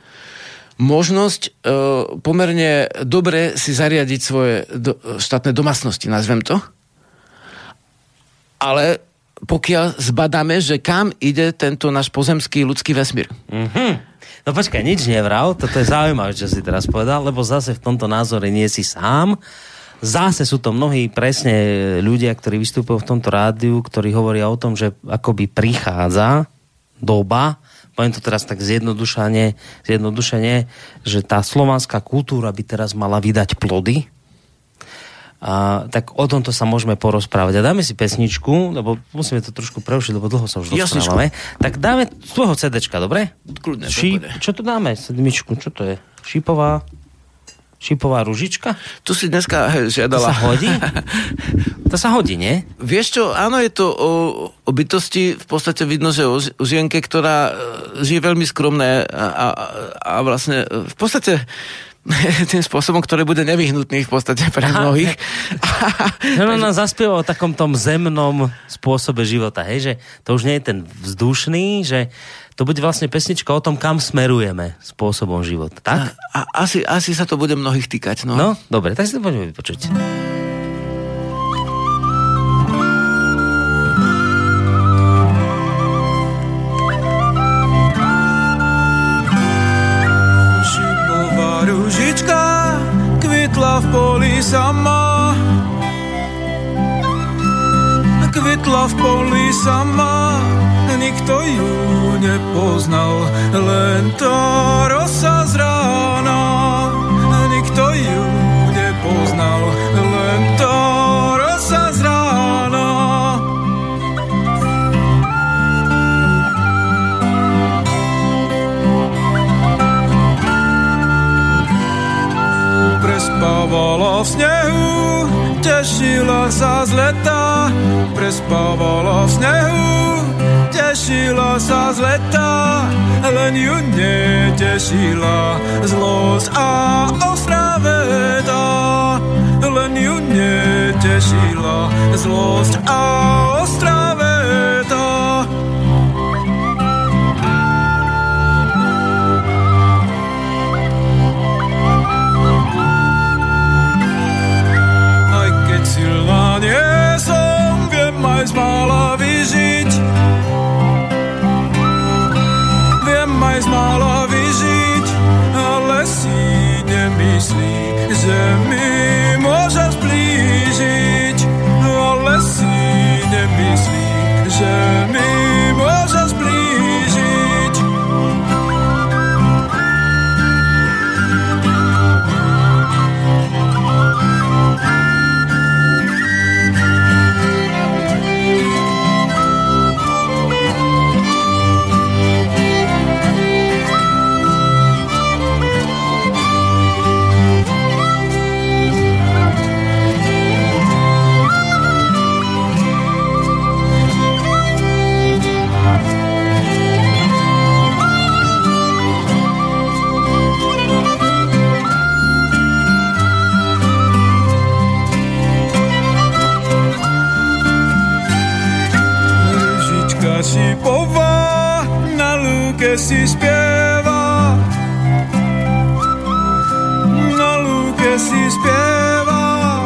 možnosť uh, pomerne dobre si zariadiť svoje do, štátne domácnosti, nazvem to. Ale pokiaľ zbadáme, že kam ide tento náš pozemský ľudský vesmír. Mm-hmm. No počkaj, nič nevral, toto je zaujímavé, čo si teraz povedal, lebo zase v tomto názore nie si sám. Zase sú to mnohí presne ľudia, ktorí vystupujú v tomto rádiu, ktorí hovoria o tom, že akoby prichádza doba, poviem to teraz tak zjednodušene, zjednodušene, že tá slovanská kultúra by teraz mala vydať plody, a, tak o tomto sa môžeme porozprávať. A dáme si pesničku, lebo musíme to trošku preušiť, lebo dlho sa už rozprávame. Tak dáme svojho CDčka, dobre? Kľudne, Šíp, čo to dáme? Sedmičku, čo to je? Šípová? Šipová ružička? Tu si dneska žiadala. To sa hodí? <laughs> to sa hodí, nie? Vieš čo, áno, je to o, o bytosti, v podstate vidno, že o, o žienke, ktorá e, žije veľmi skromné a, a, a vlastne v podstate <laughs> tým spôsobom, ktorý bude nevyhnutný v podstate pre mnohých. no, no, <laughs> no, zaspieva o takom tom zemnom spôsobe života, hej, že to už nie je ten vzdušný, že to bude vlastne pesnička o tom, kam smerujeme spôsobom života, tak? A, a asi, asi sa to bude mnohých týkať, no. No, dobre, tak si to poďme vypočuť. kvitla v poli sama. Kvitla v poli sama, nikto ju nepoznal, len tá rosa z rána. Nikto ju nepoznal, len tá rosa z rána. Prespávala v snehu, tešila sa z leta, prespávala v snehu, tešila sa z leta, len ju netešila zlosť a ostrá veta. Len ju netešila zlosť a ostrá že šipová na lúke si spieva. Na lúke si spieva,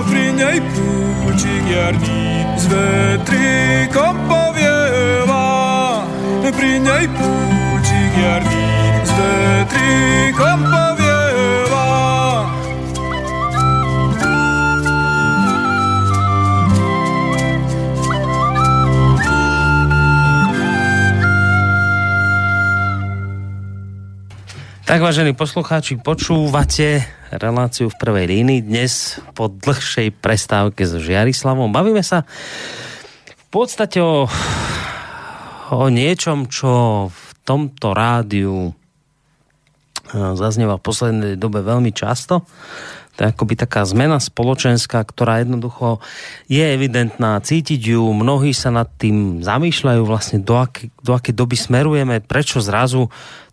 pri nej púčik jarný z vetrikom povieva. Pri nej púčik jarný z vetrikom povieva. Tak, vážení poslucháči, počúvate reláciu v prvej línii dnes po dlhšej prestávke so Žiarislavom. Bavíme sa v podstate o, o niečom, čo v tomto rádiu zaznieva v poslednej dobe veľmi často. To je akoby taká zmena spoločenská, ktorá jednoducho je evidentná, cítiť ju, mnohí sa nad tým zamýšľajú vlastne do, aké, do aké doby smerujeme, prečo zrazu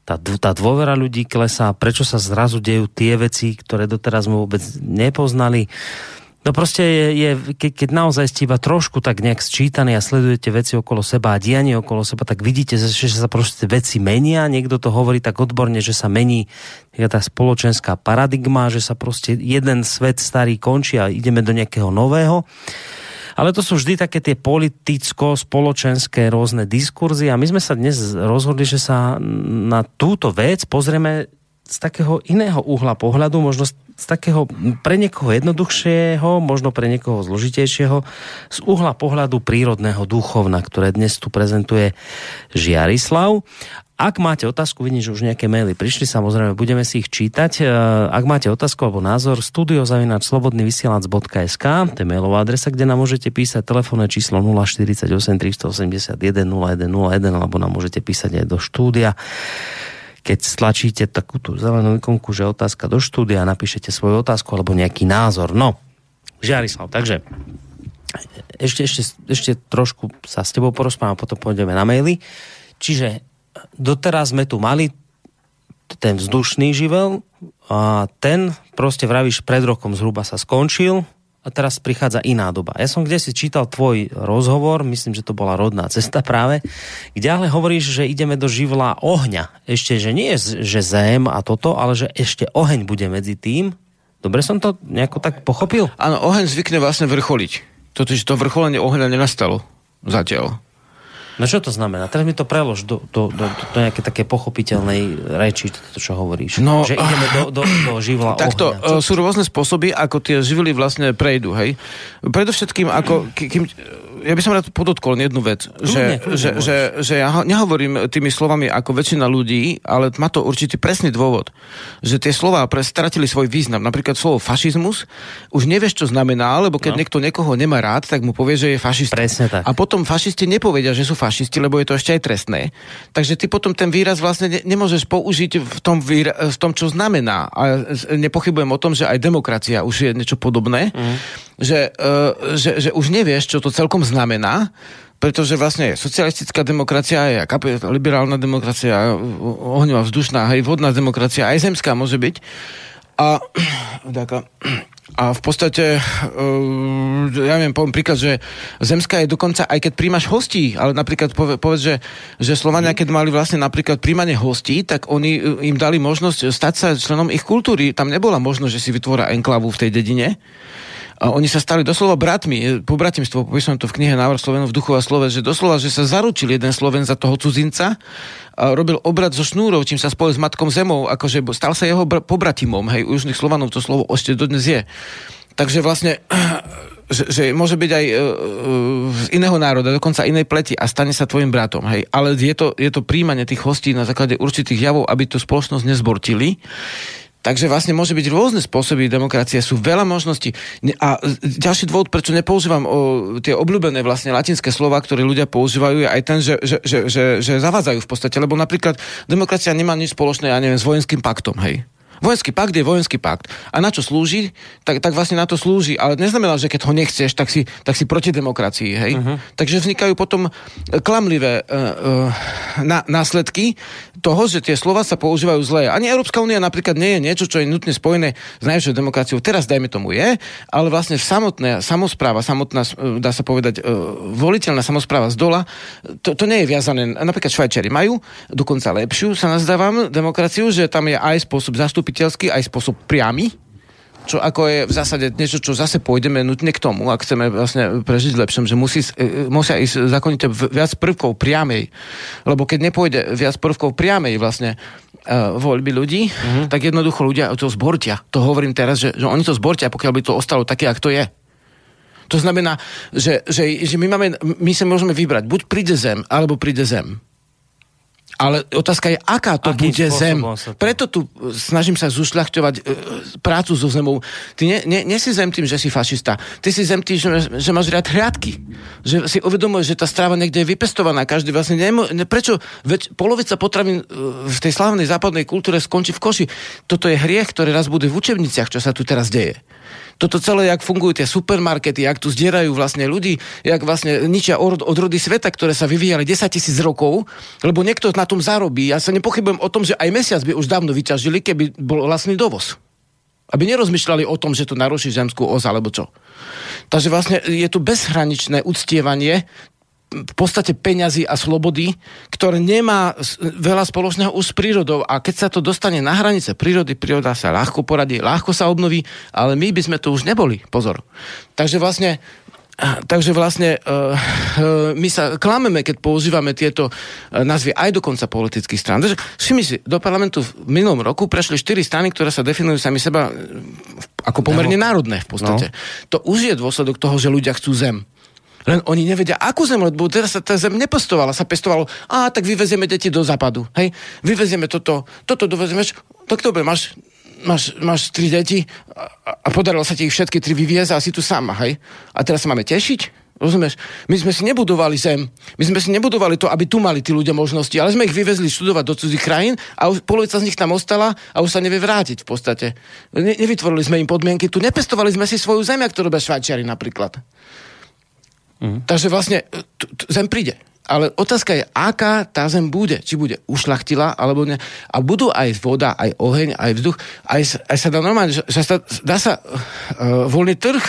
tá, tá dôvera ľudí klesá, prečo sa zrazu dejú tie veci, ktoré doteraz sme vôbec nepoznali. No proste je, je ke, keď naozaj ste iba trošku tak nejak sčítaní a sledujete veci okolo seba a dianie okolo seba, tak vidíte, že sa proste veci menia. Niekto to hovorí tak odborne, že sa mení tá spoločenská paradigma, že sa proste jeden svet starý končí a ideme do nejakého nového. Ale to sú vždy také tie politicko-spoločenské rôzne diskurzy a my sme sa dnes rozhodli, že sa na túto vec pozrieme z takého iného uhla pohľadu, možno z, takého pre niekoho jednoduchšieho, možno pre niekoho zložitejšieho, z uhla pohľadu prírodného duchovna, ktoré dnes tu prezentuje Žiarislav. Ak máte otázku, vidím, že už nejaké maily prišli, samozrejme, budeme si ich čítať. E, ak máte otázku alebo názor, studiozavinač.slobodnyvysielac.sk to je mailová adresa, kde nám môžete písať telefónne číslo 048 381 0101 alebo nám môžete písať aj do štúdia keď stlačíte takú tú zelenú ikonku, že otázka do štúdia, napíšete svoju otázku alebo nejaký názor. No, Žiarislav, takže ešte, ešte, ešte trošku sa s tebou porozprávam, potom pôjdeme na maily. Čiže doteraz sme tu mali ten vzdušný živel a ten proste vravíš pred rokom zhruba sa skončil, a teraz prichádza iná doba. Ja som kde si čítal tvoj rozhovor, myslím, že to bola rodná cesta práve, kde ale hovoríš, že ideme do živla ohňa. Ešte, že nie je, že zem a toto, ale že ešte oheň bude medzi tým. Dobre som to nejako tak pochopil? Áno, oheň zvykne vlastne vrcholiť. Totiž to vrcholenie ohňa nenastalo zatiaľ. No čo to znamená? Teraz mi to prelož do, do, do, do nejaké také pochopiteľnej reči, to, čo hovoríš. No, že ideme do, do, do živla Takto, ohňa. Čo, sú rôzne spôsoby, ako tie živly vlastne prejdú, hej. Predovšetkým, ako, kým, ja by som rád podotkol jednu vec, že, kľudne, že, že, že ja nehovorím tými slovami ako väčšina ľudí, ale má to určitý presný dôvod, že tie slova pre stratili svoj význam. Napríklad slovo fašizmus už nevieš, čo znamená, lebo keď no. niekto niekoho nemá rád, tak mu povie, že je fašista. Presne tak. A potom fašisti nepovedia, že sú fašisti, lebo je to ešte aj trestné. Takže ty potom ten výraz vlastne ne, nemôžeš použiť v tom, výra, v tom, čo znamená. A nepochybujem o tom, že aj demokracia už je niečo podobné. Mm. Že, uh, že, že už nevieš, čo to celkom znamená, pretože vlastne socialistická demokracia je liberálna demokracia, ohňová vzdušná, aj vodná demokracia, aj zemská môže byť. A, <clears throat> a v podstate, ja neviem, poviem príklad, že Zemská je dokonca, aj keď príjmaš hostí, ale napríklad povedz, že, že Slovania, keď mali vlastne napríklad príjmanie hostí, tak oni im dali možnosť stať sa členom ich kultúry. Tam nebola možnosť, že si vytvoria enklavu v tej dedine a oni sa stali doslova bratmi, po bratimstvo, popísam to v knihe Návrh Slovenov v duchu a slove, že doslova, že sa zaručil jeden Sloven za toho cudzinca a robil obrad so šnúrov, čím sa spojil s matkom zemou, akože stal sa jeho br- pobratimom, hej, u južných Slovanov to slovo ešte dodnes je. Takže vlastne <clears throat> že, že môže byť aj uh, z iného národa, dokonca inej pleti a stane sa tvojim bratom. Hej. Ale je to, je to príjmanie tých hostí na základe určitých javov, aby tú spoločnosť nezbortili. Takže vlastne môže byť rôzne spôsoby demokracie, sú veľa možností. A ďalší dôvod, prečo nepoužívam o, tie obľúbené vlastne latinské slova, ktoré ľudia používajú, je aj ten, že, že, že, že, že zavádzajú v podstate, lebo napríklad demokracia nemá nič spoločné, ja neviem, s vojenským paktom, hej. Vojenský pakt je vojenský pakt. A na čo slúži? Tak, tak vlastne na to slúži. Ale neznamená, že keď ho nechceš, tak si, tak si proti demokracii. Hej? Uh-huh. Takže vznikajú potom klamlivé uh, uh, na, následky toho, že tie slova sa používajú zle. Ani Európska únia napríklad nie je niečo, čo je nutne spojené s najväčšou demokraciou. Teraz, dajme tomu, je, ale vlastne samotná samozpráva, samotná, dá sa povedať, uh, voliteľná samozpráva z dola, to, to nie je viazané. Napríklad Švajčari majú dokonca lepšiu, sa nazdávam, demokraciu, že tam je aj spôsob zastupiteľský, aj spôsob priamy, čo ako je v zásade niečo, čo zase pôjdeme nutne k tomu, ak chceme vlastne prežiť lepšom, že musí, e, musia ísť zákonite viac prvkov priamej. Lebo keď nepôjde viac prvkov priamej vlastne uh, voľby ľudí, mm-hmm. tak jednoducho ľudia to zbortia. To hovorím teraz, že, že oni to zbortia, pokiaľ by to ostalo také, ako to je. To znamená, že, že, že my, máme, my sa môžeme vybrať, buď príde zem, alebo príde zem. Ale otázka je, aká to Akým bude zem. to- Preto tu e, snažím sa zušľachťovať e, prácu so zemou. Ty ne, ne, nie si zem tým, že si fašista. Ty si zem tým, že, že máš rád hriadky. Že si uvedomuješ, že tá stráva niekde je vypestovaná. Každý vlastne nemo, ne, prečo veď polovica potravín e, v tej slavnej západnej kultúre skončí v koši. Toto je hriech, ktorý raz bude v učebniciach, čo sa tu teraz deje. Toto celé, jak fungujú tie supermarkety, jak tu zdierajú vlastne ľudí, jak vlastne ničia od- odrody sveta, ktoré sa vyvíjali 10 tisíc rokov, lebo niekto na tom zarobí. Ja sa nepochybujem o tom, že aj mesiac by už dávno vyťažili, keby bol vlastný dovoz. Aby nerozmýšľali o tom, že to naruší zemskú os alebo čo. Takže vlastne je tu bezhraničné uctievanie v podstate peňazí a slobody, ktoré nemá veľa spoločného už s prírodou. A keď sa to dostane na hranice prírody, príroda sa ľahko poradí, ľahko sa obnoví, ale my by sme to už neboli. Pozor. Takže vlastne Takže vlastne uh, uh, my sa klameme, keď používame tieto uh, názvy aj dokonca politických strán. Takže všimni si, do parlamentu v minulom roku prešli štyri strany, ktoré sa definujú sami seba ako pomerne národné v podstate. No. To už je dôsledok toho, že ľudia chcú zem. Len oni nevedia, akú zem, lebo teraz sa tá zem nepestovala, sa pestovalo, a tak vyvezieme deti do západu, hej, vyvezieme toto, toto dovezieme, tak dobre, máš, máš, máš tri deti a, a podarilo sa ti ich všetky tri vyviezť a si tu sama, hej. A teraz sa máme tešiť? Rozumieš? My sme si nebudovali zem. My sme si nebudovali to, aby tu mali tí ľudia možnosti, ale sme ich vyvezli študovať do cudzích krajín a už polovica z nich tam ostala a už sa nevie vrátiť v podstate. Ne, nevytvorili sme im podmienky, tu nepestovali sme si svoju zem, ako to robia Švajčiari napríklad. Mm. Takže vlastne e, zem príde. Ale otázka je, aká tá zem bude. Či bude ušlachtila, alebo ne. A budú aj voda, aj oheň, aj vzduch. Aj, aj sa dá normálne, že, že sa, dá sa uh, voľný trh,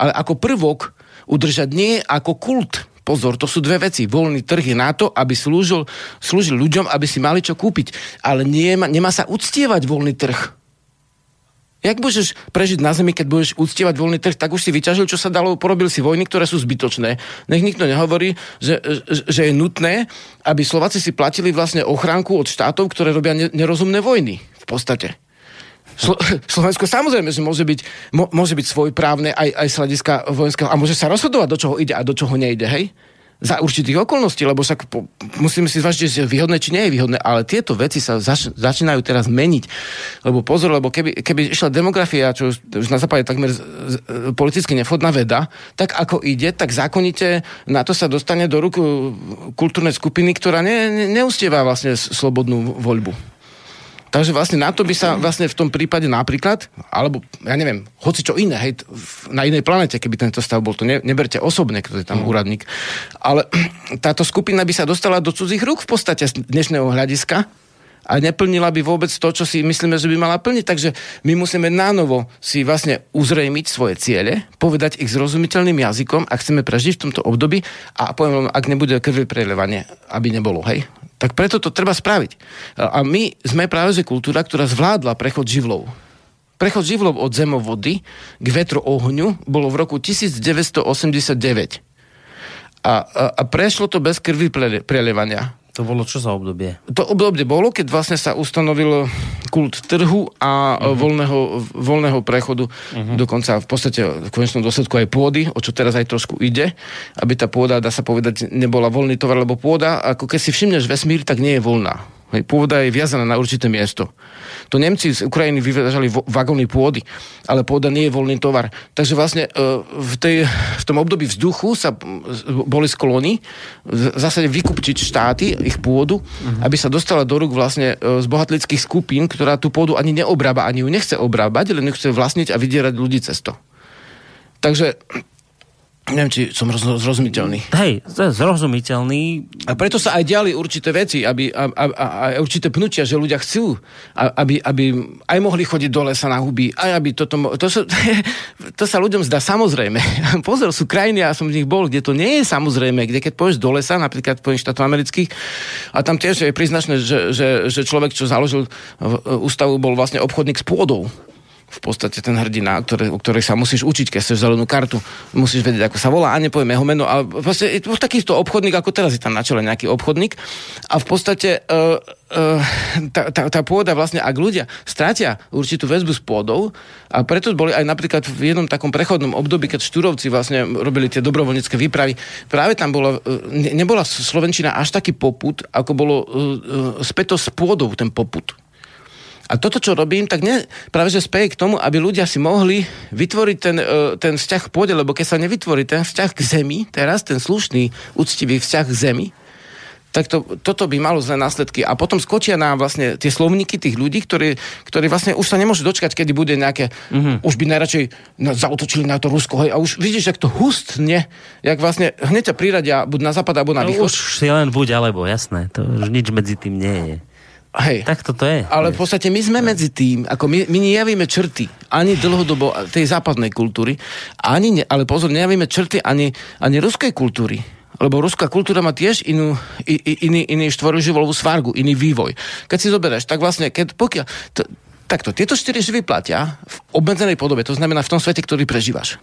ale ako prvok udržať nie ako kult. Pozor, to sú dve veci. Voľný trh je na to, aby slúžil, slúžil ľuďom, aby si mali čo kúpiť. Ale nie, nemá sa uctievať voľný trh. Jak môžeš prežiť na zemi, keď budeš uctievať voľný trh, tak už si vyťažil, čo sa dalo, porobil si vojny, ktoré sú zbytočné. Nech nikto nehovorí, že, že, je nutné, aby Slováci si platili vlastne ochránku od štátov, ktoré robia ne, nerozumné vojny. V podstate. Slo- <laughs> Slovensko samozrejme, že môže byť, môže byť svojprávne aj, aj z hľadiska vojenského a môže sa rozhodovať, do čoho ide a do čoho nejde, hej? Za určitých okolností, lebo sa po, musíme si zvažiť, že je výhodné či nie je výhodné, ale tieto veci sa zač, začínajú teraz meniť. Lebo pozor, lebo keby, keby išla demografia, čo už, na západe takmer z, z, politicky nevhodná veda, tak ako ide, tak zákonite na to sa dostane do rúk kultúrnej skupiny, ktorá ne, ne, neustieva vlastne slobodnú voľbu. Takže vlastne na to by sa vlastne v tom prípade napríklad, alebo ja neviem, hoci čo iné, hej, na inej planete, keby tento stav bol, to ne, neberte osobne, kto je tam úradník, ale <clears throat> táto skupina by sa dostala do cudzích rúk v podstate z dnešného hľadiska a neplnila by vôbec to, čo si myslíme, že by mala plniť. Takže my musíme nánovo si vlastne uzrejmiť svoje ciele, povedať ich zrozumiteľným jazykom a chceme prežiť v tomto období a poviem, ak nebude krvi prelevanie, aby nebolo, hej. Tak preto to treba spraviť. A my sme práve že kultúra, ktorá zvládla prechod živlov. Prechod živlov od zemovody k vetru ohňu bolo v roku 1989. A, a, a prešlo to bez krvi prelievania. To bolo čo za obdobie? To obdobie bolo, keď vlastne sa ustanovil kult trhu a uh-huh. voľného, voľného prechodu, uh-huh. dokonca v podstate v konečnom dôsledku aj pôdy, o čo teraz aj trošku ide, aby tá pôda, dá sa povedať, nebola voľný tovar, lebo pôda, ako keď si všimneš vesmír, tak nie je voľná. Hej, pôda je viazaná na určité miesto. To Nemci z Ukrajiny vyvážali vagóny pôdy, ale pôda nie je voľný tovar. Takže vlastne e, v, tej, v tom období vzduchu sa m, z- boli sklony v zásade vykupčiť štáty, ich pôdu, uh-huh. aby sa dostala do rúk vlastne e, z bohatlických skupín, ktorá tú pôdu ani neobrába, ani ju nechce obrábať, len ju chce vlastniť a vydierať ľudí cez to. Takže neviem, či som roz, zrozumiteľný. Hej, zrozumiteľný. A preto sa aj diali určité veci, aby, a, a, a, určité pnutia, že ľudia chcú, aby, aby aj mohli chodiť do lesa na huby, aj aby toto... To, sa, <laughs> to sa ľuďom zdá samozrejme. <laughs> Pozor, sú krajiny, ja som v nich bol, kde to nie je samozrejme, kde keď pôjdeš do lesa, napríklad v štátov amerických, a tam tiež je príznačné, že, že, že človek, čo založil ústavu, bol vlastne obchodník s pôdou. V podstate ten hrdina, ktoré, o ktorej sa musíš učiť, keď chceš zelenú kartu, musíš vedieť, ako sa volá a nepoviem jeho meno, ale proste je to takýto obchodník, ako teraz je tam na čele nejaký obchodník a v podstate uh, uh, tá, tá, tá pôda vlastne, ak ľudia stratia určitú väzbu s pôdou a preto boli aj napríklad v jednom takom prechodnom období, keď štúrovci vlastne robili tie dobrovoľnícke výpravy, práve tam bola, ne, nebola Slovenčina až taký poput, ako bolo uh, späto s pôdou ten poput. A toto, čo robím, tak ne, práve že speje k tomu, aby ľudia si mohli vytvoriť ten, e, ten vzťah k pôde, lebo keď sa nevytvorí ten vzťah k zemi, teraz ten slušný, úctivý vzťah k zemi, tak to, toto by malo zlé následky. A potom skočia na vlastne tie slovníky tých ľudí, ktorí, ktorí vlastne už sa nemôžu dočkať, kedy bude nejaké, mm-hmm. už by najradšej na, zautočili na to Rusko, hej, a už vidíš, jak to hustne, jak vlastne hneď ťa priradia buď na západ, alebo na no, východ. Už si len buď alebo, jasné, to už nič medzi tým nie je. Hej. Tak toto je. Ale v podstate my sme medzi tým, ako my, my nejavíme črty ani dlhodobo tej západnej kultúry, ani ne, ale pozor, nejavíme črty ani, ani ruskej kultúry. Lebo ruská kultúra má tiež inú, iný, iný štvorživolovú svargu, iný vývoj. Keď si zoberieš, tak vlastne, keď pokiaľ... To, takto, tieto štyri živy platia v obmedzenej podobe, to znamená v tom svete, ktorý prežívaš.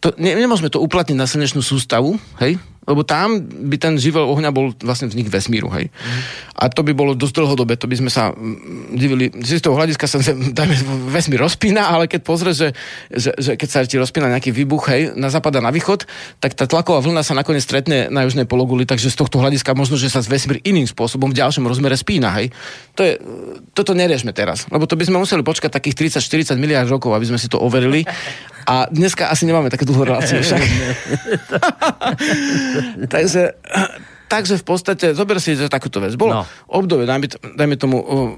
To, ne, nemôžeme to uplatniť na slnečnú sústavu, hej? Lebo tam by ten živel ohňa bol vlastne vznik vesmíru, hej. Mm. A to by bolo dosť dlhodobé, to by sme sa mm, divili. Z toho hľadiska sa <laughs> dajme, vesmír rozpína, ale keď pozrieš, že, že, že, keď sa ti rozpína nejaký výbuch, hej, na západ a na východ, tak tá tlaková vlna sa nakoniec stretne na južnej pologuli, takže z tohto hľadiska možno, že sa vesmír iným spôsobom v ďalšom rozmere spína, hej. To je, toto neriešme teraz, lebo to by sme museli počkať takých 30-40 miliard rokov, aby sme si to overili. A dneska asi nemáme také dlhú reláciu však. <laughs> <laughs> takže, takže v podstate, zober si že takúto vec. Bolo no. obdobie, dajme, dajme tomu, uh,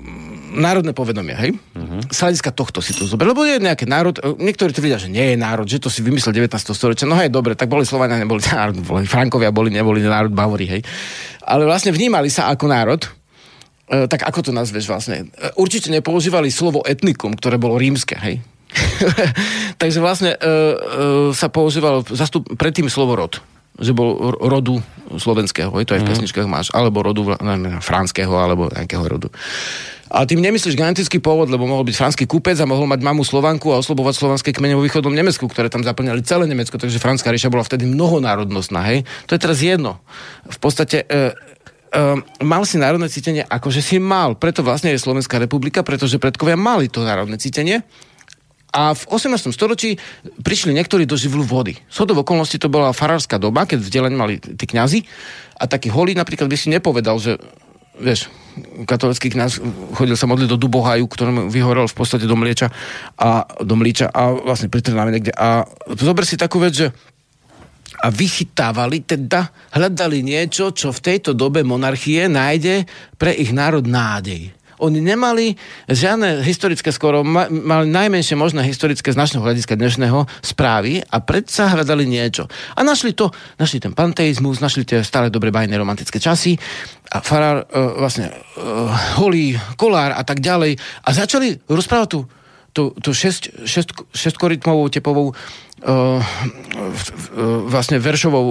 národné povedomie, hej? Uh-huh. Z hľadiska tohto si to zober. Lebo je nejaký národ, niektorí to vidia, že nie je národ, že to si vymyslel 19. storočia. No hej, dobre, tak boli Slovania, neboli <laughs> národ, boli Frankovia, boli, neboli národ Bavory, hej. Ale vlastne vnímali sa ako národ, e, tak ako to nazveš vlastne? E, určite nepoužívali slovo etnikum, ktoré bolo rímske, hej? <laughs> Takže vlastne e, e, sa používalo zastup, predtým slovo rod že bol rodu slovenského, to aj v mhm. pesničkách máš, alebo rodu neviem, franského, alebo nejakého rodu. A tým nemyslíš genetický pôvod, lebo mohol byť franský kúpec a mohol mať mamu Slovanku a oslobovať slovanské kmene vo východnom Nemecku, ktoré tam zaplňali celé Nemecko, takže franská ríša bola vtedy mnohonárodnostná, hej. To je teraz jedno. V podstate e, e, mal si národné cítenie, akože si mal. Preto vlastne je Slovenská republika, pretože predkovia mali to národné cítenie a v 18. storočí prišli niektorí do živlu vody. V okolnosti to bola farárska doba, keď vzdelanie mali tí kňazi a taký holý napríklad by si nepovedal, že vieš, katolický kňaz chodil sa modliť do Dubohaju, ktorom vyhorel v podstate do mlieča a do mlíča a vlastne pri Trnave niekde. A zober si takú vec, že a vychytávali, teda hľadali niečo, čo v tejto dobe monarchie nájde pre ich národ nádej. Oni nemali žiadne historické, skoro mali najmenšie možné historické z našho hľadiska dnešného správy a predsa hľadali niečo. A našli to, našli ten panteizmus, našli tie stále dobre bajné romantické časy a farár, uh, vlastne uh, holý, kolár a tak ďalej a začali rozprávať tú tú, tú šest, šest, šestkorytmovou tepovou vlastne veršovou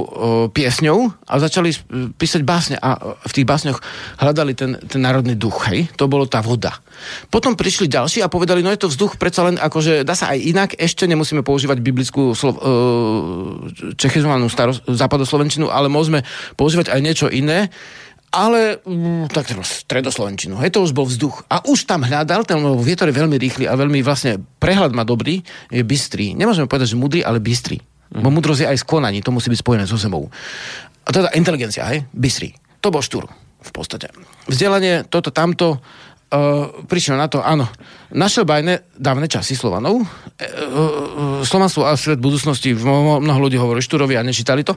piesňou a začali písať básne a v tých básňoch hľadali ten, ten národný duch, hej? To bolo tá voda. Potom prišli ďalší a povedali, no je to vzduch predsa len akože dá sa aj inak, ešte nemusíme používať biblickú slo, čechizovanú staros, západoslovenčinu, ale môžeme používať aj niečo iné ale mm, tak stredoslovenčinu. Hej, to už bol vzduch. A už tam hľadal, ten vietor je veľmi rýchly a veľmi vlastne prehľad má dobrý, je bystrý. Nemôžeme povedať, že mudrý, ale bystrý. Mm. Bo mudrosť je aj skonaní, to musí byť spojené so zemou. A teda inteligencia, hej, bystrý. To bol štúr v podstate. Vzdelanie, toto, tamto, Uh, prišiel na to, áno, naše bajné dávne časy Slovanov, uh, Slovanstvo a svet budúcnosti, mnoho ľudí hovorí Štúrovi a nečítali to,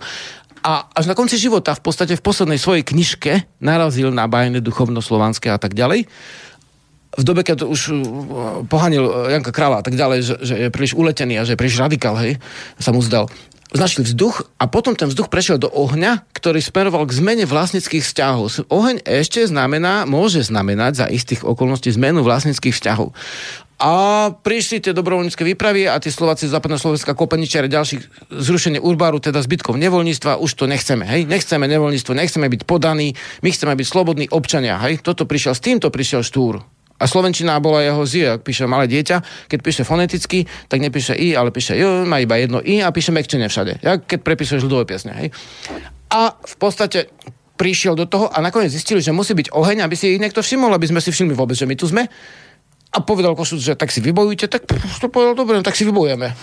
a až na konci života, v podstate v poslednej svojej knižke, narazil na bajné duchovno slovanské a tak ďalej. V dobe, keď už uh, pohanil uh, Janka Krala a tak ďalej, že, že je príliš uletený a že je príliš radikál, hej, sa mu zdal. Znašli vzduch a potom ten vzduch prešiel do ohňa, ktorý smeroval k zmene vlastnických vzťahov. Oheň ešte znamená, môže znamenať za istých okolností zmenu vlastnických vzťahov. A prišli tie dobrovoľnícke výpravy a tie Slováci z západného Slovenska, Kopeničiare, ďalších zrušenie Urbáru, teda zbytkov nevoľníctva, už to nechceme, hej? Nechceme nevoľníctvo, nechceme byť podaní, my chceme byť slobodní občania, hej? Toto prišiel, s týmto prišiel Štúr. A slovenčina bola jeho zie, ak píše malé dieťa, keď píše foneticky, tak nepíše i, ale píše j, má iba jedno i a píše mekčene všade. Ja, keď prepisuješ ľudové piesne. Hej. A v podstate prišiel do toho a nakoniec zistili, že musí byť oheň, aby si ich niekto všimol, aby sme si všimli vôbec, že my tu sme. A povedal Košuc, že tak si vybojujte, tak to povedal, dobre, no tak si vybojujeme.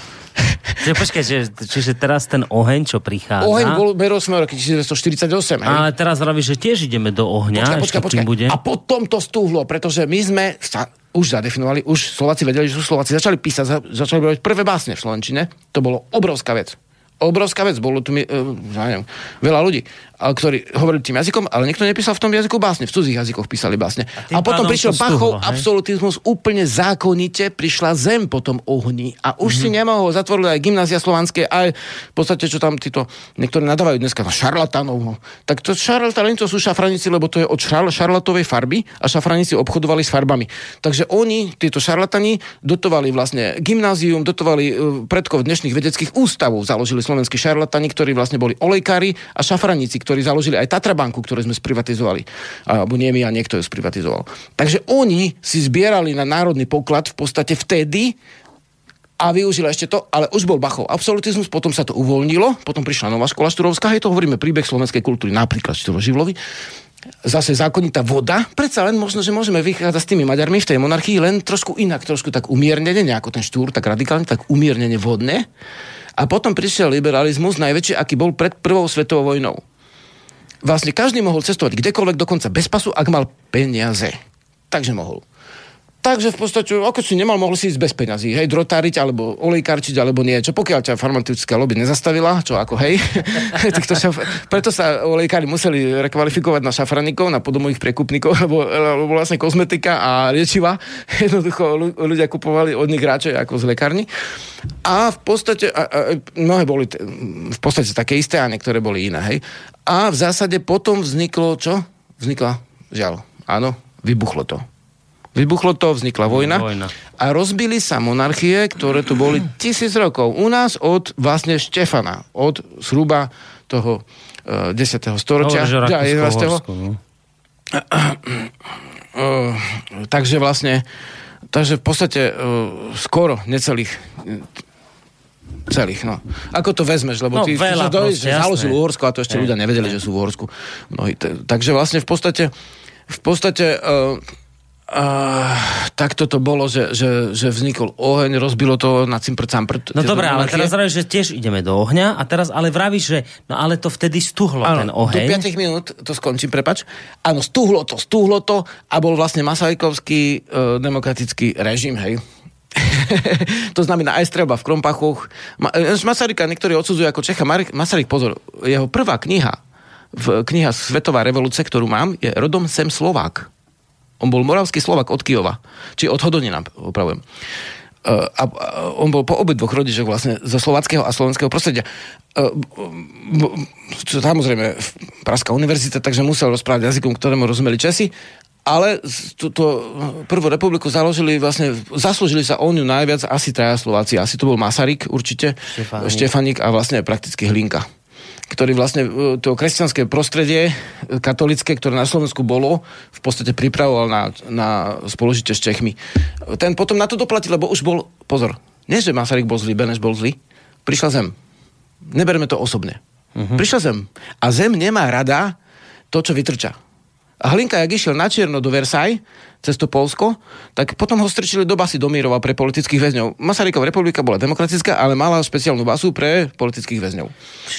Čiže počkaj, že, čiže teraz ten oheň, čo prichádza... Oheň bol, berol sme roky 1948. Hej. Ale teraz vravíš, že tiež ideme do ohňa. Počkaj, počkaj, počkaj. Bude. A potom to stúhlo, pretože my sme sa už zadefinovali, už Slováci vedeli, že sú Slováci. Začali písať, za- začali robiť prvé básne v Slovenčine. To bolo obrovská vec. Obrovská vec. Bolo tu, mi- e, neviem, veľa ľudí, a ktorí hovorili tým jazykom, ale nikto nepísal v tom jazyku básne. V cudzích jazykoch písali básne. tým A, potom prišiel Bachov absolutizmus úplne zákonite prišla zem po tom ohni a už Mhm. si nemohol, zatvorili aj gymnázia slovanské, aj v podstate, čo tam títo, niektorí nadávajú dneska na šarlatánov. no. Tak to šarlatáni to sú šafranici, lebo to je od šarl, šarlatovej farby a šafranici obchodovali s farbami. Takže oni, títo šarlatani, dotovali vlastne gymnázium, dotovali e, predkov dnešných vedeckých ústavov, založili slovenskí šarlatani, ktorí vlastne boli olejkári a šafranici, ktorí založili aj Tatrabanku, ktorú sme sprivatizovali. Alebo nie my a niekto ju sprivatizoval. Takže oni si zbierali na národný poklad v podstate vtedy a využila ešte to, ale už bol Bachov absolutizmus, potom sa to uvoľnilo, potom prišla nová škola Šturovská, hej, to hovoríme príbeh slovenskej kultúry, napríklad Šturo Živlovi. Zase zákonitá voda, predsa len možno, že môžeme vychádzať s tými Maďarmi v tej monarchii, len trošku inak, trošku tak umiernene, nie ako ten Štúr, tak radikálne, tak umiernene vodne. A potom prišiel liberalizmus, najväčší, aký bol pred prvou svetovou vojnou vlastne každý mohol cestovať kdekoľvek, dokonca bez pasu, ak mal peniaze. Takže mohol. Takže v podstate, ako si nemal, mohol si ísť bez peňazí. Hej, drotáriť, alebo olejkarčiť, alebo niečo. Pokiaľ ťa farmaceutická lobby nezastavila, čo ako hej, <laughs> šaf... preto sa olejkári museli rekvalifikovať na šafranikov, na podobných prekupníkov, <laughs> lebo, lebo vlastne kozmetika a liečiva. <laughs> Jednoducho ľu- ľudia kupovali od nich radšej ako z lekárny. A v podstate, a, a, mnohé boli t- v podstate také isté a niektoré boli iné, hej. A v zásade potom vzniklo, čo? Vznikla, žiaľ, áno, vybuchlo to. Vybuchlo to, vznikla vojna, Vojna. a rozbili sa monarchie, ktoré tu boli tisíc rokov. U nás od vlastne Štefana, od zhruba toho uh, 10. storočia. Hovoríš o ja, 11. Rakúsko-Uhorsku, no. Uh, <clears throat> takže vlastne, takže v podstate uh, skoro necelých celých, no. Ako to vezmeš, lebo No, ty, veľa proste, že založil. Uhorsko a to ešte Hej, ľudia nevedeli, že sú v Uhorsku. Mnohí, t- takže vlastne v podstate v podstate uh, uh, takto to bolo, že, že, že vznikol oheň, rozbilo to na cimpr campr. No dobré, ale teraz vravíš, že tiež ideme do ohňa a teraz ale vravíš, že no ale to vtedy stuhlo ten Áno, do oheň. 5 minút to skončím, prepač. Áno, stúhlo to, stúhlo to a bol vlastne Masajkovský uh, demokratický režim, hej. <laughs> to znamená aj strelba v Krompachoch. Ma, e, Masaryka niektorí odsudzujú ako Čecha. Masaryk, pozor, jeho prvá kniha, kniha Svetová revolúcia, ktorú mám, je Rodom sem Slovák. On bol moravský Slovak od Kijova. Či od Hodonina, opravujem. Uh, a, a on bol po obidvoch rodičoch vlastne zo slovackého a slovenského prostredia. Samozrejme Pražská univerzita, takže musel rozprávať jazykom, ktorému rozumeli Česi, ale túto prvú republiku založili vlastne, zaslúžili sa o ňu najviac asi traja Slováci. Asi to bol Masaryk určite, Štefánik. Štefanik a vlastne prakticky Hlinka ktorý vlastne e, to kresťanské prostredie e, katolické, ktoré na Slovensku bolo, v podstate pripravoval na, na spoložite s Čechmi. Ten potom na to doplatil, lebo už bol, pozor, nie že Masaryk bol zlý, Beneš bol zlý, prišla zem. Neberme to osobne. Uh-huh. Prišla zem. A zem nemá rada to, čo vytrča. A Hlinka, jak išiel na čierno do Versailles, cez to Polsko, tak potom ho strčili do basy do Mírova pre politických väzňov. Masarykova republika bola demokratická, ale mala špeciálnu basu pre politických väzňov.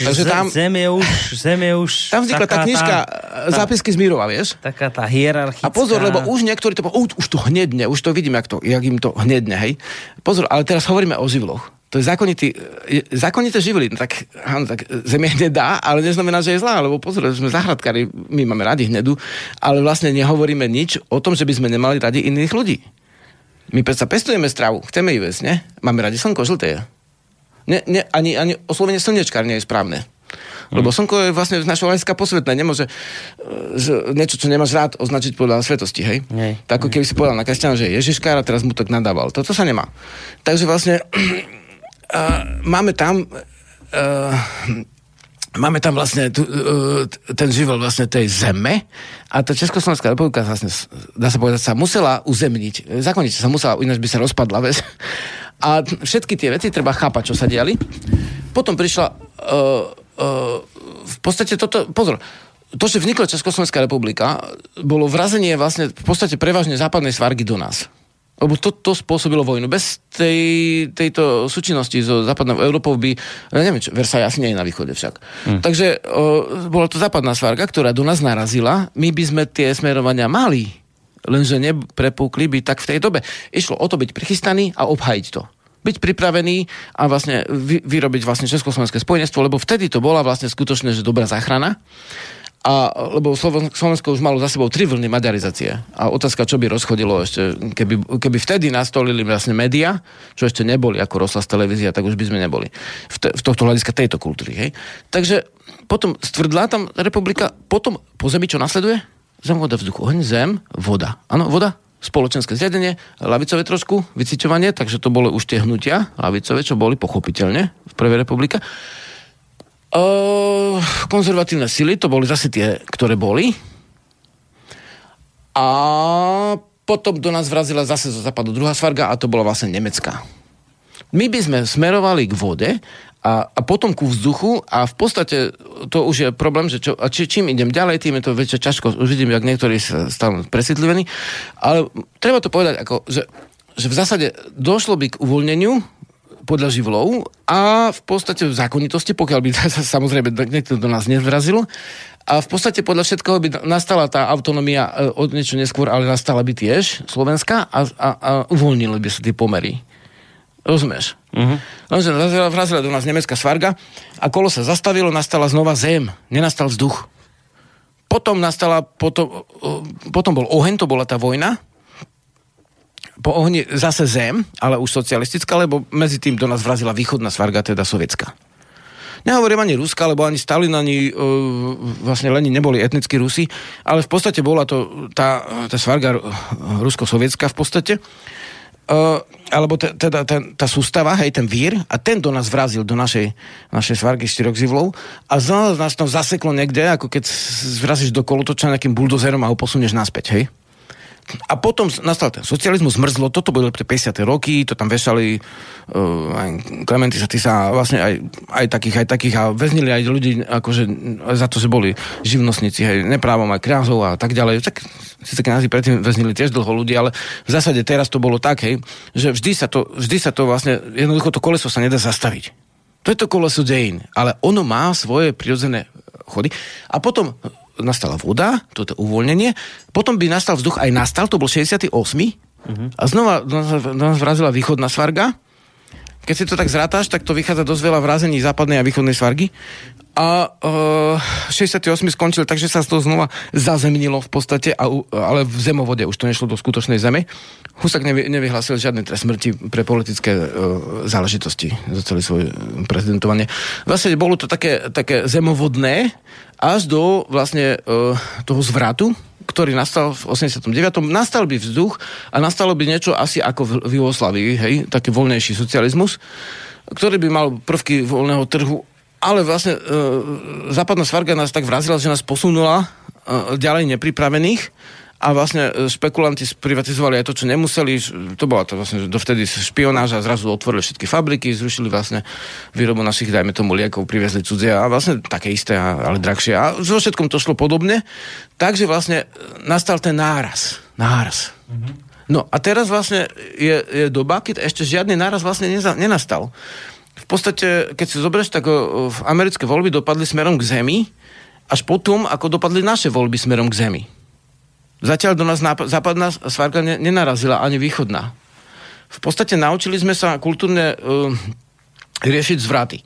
Takže tam, Zem je už, zem je už tam vznikla tá knižka tá, Zápisky z Mírova, vieš? taká tá hierarchická. A pozor, lebo už niektorí to povedali, už to hnedne, už to vidím, jak, to, jak im to hnedne, hej. Pozor, ale teraz hovoríme o živloch. To je zákonitý, zákonité živly. No tak, áno, tak zem je hnedá, ale neznamená, že je zlá, lebo pozor, sme zahradkári, my máme radi hnedu, ale vlastne nehovoríme nič o tom, že by sme nemali radi iných ľudí. My predsa pestujeme stravu, chceme ju jesť, ne? Máme radi slnko, žlté je. Ne, ne, ani, ani oslovenie slnečkár nie je správne. Lebo slnko je vlastne naša hľadiska posvetné. Nemôže že niečo, čo nemáš rád, označiť podľa svetosti, hej? Nej. Tak ako keby si povedal na kresťana, že je Ježiškár a teraz mu tak nadával. Toto sa nemá. Takže vlastne uh, máme tam uh, máme tam vlastne tu, uh, ten život vlastne tej zeme a tá Československá republika vlastne, dá sa povedať, sa musela uzemniť. Zákonite sa musela, ináč by sa rozpadla vec. A všetky tie veci treba chápať, čo sa diali. Potom prišla uh, uh, v podstate toto, pozor, to, že vznikla Československá republika, bolo vrazenie vlastne v podstate prevažne západnej svargy do nás. Lebo to, to spôsobilo vojnu. Bez tej, tejto súčinnosti so západnou Európou by, neviem, čo, Versailles asi nie je na východe však. Hmm. Takže o, bola to západná svarga, ktorá do nás narazila. My by sme tie smerovania mali, lenže neprepúkli by tak v tej dobe. Išlo o to byť prichystaný a obhajiť to byť pripravený a vlastne vy, vyrobiť vlastne Československé spojenstvo, lebo vtedy to bola vlastne skutočne, že dobrá záchrana. A, lebo Slovensko už malo za sebou tri vlny maďarizácie. A otázka, čo by rozchodilo ešte, keby, keby vtedy nastolili vlastne média, čo ešte neboli ako rozhlas televízia, tak už by sme neboli. V, te, v tohto hľadiska tejto kultúry. Hej. Takže potom stvrdlá tam republika, potom po zemi čo nasleduje? Zem, voda, vzduch, oheň, zem, voda. Áno, voda, spoločenské zriadenie, lavicové trošku, vyciťovanie, takže to boli už tie hnutia lavicové, čo boli pochopiteľne v Prvej republike. Uh, konzervatívne sily, to boli zase tie, ktoré boli. A potom do nás vrazila zase zo západu druhá svarga a to bola vlastne nemecká. My by sme smerovali k vode a, a potom ku vzduchu a v podstate to už je problém, že čo, a či, čím idem ďalej, tým je to väčšia ťažko. Už vidím, jak niektorí sa stanú presídlivení. Ale treba to povedať, ako, že, že v zásade došlo by k uvoľneniu podľa živlov a v podstate v zákonitosti, pokiaľ by <laughs> sa samozrejme niekto do nás nevrazil, a v podstate podľa všetkého by nastala tá autonómia e, od niečo neskôr, ale nastala by tiež Slovenska a, a, a uvoľnili by sa tie pomery. Rozumieš? Uh-huh. Lenže vrazila do nás nemecká svarga a kolo sa zastavilo, nastala znova zem, nenastal vzduch. Potom nastala, potom, potom bol oheň, to bola tá vojna, po ohni zase zem, ale už socialistická, lebo medzi tým do nás vrazila východná svarga, teda sovietská. Nehovorím ani Ruska, lebo ani Stalin, ani uh, vlastne Lenin neboli etnickí Rusi, ale v podstate bola to tá, tá svarga rusko-sovietská v podstate. Uh, alebo te, teda ten, tá sústava, hej, ten vír, a ten do nás vrazil, do našej, našej svargy štyroch zivlov a znova nás to zaseklo niekde, ako keď zvrazíš do kolotoča nejakým buldozerom a ho posunieš naspäť, hej a potom nastal ten socializmus, zmrzlo, toto boli tie 50. roky, to tam vešali uh, aj Klementy sa, sa vlastne aj, aj takých, aj takých a väznili aj ľudí akože za to, že boli živnostníci, hej, neprávom aj kráľov a tak ďalej. Tak také názvy predtým väznili tiež dlho ľudí, ale v zásade teraz to bolo tak, hej, že vždy sa to, vždy sa to vlastne, jednoducho to koleso sa nedá zastaviť. To je to koleso dejín, ale ono má svoje prirodzené chody. A potom nastala voda, toto uvoľnenie, potom by nastal vzduch, aj nastal, to bol 68. Uh-huh. A znova nás vrazila východná svarga. Keď si to tak zrátaš, tak to vychádza dosť veľa vrazení západnej a východnej svargy. A uh, 68 skončil, takže sa to znova zazemnilo v podstate, a, ale v zemovode už to nešlo do skutočnej zeme. Husak nevy, nevyhlásil žiadny trest smrti pre politické uh, záležitosti za celé svoje prezidentovanie. Vlastne bolo to také, také zemovodné, až do vlastne uh, toho zvratu, ktorý nastal v 89. Nastal by vzduch a nastalo by niečo asi ako v, Jugoslavii, hej, taký voľnejší socializmus, ktorý by mal prvky voľného trhu, ale vlastne uh, západná svarga nás tak vrazila, že nás posunula uh, ďalej nepripravených a vlastne e, špekulanti privatizovali aj to, čo nemuseli. To bola to vlastne dovtedy špionáža, zrazu otvorili všetky fabriky, zrušili vlastne výrobu našich, dajme tomu, liekov, priviezli cudzie a vlastne také isté, ale drahšie. A so všetkom to šlo podobne. Takže vlastne e, nastal ten náraz. Náraz. Mm-hmm. No a teraz vlastne je, je doba, keď ešte žiadny náraz vlastne neza, nenastal. V podstate, keď si zoberieš, tak v americké voľby dopadli smerom k zemi, až potom, ako dopadli naše voľby smerom k zemi. Zatiaľ do nás západná svárka nenarazila, ani východná. V podstate naučili sme sa kultúrne uh, riešiť zvraty.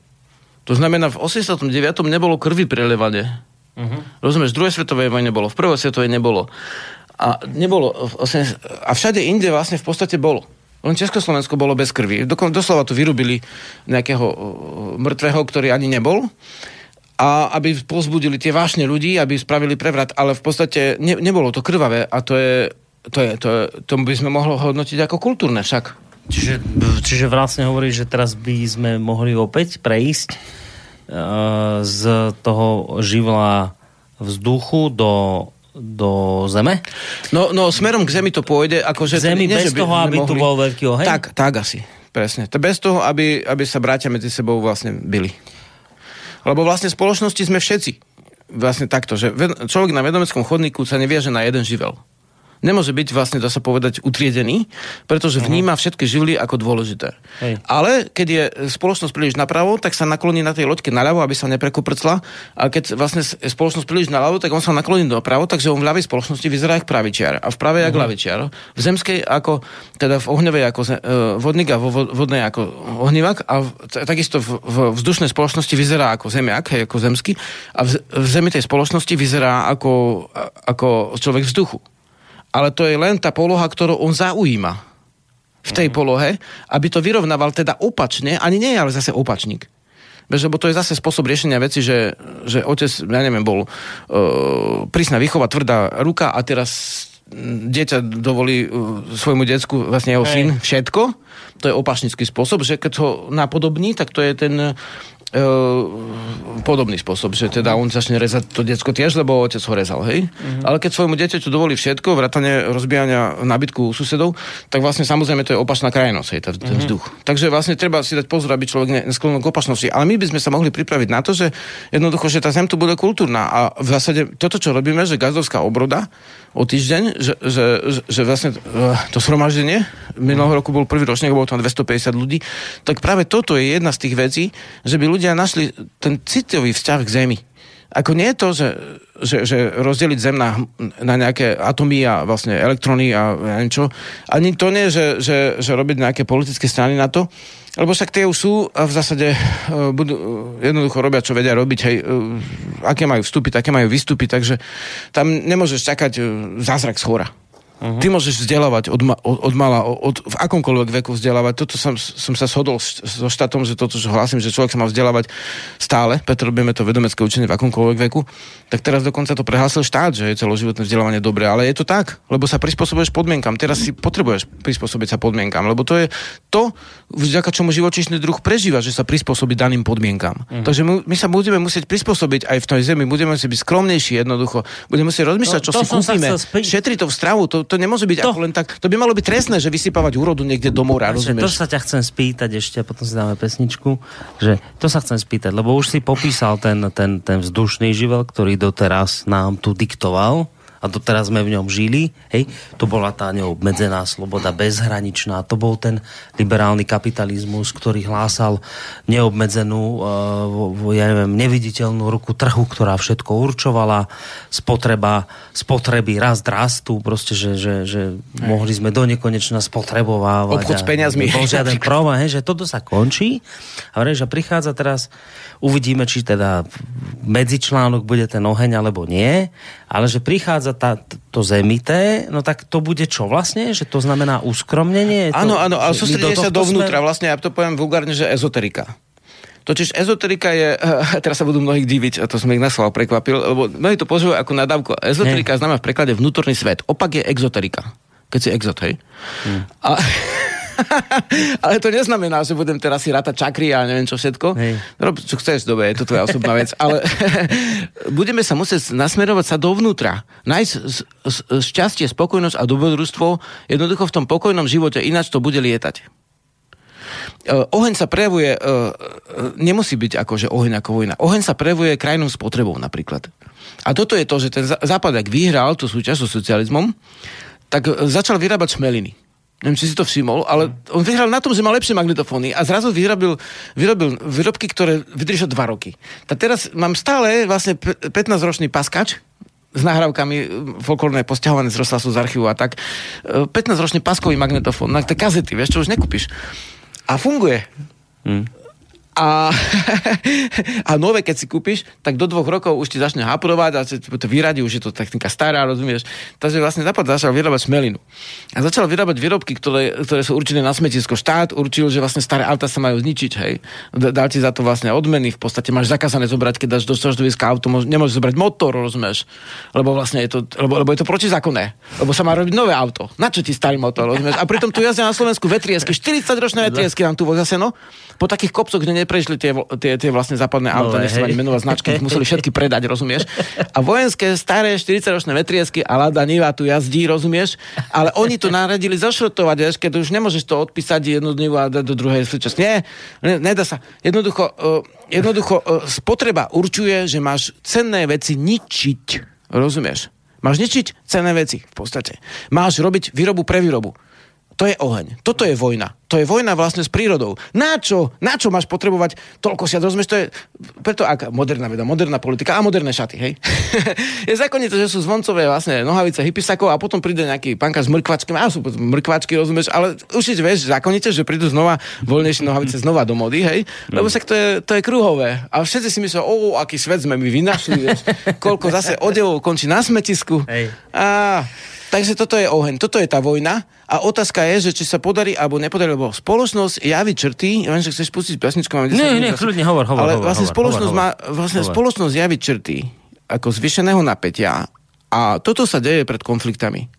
To znamená, v 89. nebolo krvi prelevanie. Uh-huh. Rozumieš, v druhej svetovej vojne bolo, v prvej svetovej nebolo. A nebolo, a všade inde vlastne v podstate bolo. Len Československo bolo bez krvi. Doslova to vyrubili nejakého uh, mŕtvého, ktorý ani nebol a aby pozbudili tie vášne ľudí, aby spravili prevrat, ale v podstate ne, nebolo to krvavé a to je, to je, to je, to by sme mohli hodnotiť ako kultúrne však. Čiže, čiže vlastne hovorí, že teraz by sme mohli opäť prejsť z toho živla vzduchu do do zeme? No, no smerom k zemi to pôjde. Akože K zemi to, nie, bez toho, aby tu bol veľký oheň? Tak, tak asi. Presne. To bez toho, aby, aby sa bratia medzi sebou vlastne byli. Lebo vlastne v spoločnosti sme všetci vlastne takto, že človek na vedomeckom chodníku sa neviaže na jeden živel. Nemôže byť vlastne, dá sa povedať, utriedený, pretože vníma všetky živly ako dôležité. Hej. Ale keď je spoločnosť príliš napravo, tak sa nakloní na tej loďke naľavo, aby sa neprekoprcla. A keď vlastne spoločnosť príliš naľavo, tak on sa nakloní dopravo, takže on v ľavej spoločnosti vyzerá ako pravičiar a v pravej ako lavičiar. V zemskej ako, teda v ohňovej ako e, vodník a vo vo- vodnej ako ohnivák a v, takisto v, v vzdušnej spoločnosti vyzerá ako zemiak, hej, ako zemský a v, v zemi tej spoločnosti vyzerá ako, ako človek vzduchu. Ale to je len tá poloha, ktorú on zaujíma v tej polohe, aby to vyrovnával teda opačne, ani nie je ale zase opačník. Vieš, lebo to je zase spôsob riešenia veci, že, že otec, ja neviem, bol uh, prísna výchova, tvrdá ruka a teraz mm, dieťa dovolí uh, svojmu decku, vlastne jeho Hej. syn, všetko. To je opačnícky spôsob, že keď ho napodobní, tak to je ten podobný spôsob, že teda on začne rezať to decko tiež, lebo otec ho rezal, hej? Ale keď svojmu dieťaťu dovolí všetko, vrátane rozbijania nábytku u susedov, tak vlastne samozrejme to je opačná krajnosť, hej, ten, ten vzduch. Takže vlastne treba si dať pozor, aby človek ne- nesklonil k opačnosti. Ale my by sme sa mohli pripraviť na to, že jednoducho, že tá zem tu bude kultúrna. A v zásade toto, čo robíme, že gazdovská obroda o týždeň, že, že, že, vlastne eh, to shromaždenie, minulého roku bol prvý ročník, bolo tam 250 ľudí, tak práve toto je jedna z tých vecí, že by ľudia našli ten citový vzťah k zemi. Ako nie je to, že, že, že rozdeliť Zem na, na nejaké atomy a vlastne elektróny a ja neviem čo. Ani to nie, že, že, že robiť nejaké politické strany na to, lebo však tie už sú a v zásade uh, budú, uh, jednoducho robia, čo vedia robiť, hej, uh, aké majú vstúpiť, aké majú vystúpiť, takže tam nemôžeš čakať zázrak z hora. Uh-huh. Ty môžeš vzdelávať od, ma, od, od mala, od, v akomkoľvek veku vzdelávať. Toto som, som sa shodol s- so štátom, že toto, čo hlasím, že človek sa má vzdelávať stále, preto robíme to vedomecké učenie v akomkoľvek veku, tak teraz dokonca to prehlásil štát, že je celoživotné vzdelávanie dobré, ale je to tak, lebo sa prispôsobuješ podmienkam. Teraz si potrebuješ prispôsobiť sa podmienkam, lebo to je to, vďaka čomu živočíšny druh prežíva, že sa prispôsobí daným podmienkam. Uh-huh. Takže my, my sa budeme musieť prispôsobiť aj v tej zemi, budeme musieť byť skromnejší jednoducho, budeme musieť rozmýšľať, To- čo si kúpime, spý- šetriť to v stravu, to, to nemôže byť To- ako len tak, to by malo byť trestné, že vysypávať úrodu niekde do mora, Že to rozumieš? sa ťa chcem spýtať ešte, a potom si dáme pesničku, že to sa chcem spýtať, lebo už si popísal ten, ten, ten vzdušný živel, ktorý doteraz nám tu diktoval a doteraz sme v ňom žili, hej, to bola tá neobmedzená sloboda, bezhraničná, to bol ten liberálny kapitalizmus, ktorý hlásal neobmedzenú, vo, ja neviem, neviditeľnú ruku trhu, ktorá všetko určovala, spotreba, spotreby rast rastu, proste, že, že, že mohli sme do nekonečna spotrebovávať. Obchod s peniazmi. Bol žiaden <laughs> problém, hej, že toto sa končí. A vraj, že prichádza teraz, uvidíme, či teda medzičlánok bude ten oheň alebo nie, ale že prichádza tá, to zemité, no tak to bude čo vlastne? Že to znamená uskromnenie? Áno, áno, my sústredie sa dovnútra, smer- vlastne ja to poviem vulgárne, že ezoterika. Totiž ezoterika je, teraz sa budú mnohí diviť, a to som ich na slovo prekvapil, lebo mnohí to používajú ako nadávku. Ezoterika znamená v preklade vnútorný svet. Opak je exoterika. Keď si exot, hej. Hm. A, <laughs> ale to neznamená, že budem teraz si rátať čakry a neviem čo všetko. Hej. Rob, čo chceš, dobre, je to tvoja osobná vec. Ale <laughs> budeme sa musieť nasmerovať sa dovnútra. Nájsť šťastie, spokojnosť a dobrodružstvo jednoducho v tom pokojnom živote, ináč to bude lietať. Uh, oheň sa prejavuje, uh, uh, nemusí byť akože oheň ako vojna. Oheň sa prejavuje krajnou spotrebou napríklad. A toto je to, že ten Zá- Západ, ak vyhral tú súťaž so socializmom, tak začal vyrábať šmeliny. Neviem, či si to všimol, ale on vyhral na tom, že má lepšie magnetofóny a zrazu vyrobil, vyrobil výrobky, ktoré vydržia dva roky. Tak teraz mám stále vlastne p- 15-ročný paskač, s nahrávkami e, folklórne posťahované z rozhlasu z archívu a tak. E, 15-ročný paskový magnetofón, na tie kazety, vieš, čo už nekúpiš. A funguje. Hm. A, <laughs> a nové, keď si kúpiš, tak do dvoch rokov už ti začne haprovať a to vyradí, už je to technika stará, rozumieš. Takže vlastne Západ začal vyrábať smelinu. A začal vyrábať výrobky, ktoré, ktoré sú určené na smetisko. Štát určil, že vlastne staré auta sa majú zničiť, hej. Dal ti za to vlastne odmeny, v podstate máš zakázané zobrať, keď dáš do storodoviska auto, môž- nemôžeš zobrať motor, rozumieš. Lebo vlastne je to, lebo, lebo je to protizákonné. Lebo sa má robiť nové auto. Na čo ti starý motor, rozumieš? A pritom tu jazdia na Slovensku vetriesky, 40 ročné vetriesky nám tu vozia seno, po takých kopcoch, kde neprešli tie, tie, tie vlastne západné auta, Nové, nech sa menovať značky, ich museli všetky predať, rozumieš? A vojenské staré 40-ročné vetriesky a Lada Niva tu jazdí, rozumieš? Ale oni to naradili zašrotovať, vieš, keď už nemôžeš to odpísať jednu Nivu a dať do druhej súčasť. Nie, ne, nedá sa. Jednoducho, uh, jednoducho uh, spotreba určuje, že máš cenné veci ničiť, rozumieš? Máš ničiť cenné veci v podstate. Máš robiť výrobu pre výrobu. To je oheň. Toto je vojna. To je vojna vlastne s prírodou. Na čo? Na čo máš potrebovať toľko siat? Rozumieš, to je... Preto aká moderná veda, moderná politika a moderné šaty, hej? <laughs> je zákonité, že sú zvoncové vlastne nohavice hypisakov a potom príde nejaký panka s mrkvačkami, a sú mrkvačky, rozumieš, ale určite vieš zákonite, že prídu znova voľnejšie nohavice znova do mody, hej? Lebo však to je, to je kruhové. A všetci si myslia, o, aký svet sme my vynašli, vieš? Koľko zase odevov končí na smetisku. Hej. A, takže toto je oheň, toto je tá vojna a otázka je, že či sa podarí alebo nepodarí, lebo spoločnosť javí črty, ja viem, že chceš pustiť pesničku, máme 10 Nie, nie, kľudne hovor, hovor, Ale hovor, vlastne hovor, spoločnosť hovor, má, vlastne hovor. spoločnosť javí črty ako zvýšeného napätia a toto sa deje pred konfliktami.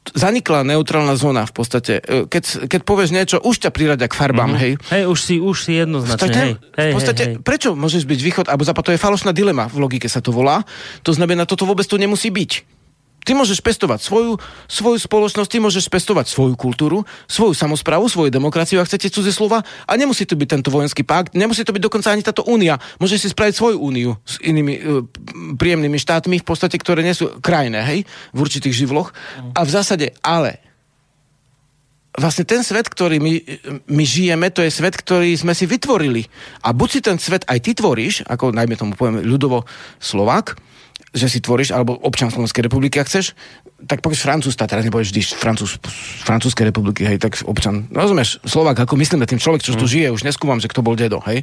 Zanikla neutrálna zóna v podstate. E, Keď, keď povieš niečo, už ťa priradia k farbám, hej. Hej, už si, už si jednoznačne, Tak hej, v podstate, hej, hej. prečo môžeš byť východ alebo západ? To je falošná dilema, v logike sa to volá. To znamená, toto vôbec tu nemusí byť. Ty môžeš pestovať svoju, svoju spoločnosť, ty môžeš pestovať svoju kultúru, svoju samozprávu, svoju demokraciu, ak chcete cudzie slova, a nemusí to byť tento vojenský pakt, nemusí to byť dokonca ani táto únia. Môžeš si spraviť svoju úniu s inými e, príjemnými štátmi, v podstate, ktoré nie sú krajné, hej, v určitých živloch. A v zásade, ale vlastne ten svet, ktorý my, my žijeme, to je svet, ktorý sme si vytvorili. A buď si ten svet aj ty tvoríš, ako najmä tomu poviem ľudovo Slovák, že si tvoríš, alebo občan Slovenskej republiky, ak chceš, tak pokiaľ Francúz, tá teraz nepovieš vždy Francúz, Francúzskej republiky, hej, tak občan, rozumieš, Slovák, ako myslíme tým človek, čo tu žije, už neskúmam, že kto bol dedo, hej.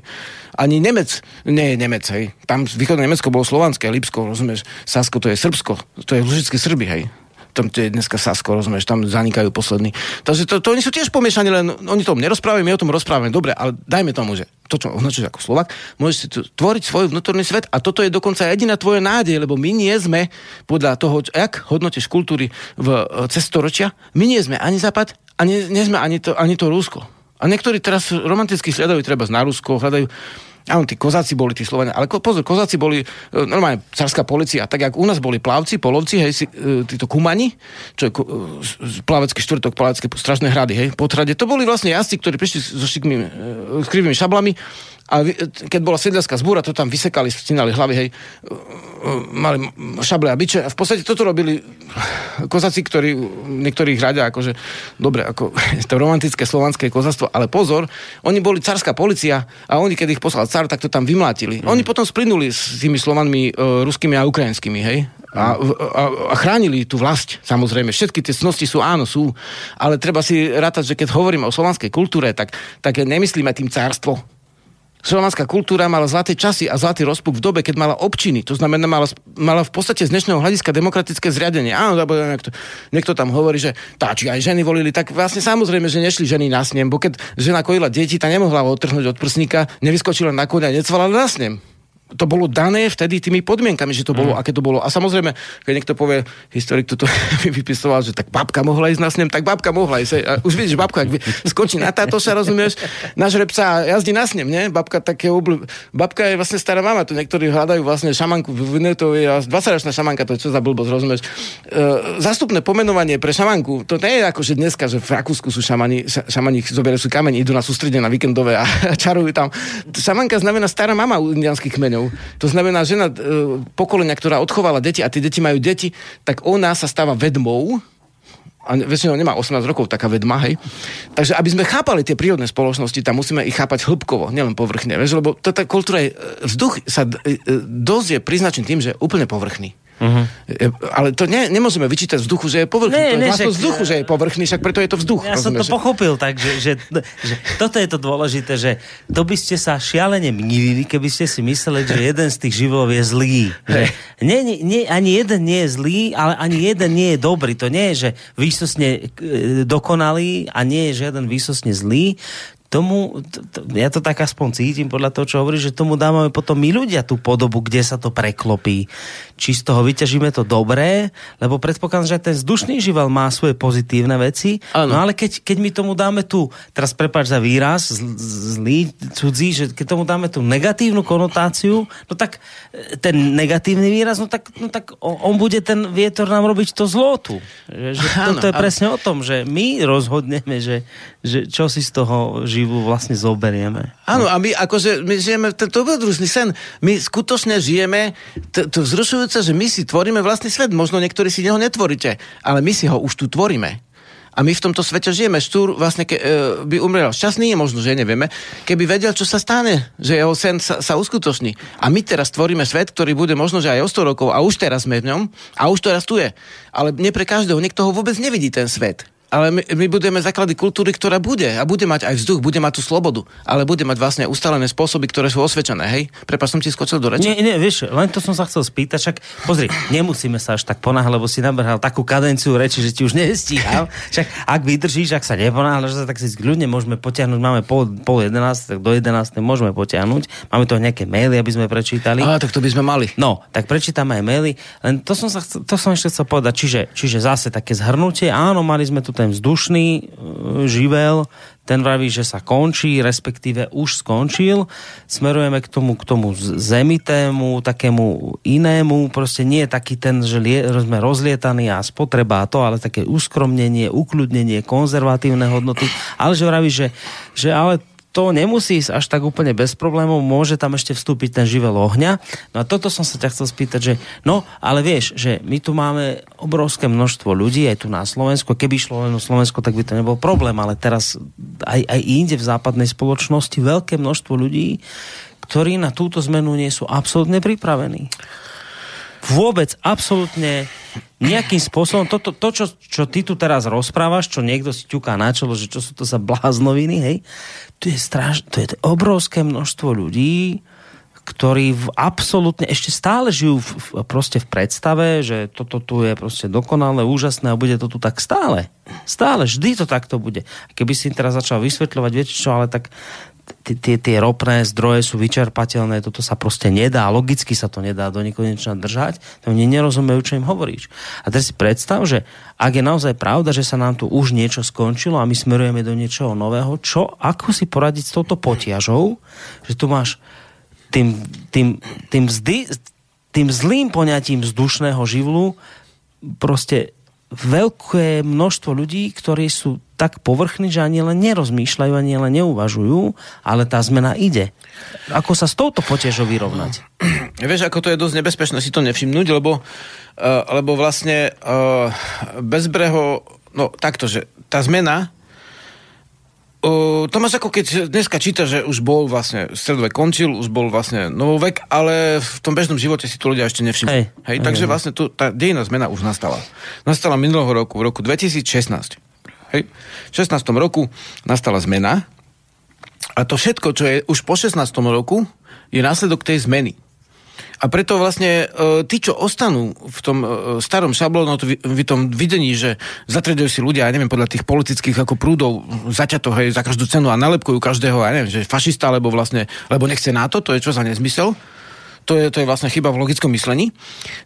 Ani Nemec, nie je Nemec, hej. Tam východné Nemecko bolo slovanské, Lipsko, rozumieš, Sasko to je Srbsko, to je lužické Srby, hej tam to je dneska Sasko, rozumieš, tam zanikajú poslední. Takže to, to oni sú tiež pomiešaní, len oni tom nerozprávajú, my o tom rozprávame. Dobre, ale dajme tomu, že to, čo označuješ ako Slovak, môžeš si tvoriť svoj vnútorný svet a toto je dokonca jediná tvoja nádej, lebo my nie sme podľa toho, jak hodnotíš kultúry v e, cez storočia, my nie sme ani Západ, ani nie sme ani to, ani to Rusko. A niektorí teraz romanticky hľadajú treba na Rusko, hľadajú Áno, tí kozáci boli, tí Slovenia. Ale ko, pozor, kozáci boli e, normálne carská policia. Tak jak u nás boli plavci, polovci, hej, si, e, títo kumani, čo je ku- e, plavecký štvrtok, plavecké strašné hrady, hej, potrade. To boli vlastne jazdci, ktorí prišli so šikmými, e, s krivými šablami a keď bola sedliacká zbúra, to tam vysekali, stínali hlavy, hej, mali šable a biče. A v podstate toto robili kozáci, ktorí niektorých radia, akože, dobre, ako <laughs> to romantické slovanské kozastvo, ale pozor, oni boli carská policia a oni, keď ich poslal car, tak to tam vymlátili. Mhm. Oni potom splynuli s tými slovanmi e, ruskými a ukrajinskými, hej? A, a, a chránili tú vlast, samozrejme. Všetky tie cnosti sú, áno, sú. Ale treba si rátať, že keď hovoríme o slovanskej kultúre, tak, tak nemyslíme tým cárstvo. Slovanská kultúra mala zlaté časy a zlatý rozpuk v dobe, keď mala občiny. To znamená, mala, mala v podstate z dnešného hľadiska demokratické zriadenie. Áno, niekto, niekto tam hovorí, že tá, či aj ženy volili, tak vlastne samozrejme, že nešli ženy na snem, bo keď žena kojila deti, tá nemohla odtrhnúť od prsníka, nevyskočila na konia, necvala na snem to bolo dané vtedy tými podmienkami, že to bolo, mm. aké to bolo. A samozrejme, keď niekto povie, historik toto <laughs> mi vypisoval, že tak babka mohla ísť na snem, tak babka mohla ísť. A už vidíš, babka, ak skočí na táto sa, rozumieš, na žrebca a jazdí na snem, nie? Babka také obľú... Babka je vlastne stará mama, tu niektorí hľadajú vlastne šamanku, v to je 20-ročná šamanka, to je čo za blbosť, rozumieš. E, zastupné pomenovanie pre šamanku, to nie je ako, že dneska, že v Rakúsku sú šamani, ša- šamani zoberú sú kameň, idú na sústredie na víkendové a <laughs> čarujú tam. Šamanka znamená stará mama u indianských kmeňov. To znamená žena e, pokolenia, ktorá odchovala deti a tie deti majú deti, tak ona sa stáva vedmou, a väčšinou nemá 18 rokov taká vedma, hej. Takže aby sme chápali tie prírodné spoločnosti, tam musíme ich chápať hĺbkovo, nielen povrchne, vieš, lebo tá kultúra je, e, vzduch sa e, e, dosť je priznačený tým, že je úplne povrchný. Uh-huh. Ale to ne, nemôžeme vyčítať vzduchu, že je povrchný. Ne, to je ne, však- vzduchu, že je povrchný, však preto je to vzduch. Ja som to rozumieš? pochopil tak, že, že, že toto je to dôležité, že to by ste sa šialene mnívili, keby ste si mysleli, že jeden z tých živlov je zlý. Že nie, nie, nie, ani jeden nie je zlý, ale ani jeden nie je dobrý. To nie je, že výsostne e, dokonalý a nie je žiaden výsostne zlý. tomu, to, to, ja to tak aspoň cítim podľa toho, čo hovorí, že tomu dávame potom my ľudia tú podobu, kde sa to preklopí. Či z toho vyťažíme to dobré, lebo predpokladám, že ten vzdušný žival má svoje pozitívne veci, ano. no ale keď, keď my tomu dáme tu, teraz prepáč za výraz, zlý, cudzí, že keď tomu dáme tú negatívnu konotáciu, no tak e, ten negatívny výraz, no tak, no tak on bude ten vietor nám robiť to zlo tu. Že, že ano, to je presne o tom, že my rozhodneme, že, že čo si z toho živú vlastne zoberieme. Áno, a my akože, my žijeme ten dobrodružný sen. My skutočne žijeme, to, to vzrušujúce, že my si tvoríme vlastný svet. Možno niektorí si neho netvoríte, ale my si ho už tu tvoríme. A my v tomto svete žijeme. Štúr vlastne ke, e, by umrel šťastný, možno, že nevieme, keby vedel, čo sa stane, že jeho sen sa, sa uskutoční. A my teraz tvoríme svet, ktorý bude možno, že aj o 100 rokov, a už teraz sme v ňom, a už teraz tu je. Ale nie pre každého, niekto ho vôbec nevidí, ten svet ale my, my budeme základy kultúry, ktorá bude a bude mať aj vzduch, bude mať tú slobodu, ale bude mať vlastne ustalené spôsoby, ktoré sú osvedčené, hej? Prepač som ti skočil do reči. Nie, nie, vieš, len to som sa chcel spýtať, však pozri, nemusíme sa až tak ponáhľať, lebo si nabrhal takú kadenciu reči, že ti už nestíhal. <laughs> Však ak vydržíš, ak sa neponáhľaš, tak si ľudne môžeme potiahnuť, máme pol, pol 11, tak do 11 môžeme potiahnuť. Máme to nejaké maily, aby sme prečítali. Á, tak to by sme mali. No, tak prečítame aj maily. Len to som, sa chcel, to som ešte chcel povedať. Čiže, čiže zase také zhrnutie. Áno, mali sme tu ten vzdušný e, živel, ten vraví, že sa končí, respektíve už skončil. Smerujeme k tomu, k tomu zemitému, takému inému, proste nie je taký ten, že sme rozlietaní a spotreba a to, ale také uskromnenie, ukľudnenie, konzervatívne hodnoty, ale že vraví, že, že ale to nemusí ísť až tak úplne bez problémov, môže tam ešte vstúpiť ten živel ohňa. No a toto som sa ťa chcel spýtať, že no, ale vieš, že my tu máme obrovské množstvo ľudí, aj tu na Slovensku, keby šlo len o Slovensko, tak by to nebol problém, ale teraz aj, aj inde v západnej spoločnosti veľké množstvo ľudí, ktorí na túto zmenu nie sú absolútne pripravení vôbec absolútne nejakým spôsobom, to, to, to čo, čo ty tu teraz rozprávaš, čo niekto si ťuká na čelo, že čo sú to za bláznoviny, hej, to je, straš, to je obrovské množstvo ľudí, ktorí v absolútne ešte stále žijú v, v, proste v predstave, že toto tu je proste dokonalé, úžasné a bude to tu tak stále. Stále, vždy to takto bude. Keby si teraz začal vysvetľovať, viete čo, ale tak tie, tie ropné zdroje sú vyčerpateľné, toto sa proste nedá, logicky sa to nedá do nekonečna držať, to oni nerozumejú, čo im hovoríš. A teraz si predstav, že ak je naozaj pravda, že sa nám tu už niečo skončilo a my smerujeme do niečoho nového, čo, ako si poradiť s touto potiažou, že tu máš tým, tým, tým, vzdy, tým zlým poňatím vzdušného živlu proste veľké množstvo ľudí, ktorí sú tak povrchní, že ani len nerozmýšľajú, ani len neuvažujú, ale tá zmena ide. Ako sa s touto potiežou vyrovnať? Vieš, ako to je dosť nebezpečné si to nevšimnúť, lebo, uh, lebo vlastne uh, bezbreho, no takto, že tá zmena Uh, to máš ako keď dneska číta, že už bol vlastne stredovek končil, už bol vlastne novovek, ale v tom bežnom živote si to ľudia ešte nevšimli. Hej, hej, takže hej. vlastne tu, tá dejná zmena už nastala. Nastala minulého roku, v roku 2016. Hej. V 16. roku nastala zmena a to všetko, čo je už po 16. roku, je následok tej zmeny. A preto vlastne e, tí, čo ostanú v tom e, starom šablónovitom videní, že zatriadujú si ľudia, ja neviem, podľa tých politických ako prúdov zaťato, hej, za každú cenu a nalepkujú každého, ja neviem, že fašista, alebo vlastne, lebo nechce NATO, to je čo za nezmysel, to je, to je vlastne chyba v logickom myslení,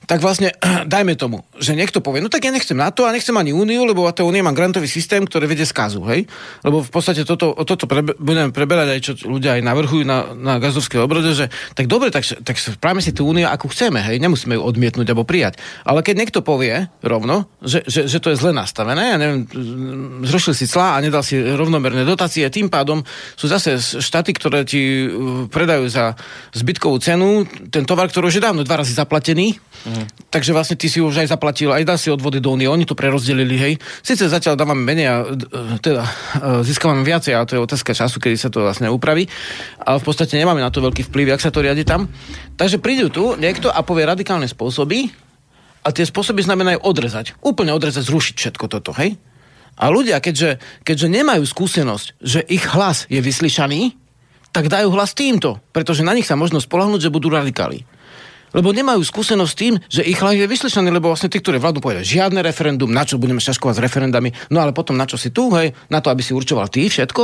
tak vlastne <clears throat> dajme tomu, že niekto povie, no tak ja nechcem na to a nechcem ani úniu, lebo tá únia má grantový systém, ktorý vedie skazu, hej? Lebo v podstate toto, toto prebe, budeme preberať aj čo ľudia aj navrhujú na, na gazovské obrode, že tak dobre, tak, tak spravíme si tú úniu, ako chceme, hej? Nemusíme ju odmietnúť alebo prijať. Ale keď niekto povie rovno, že, že, že to je zle nastavené, ja neviem, zrušil si clá a nedal si rovnomerné dotácie, tým pádom sú zase štáty, ktoré ti uh, predajú za zbytkovú cenu ten tovar, ktorý už je dávno dva razy zaplatený, mm. takže vlastne ty si už aj zaplatil, aj dá si odvody do Unie, oni to prerozdelili, hej. Sice zatiaľ dávame menej a e, teda e, získavame viacej, ale to je otázka času, kedy sa to vlastne upraví. Ale v podstate nemáme na to veľký vplyv, jak sa to riadi tam. Takže prídu tu niekto a povie radikálne spôsoby, a tie spôsoby znamenajú odrezať. Úplne odrezať, zrušiť všetko toto, hej? A ľudia, keďže, keďže nemajú skúsenosť, že ich hlas je vyslyšaný, tak dajú hlas týmto, pretože na nich sa možno spolahnúť, že budú radikáli. Lebo nemajú skúsenosť s tým, že ich hlas je vyslyšaný, lebo vlastne tí, ktorí vládu povedia, žiadne referendum, na čo budeme šaškovať s referendami, no ale potom na čo si tu, hej, na to, aby si určoval ty všetko,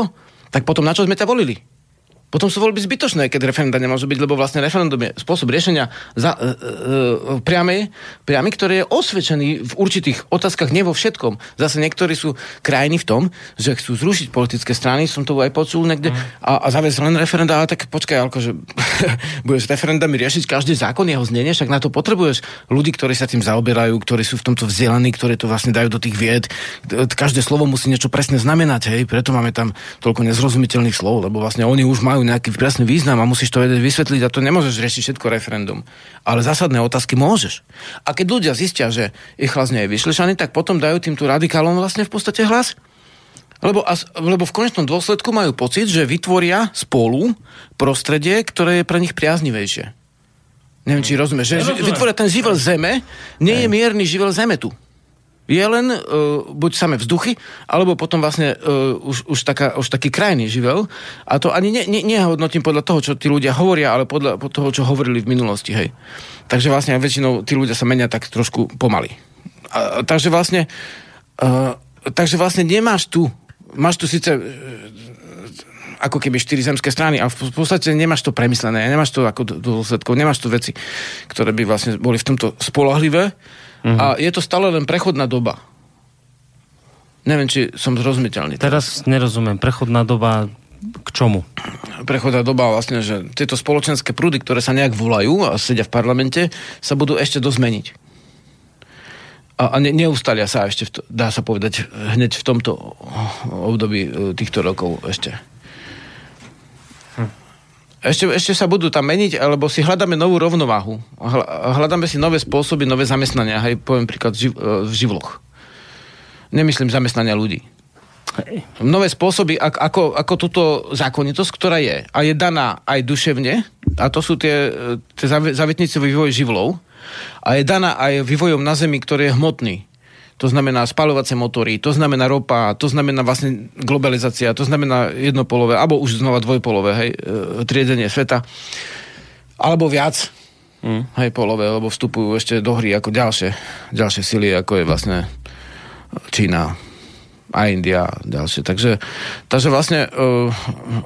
tak potom na čo sme ťa volili? Potom sú voľby zbytočné, keď referenda nemôžu byť, lebo vlastne referendum je spôsob riešenia za, e, e, priamy, priamy, ktorý je osvedčený v určitých otázkach, nie vo všetkom. Zase niektorí sú krajní v tom, že chcú zrušiť politické strany, som to aj počul niekde, a, a zaviesť len referenda, ale tak počkaj, ako, že <laughs> budeš referendami riešiť každý zákon, jeho znenie, však na to potrebuješ ľudí, ktorí sa tým zaoberajú, ktorí sú v tomto vzdelaní, ktorí to vlastne dajú do tých vied. Každé slovo musí niečo presne znamenať, hej, preto máme tam toľko nezrozumiteľných slov, lebo vlastne oni už majú majú nejaký presný význam a musíš to vedieť vysvetliť a to nemôžeš riešiť všetko referendum. Ale zásadné otázky môžeš. A keď ľudia zistia, že ich hlas nie je vyšlešaný, tak potom dajú týmto radikálom vlastne v podstate hlas. Lebo, lebo v konečnom dôsledku majú pocit, že vytvoria spolu prostredie, ktoré je pre nich priaznivejšie. Neviem, či rozumieš. Že vytvoria ten živel zeme, nie je mierny živel zeme tu je len uh, buď samé vzduchy, alebo potom vlastne uh, už, už, taká, už taký krajný živel. A to ani ne, ne, nehodnotím podľa toho, čo tí ľudia hovoria, ale podľa toho, čo hovorili v minulosti. Hej. Takže vlastne väčšinou tí ľudia sa menia tak trošku pomaly. A, takže vlastne uh, takže vlastne nemáš tu máš tu síce ako keby štyri zemské strany a v podstate nemáš to premyslené, nemáš to ako dôsledkov, nemáš tu veci, ktoré by vlastne boli v tomto spolahlivé Uh-huh. A je to stále len prechodná doba. Neviem, či som zrozumiteľný. Teraz, teraz nerozumiem. Prechodná doba k čomu? Prechodná doba vlastne, že tieto spoločenské prúdy, ktoré sa nejak volajú a sedia v parlamente, sa budú ešte dozmeniť. A, a ne, neustalia sa ešte, v to, dá sa povedať, hneď v tomto období e, týchto rokov ešte. Ešte, ešte sa budú tam meniť, alebo si hľadáme novú rovnováhu. Hľadáme si nové spôsoby, nové zamestnania. Hej, poviem príklad živ, e, v živloch. Nemyslím zamestnania ľudí. Nové spôsoby, ako, ako túto zákonitosť, ktorá je a je daná aj duševne, a to sú tie, e, tie zavetnice vývoj živlov, a je daná aj vývojom na Zemi, ktorý je hmotný to znamená spalovacie motory, to znamená ropa, to znamená vlastne globalizácia, to znamená jednopolové, alebo už znova dvojpolové, hej, e, triedenie sveta, alebo viac, mm. hej, polové, lebo vstupujú ešte do hry ako ďalšie, ďalšie sily, ako je vlastne Čína, a India a ďalšie. Takže, takže vlastne uh,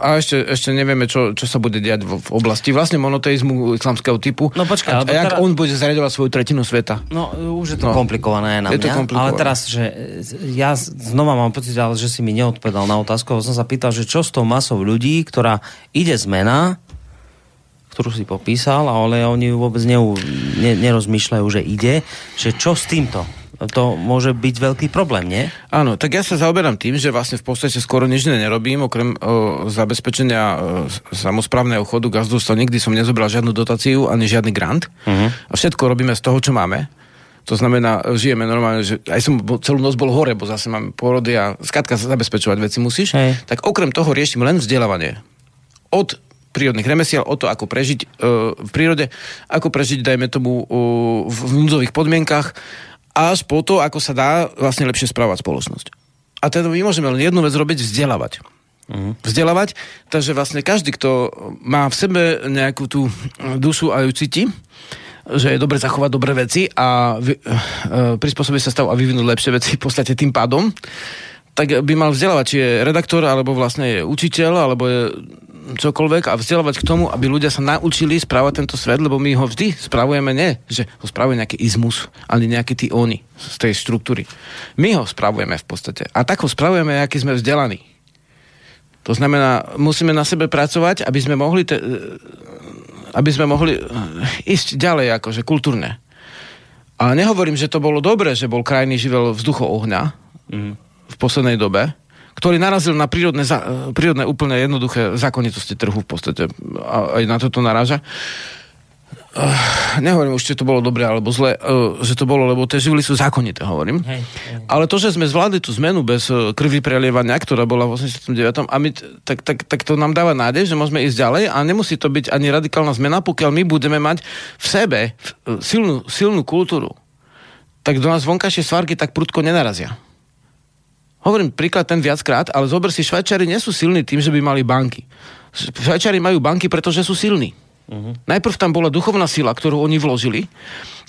a ešte, ešte nevieme, čo, čo sa bude diať v, v oblasti vlastne monoteizmu islamského typu. No počkaj, a, a jak teda... on bude zariadovať svoju tretinu sveta. No už je to no. komplikované na je mňa. To komplikované. Ale teraz, že ja znova mám pocit, ale že si mi neodpovedal na otázku, som sa pýtal, že čo s tou masou ľudí, ktorá ide zmena, ktorú si popísal, ale oni vôbec neu, ne, nerozmýšľajú, že ide, že čo s týmto? To môže byť veľký problém, nie? Áno, tak ja sa zaoberám tým, že vlastne v podstate skoro nič nerobím, okrem o, zabezpečenia o, samozprávneho chodu gazdovstva. Nikdy som nezobral žiadnu dotáciu ani žiadny grant. Uh-huh. A všetko robíme z toho, čo máme. To znamená, žijeme normálne, že aj som celú noc bol hore, bo zase mám porody a skladka zabezpečovať veci musíš. Hej. Tak okrem toho riešim len vzdelávanie. Od prírodných remesiel, o to, ako prežiť uh, v prírode, ako prežiť, dajme tomu, uh, v núdzových podmienkach, až po to, ako sa dá vlastne lepšie správať spoločnosť. A teda my môžeme len jednu vec robiť, vzdelávať. Uh-huh. Vzdelávať, takže vlastne každý, kto má v sebe nejakú tú dušu a ju cíti, že je dobre zachovať dobré veci a vy, uh, prispôsobiť sa stavu a vyvinúť lepšie veci v podstate tým pádom, tak by mal vzdelávať, či je redaktor, alebo vlastne je učiteľ, alebo je čokoľvek a vzdelávať k tomu, aby ľudia sa naučili správať tento svet, lebo my ho vždy správujeme nie, že ho správuje nejaký izmus, ale nejaký tí oni z tej štruktúry. My ho správujeme v podstate. A tak ho správujeme, aký sme vzdelaní. To znamená, musíme na sebe pracovať, aby sme mohli, te, aby sme mohli ísť ďalej, akože kultúrne. A nehovorím, že to bolo dobré, že bol krajný živel vzducho ohňa mm. V poslednej dobe, ktorý narazil na prírodné, prírodné úplne jednoduché zákonitosti trhu v podstate a aj na toto naráža. Uh, nehovorím už, či to bolo dobre alebo zle, uh, že to bolo, lebo tie živly sú zákonité, hovorím. Hej, hej. Ale to, že sme zvládli tú zmenu bez uh, krvi prelievania, ktorá bola v 89. A my, tak, tak, tak to nám dáva nádej, že môžeme ísť ďalej a nemusí to byť ani radikálna zmena, pokiaľ my budeme mať v sebe silnú, silnú kultúru. Tak do nás vonkajšie svarky tak prudko nenarazia. Hovorím príklad ten viackrát, ale zober si, Švajčari nie sú silní tým, že by mali banky. Švajčari majú banky, pretože sú silní. Uh-huh. Najprv tam bola duchovná sila, ktorú oni vložili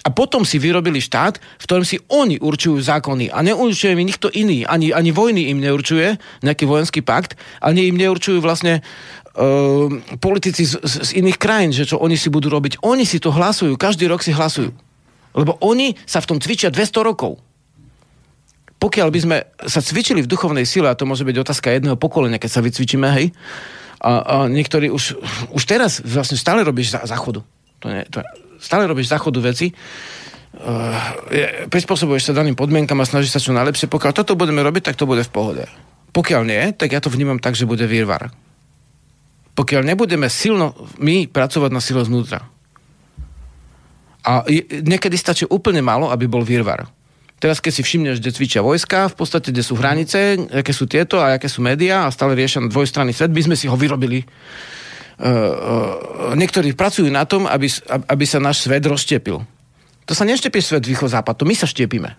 A potom si vyrobili štát, v ktorom si oni určujú zákony a neurčuje im nikto iný. Ani, ani vojny im neurčuje, nejaký vojenský pakt, ani im neurčujú vlastne uh, politici z, z, z iných krajín, že čo oni si budú robiť. Oni si to hlasujú, každý rok si hlasujú. Lebo oni sa v tom cvičia 200 rokov. Pokiaľ by sme sa cvičili v duchovnej sile, a to môže byť otázka jedného pokolenia, keď sa vycvičíme, hej, a, a niektorí už, už teraz vlastne stále robíš za, záchodu. To nie, to, stále robíš záchodu veci, uh, je, prispôsobuješ sa daným podmienkam a snažíš sa čo najlepšie. Pokiaľ toto budeme robiť, tak to bude v pohode. Pokiaľ nie, tak ja to vnímam tak, že bude výrvar. Pokiaľ nebudeme silno my pracovať na sile znútra. A je, niekedy stačí úplne málo, aby bol výrvar. Teraz, keď si všimneš, kde cvičia vojska, v podstate, kde sú hranice, aké sú tieto a aké sú médiá a stále riešia dvojstranný svet, by sme si ho vyrobili uh, uh, niektorí pracujú na tom, aby, aby sa náš svet rozštiepil. To sa neštepí svet východ-západ, to my sa štiepíme.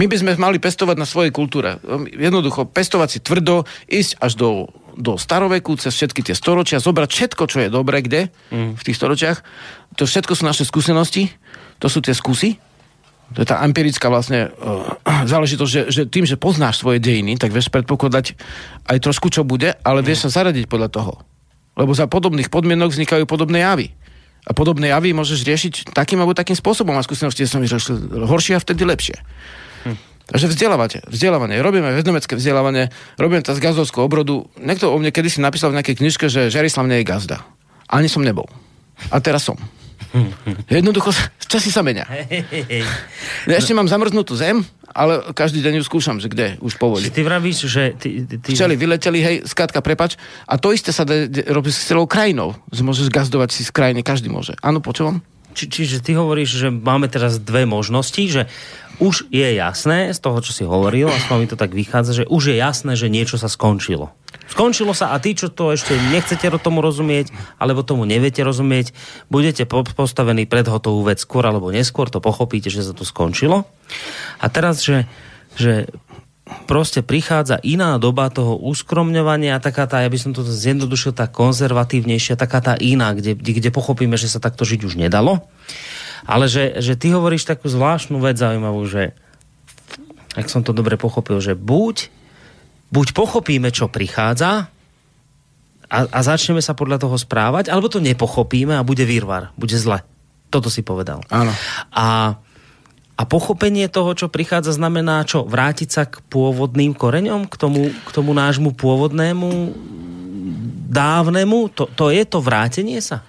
My by sme mali pestovať na svojej kultúre. Jednoducho, pestovať si tvrdo, ísť až do, do staroveku, cez všetky tie storočia, zobrať všetko, čo je dobré, kde, mm. v tých storočiach. To všetko sú naše skúsenosti, to sú tie skúsy. To je tá empirická vlastne uh, záležitosť, že, že tým, že poznáš svoje dejiny, tak vieš predpokladať aj trošku, čo bude, ale vieš sa zaradiť podľa toho. Lebo za podobných podmienok vznikajú podobné javy. A podobné javy môžeš riešiť takým alebo takým spôsobom. A skúsenosti som vyriešil horšie a vtedy lepšie. Hm. Takže vzdelávate, vzdelávanie. Robíme vedomecké vzdelávanie, robíme to z gazdovského obrodu. Niekto o mne kedysi napísal v nejakej knižke, že Žerislav nie je gazda. Ani som nebol. A teraz som. Jednoducho, časy sa menia. Ja ešte mám zamrznutú zem, ale každý deň ju skúšam, že kde už povolí. Ty vravíš, že... Ty, ty... Včeli vyleteli, hej, skrátka, prepač. A to isté sa de, de, robí s celou krajinou. Že môžeš gazdovať si z krajiny, každý môže. Áno, počúvam? Či, čiže ty hovoríš, že máme teraz dve možnosti, že už je jasné z toho, čo si hovoril, a s vami to tak vychádza, že už je jasné, že niečo sa skončilo. Skončilo sa a tí, čo to ešte nechcete tomu rozumieť, alebo tomu neviete rozumieť, budete postavení pred hotovú vec skôr alebo neskôr, to pochopíte, že sa to skončilo. A teraz, že, že proste prichádza iná doba toho uskromňovania, taká tá, ja by som to zjednodušil, tá konzervatívnejšia, taká tá iná, kde, kde pochopíme, že sa takto žiť už nedalo. Ale že, že ty hovoríš takú zvláštnu vec zaujímavú, že ak som to dobre pochopil, že buď, buď pochopíme, čo prichádza a, a začneme sa podľa toho správať, alebo to nepochopíme a bude výrvar, bude zle. Toto si povedal. Áno. A a pochopenie toho, čo prichádza, znamená čo? Vrátiť sa k pôvodným koreňom? K tomu, k tomu nášmu pôvodnému dávnemu? To, to je to vrátenie sa?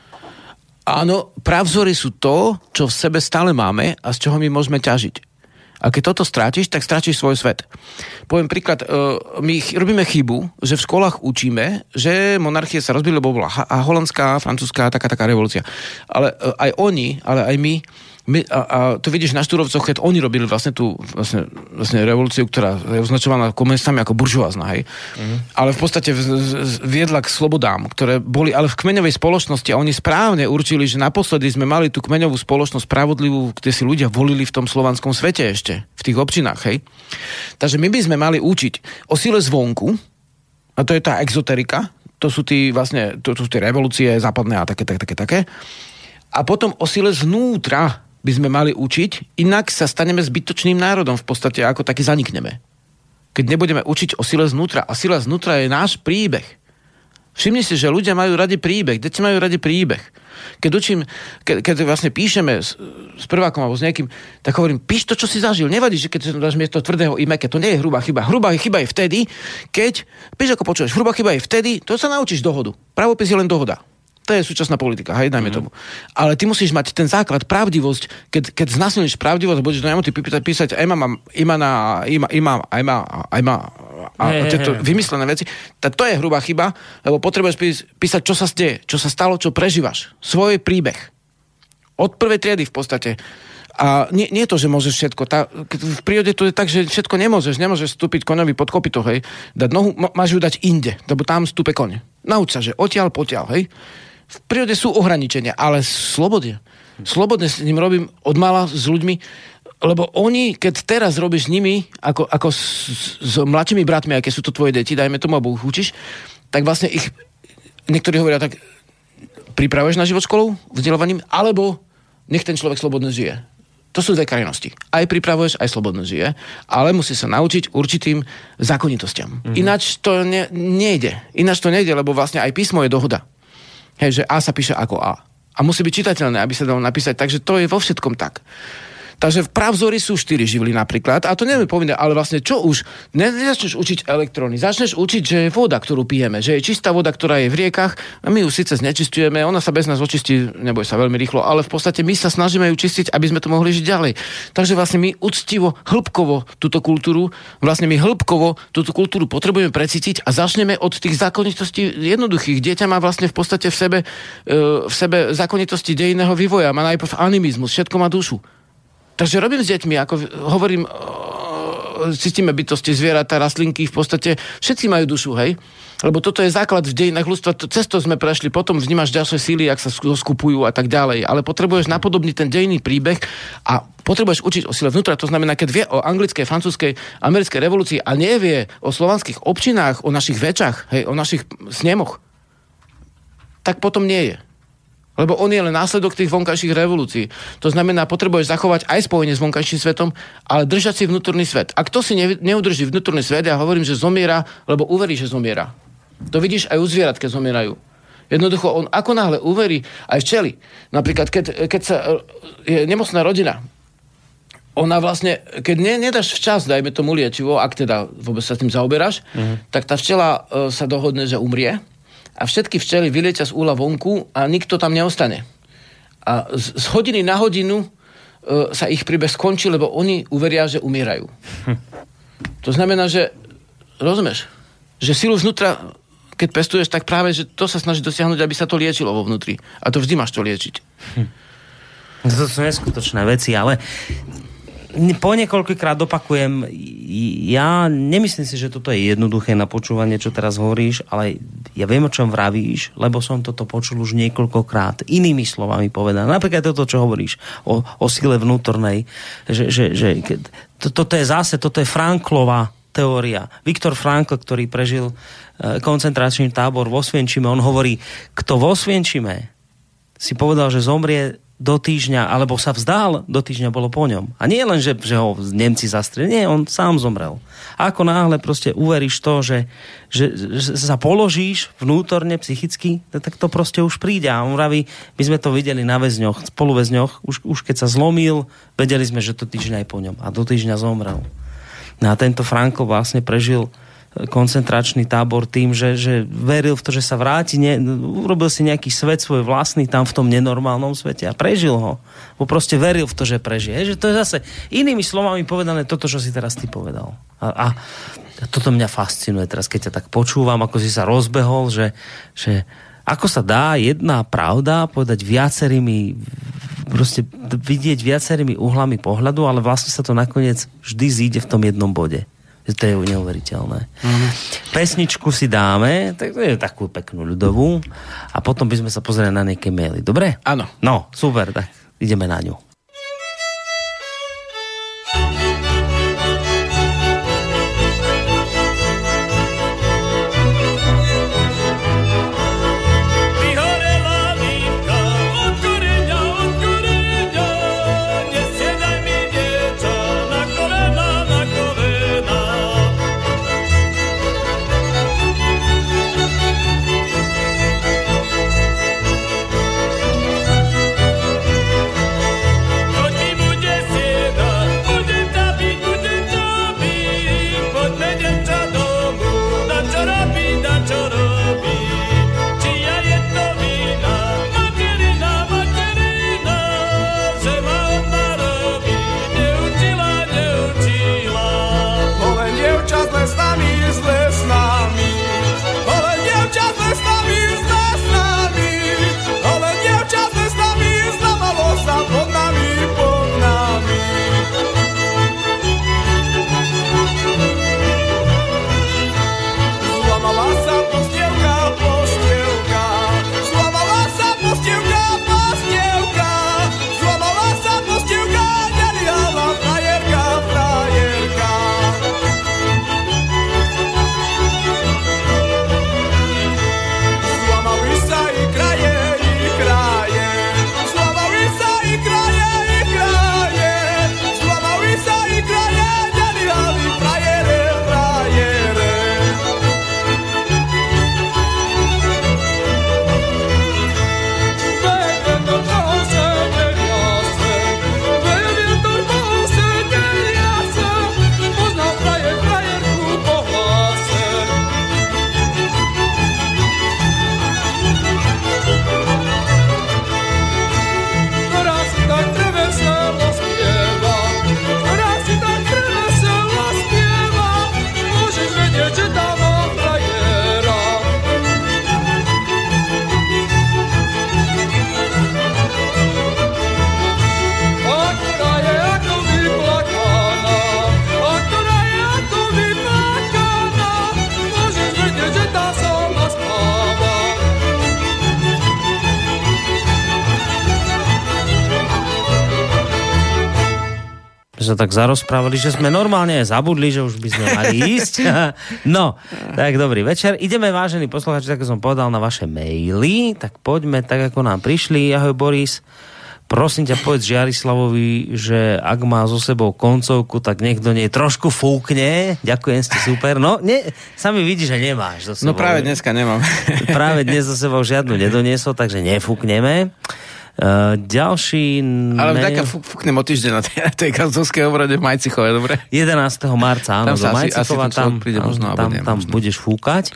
Áno, pravzory sú to, čo v sebe stále máme a z čoho my môžeme ťažiť. A keď toto strátiš, tak strátiš svoj svet. Poviem príklad, e, my robíme chybu, že v školách učíme, že monarchie sa rozbili, lebo bola holandská, francúzska, taká, taká revolúcia. Ale e, aj oni, ale aj my my, a, a to vidíš na Štúrovcoch, keď oni robili vlastne tú vlastne, vlastne revolúciu, ktorá je označovaná komunistami ako buržoázna, hej. Mm. Ale v podstate v, v, viedla k slobodám, ktoré boli ale v kmeňovej spoločnosti a oni správne určili, že naposledy sme mali tú kmeňovú spoločnosť spravodlivú, kde si ľudia volili v tom slovanskom svete ešte, v tých občinách, hej. Takže my by sme mali učiť o sile zvonku, a to je tá exoterika, to sú tí vlastne, to, to sú tie revolúcie západné a také, také, také, také. A potom o sile znútra, by sme mali učiť, inak sa staneme zbytočným národom, v podstate ako taký zanikneme. Keď nebudeme učiť o sile znútra, a sila znútra je náš príbeh. Všimni si, že ľudia majú radi príbeh, deti majú radi príbeh. Keď učím, keď, keď vlastne píšeme s, s prvákom alebo s niekým, tak hovorím, píš to, čo si zažil. Nevadí, že keď dáš miesto tvrdého i meké, to nie je hrubá chyba. Hrubá chyba je vtedy, keď, píš ako počuješ, hrubá chyba je vtedy, to sa naučíš dohodu. Pravopis je len dohoda. To je súčasná politika, hej, dajme mm. tomu. Ale ty musíš mať ten základ, pravdivosť. Keď, keď znasilníš pravdivosť, budeš do nemoty písať, písať Ema, ima na, ima, ima, ima, ima, a hey, tieto hey, vymyslené veci, tak to je hrubá chyba, lebo potrebuješ písať, čo sa deje, čo sa stalo, čo prežívaš. Svoj príbeh. Od prvej triedy v podstate. A nie, nie to, že môžeš všetko. Tá, v prírode to je tak, že všetko nemôžeš. Nemôžeš vstúpiť koňovi pod kopito, hej. Dať nohu, máš ju dať inde, lebo tam stúpe kone. Nauč sa, že odtiaľ, potiaľ, hej v prírode sú ohraničenia, ale slobodne. Slobodne s ním robím od mala s ľuďmi, lebo oni, keď teraz robíš s nimi, ako, ako s, s mladšími bratmi, aké sú to tvoje deti, dajme tomu, alebo ich učíš, tak vlastne ich, niektorí hovoria tak, pripravuješ na život školu vzdelávaním, alebo nech ten človek slobodne žije. To sú dve krajnosti. Aj pripravuješ, aj slobodne žije, ale musí sa naučiť určitým zákonitostiam. Mm-hmm. Ináč to ne, nejde. Ináč to nejde, lebo vlastne aj písmo je dohoda. Hej, že A sa píše ako A. A musí byť čitateľné, aby sa dalo napísať. Takže to je vo všetkom tak. Takže v pravzory sú štyri živly napríklad. A to neviem povedať, ale vlastne čo už? Ne, nezačneš učiť elektróny. Začneš učiť, že je voda, ktorú pijeme. Že je čistá voda, ktorá je v riekach. A my ju síce znečistujeme, ona sa bez nás očistí, neboj sa veľmi rýchlo, ale v podstate my sa snažíme ju čistiť, aby sme to mohli žiť ďalej. Takže vlastne my úctivo, hĺbkovo túto kultúru, vlastne my hĺbkovo túto kultúru potrebujeme precítiť a začneme od tých zákonitostí jednoduchých. Dieťa má vlastne v podstate v sebe, e, v sebe zákonitosti dejného vývoja. Má najprv animizmus, všetko má dušu. Takže robím s deťmi, ako hovorím, cítime bytosti, zvieratá, rastlinky, v podstate všetci majú dušu, hej? Lebo toto je základ v dejinách ľudstva, cesto sme prešli, potom vnímaš ďalšie síly, ak sa skupujú a tak ďalej. Ale potrebuješ napodobniť ten dejný príbeh a potrebuješ učiť o sile vnútra. To znamená, keď vie o anglickej, francúzskej, americkej revolúcii a nevie o slovanských občinách, o našich väčach, hej, o našich snemoch, tak potom nie je. Lebo on je len následok tých vonkajších revolúcií. To znamená, potrebuješ zachovať aj spojenie s vonkajším svetom, ale držať si vnútorný svet. A kto si ne, neudrží vnútorný svet, ja hovorím, že zomiera, lebo uverí, že zomiera. To vidíš aj u zvierat, keď zomierajú. Jednoducho, on ako náhle uverí, aj včeli. Napríklad, keď, keď sa je nemocná rodina, ona vlastne, keď ne, nedáš včas, dajme tomu liečivo, ak teda vôbec sa tým zaoberáš, uh-huh. tak tá včela e, sa dohodne, že umrie a všetky včely vylietia z úla vonku a nikto tam neostane. A z, z hodiny na hodinu e, sa ich príbeh skončí, lebo oni uveria, že umierajú. <laughs> To znamená, že rozumieš, že silu vnútra, keď pestuješ, tak práve, že to sa snaží dosiahnuť, aby sa to liečilo vo vnútri. A to vždy máš to liečiť. Hm. To sú neskutočné veci, ale po niekoľkýkrát opakujem, ja nemyslím si, že toto je jednoduché na počúvanie, čo teraz hovoríš, ale ja viem, o čom vravíš, lebo som toto počul už niekoľkokrát. Inými slovami povedané. Napríklad toto, čo hovoríš o, o sile vnútornej, že, že, že to, toto je zase, toto je Franklova teória. Viktor Frankl, ktorý prežil e, koncentračný tábor vo Svienčime, on hovorí, kto vo Svienčime si povedal, že zomrie do týždňa, alebo sa vzdal, do týždňa bolo po ňom. A nie len, že, že ho Nemci zastreli, nie, on sám zomrel. A ako náhle proste uveríš to, že, že, že sa položíš vnútorne, psychicky, tak to proste už príde. A on vraví, my sme to videli na väzňoch, spoluväzňoch, už, už keď sa zlomil, vedeli sme, že to týždňa aj po ňom. A do týždňa zomrel. No a tento Franko vlastne prežil koncentračný tábor tým, že, že veril v to, že sa vráti, ne, urobil si nejaký svet svoj vlastný tam v tom nenormálnom svete a prežil ho. Bo proste veril v to, že prežije. Že to je zase inými slovami povedané toto, čo si teraz ty povedal. A, a toto mňa fascinuje teraz, keď ťa tak počúvam, ako si sa rozbehol, že, že ako sa dá jedna pravda povedať viacerými proste vidieť viacerými uhlami pohľadu, ale vlastne sa to nakoniec vždy zíde v tom jednom bode. To je neuveriteľné. Mm. Pesničku si dáme, tak to je takú peknú ľudovú a potom by sme sa pozreli na nejaké maily. Dobre? Áno. No, super, tak ideme na ňu. Sa tak zarozprávali, že sme normálne zabudli, že už by sme mali <laughs> ísť. <laughs> No, tak dobrý večer. Ideme, vážení poslucháči, tak som povedal na vaše maily, tak poďme tak, ako nám prišli. Ahoj Boris. Prosím ťa, povedz Žiarislavovi, že ak má so sebou koncovku, tak nech do nej trošku fúkne. Ďakujem, ste super. No, ne, sami vidí, že nemáš so sebou. No práve dneska nemám. Práve dnes so sebou žiadnu nedoniesol, takže nefúkneme. Uh, ďalší... Ale mail- fú, fúknem o týždeň na tej, tej kancovskej obrade v Majcichove, dobre? 11. marca, áno, Tam do asi- asi ten tam, príde možno, tam, tam možno. budeš fúkať.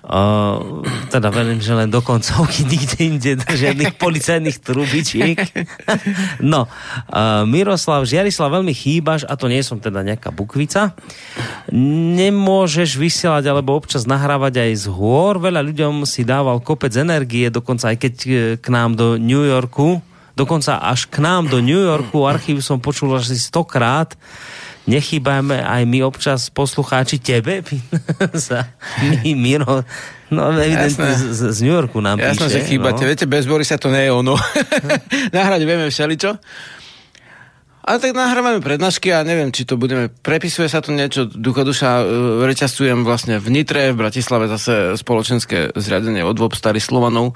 Uh, teda verím, že len do koncovky, <laughs> nikde inde žiadnych policajných trubičiek. no, uh, Miroslav, Žiarislav, veľmi chýbaš, a to nie som teda nejaká bukvica. Nemôžeš vysielať alebo občas nahrávať aj z hôr. Veľa ľuďom si dával kopec energie, dokonca aj keď e, k nám do New Yorku, dokonca až k nám do New Yorku archív som počul asi stokrát. Nechýbajme aj my občas poslucháči tebe, <laughs> sa my, Miro, no evidentne Jasné. z, z New Yorku nám Jasné, píše. že chýbate. No. Viete, bez Borisa to nie je ono. <laughs> Nahrať vieme všeličo. Ale tak nahrávame prednášky a neviem, či to budeme... Prepisuje sa to niečo, ducha duša, e, reťazujem vlastne v Nitre, v Bratislave zase spoločenské zriadenie odvob starých Slovanov.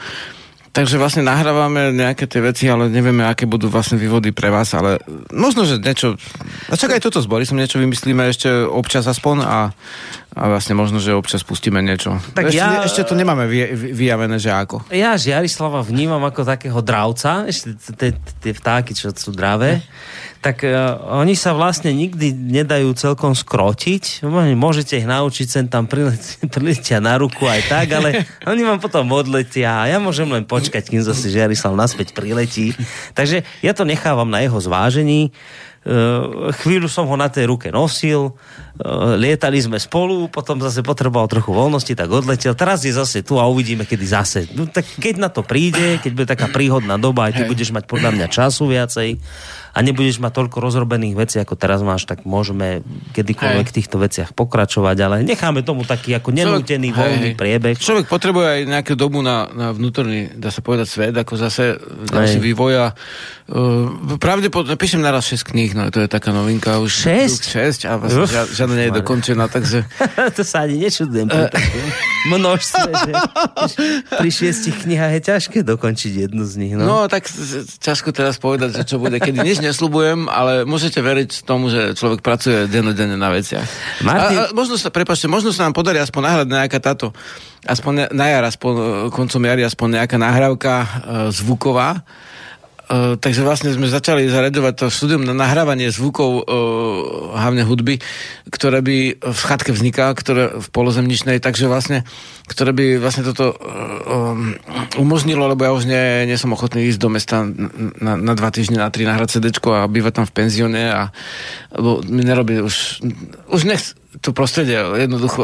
Takže vlastne nahrávame nejaké tie veci, ale nevieme, aké budú vlastne vývody pre vás, ale možno, že niečo... A čak aj toto s Borisom niečo vymyslíme ešte občas aspoň a, a vlastne možno, že občas pustíme niečo. Tak ešte, ja- ešte to nemáme vy, vy, vyjavené, že ako. Ja Žiarislava vnímam ako takého dravca, ešte tie vtáky, čo sú dravé, tak uh, oni sa vlastne nikdy nedajú celkom skrotiť. Môžete ich naučiť, sem tam <laughs> priletia, na ruku aj tak, ale oni vám potom odletia a ja môžem len počkať, kým zase Žiarislav naspäť priletí. Takže ja to nechávam na jeho zvážení. Uh, chvíľu som ho na tej ruke nosil, uh, lietali sme spolu, potom zase potreboval trochu voľnosti, tak odletel. Teraz je zase tu a uvidíme, kedy zase. No, tak keď na to príde, keď bude taká príhodná doba, aj ty budeš mať podľa mňa času viacej a nebudeš mať toľko rozrobených vecí, ako teraz máš, tak môžeme kedykoľvek v týchto veciach pokračovať, ale necháme tomu taký ako nenútený Hej, voľný hej. priebeh. Človek potrebuje aj nejakú dobu na, na vnútorný, dá sa povedať, svet, ako zase ďalší Hej. vývoj a uh, pravdepodobne píšem naraz 6 kníh, no to je taká novinka už. Šesť? 6 a vlastne žia, žiadna nie je dokončená, takže <laughs> to sa ani nečudujem pri takom množstve, že pri šiestich knihách je ťažké dokončiť jednu z nich. No. no, tak ťažko teraz povedať, že čo bude, kedy nič nesľubujem, ale môžete veriť tomu, že človek pracuje dennodenne na veciach. Martin- A, a možno sa, prepáčte, možno sa nám podarí aspoň nahrať nejaká táto, aspoň na- jar, aspoň e, koncom jary, aspoň nejaká nahrávka uh, zvuková. Uh, takže vlastne sme začali zaredovať to štúdium na nahrávanie zvukov, uh, hlavne hudby, ktoré by v chatke vzniká, ktoré v polozemničnej, takže vlastne, ktoré by vlastne toto uh, um, umožnilo, lebo ja už nie, nie som ochotný ísť do mesta na, na dva týždne, na tri nahrať CD a bývať tam v penzióne a lebo mi nerobí už, už nech to prostredie jednoducho.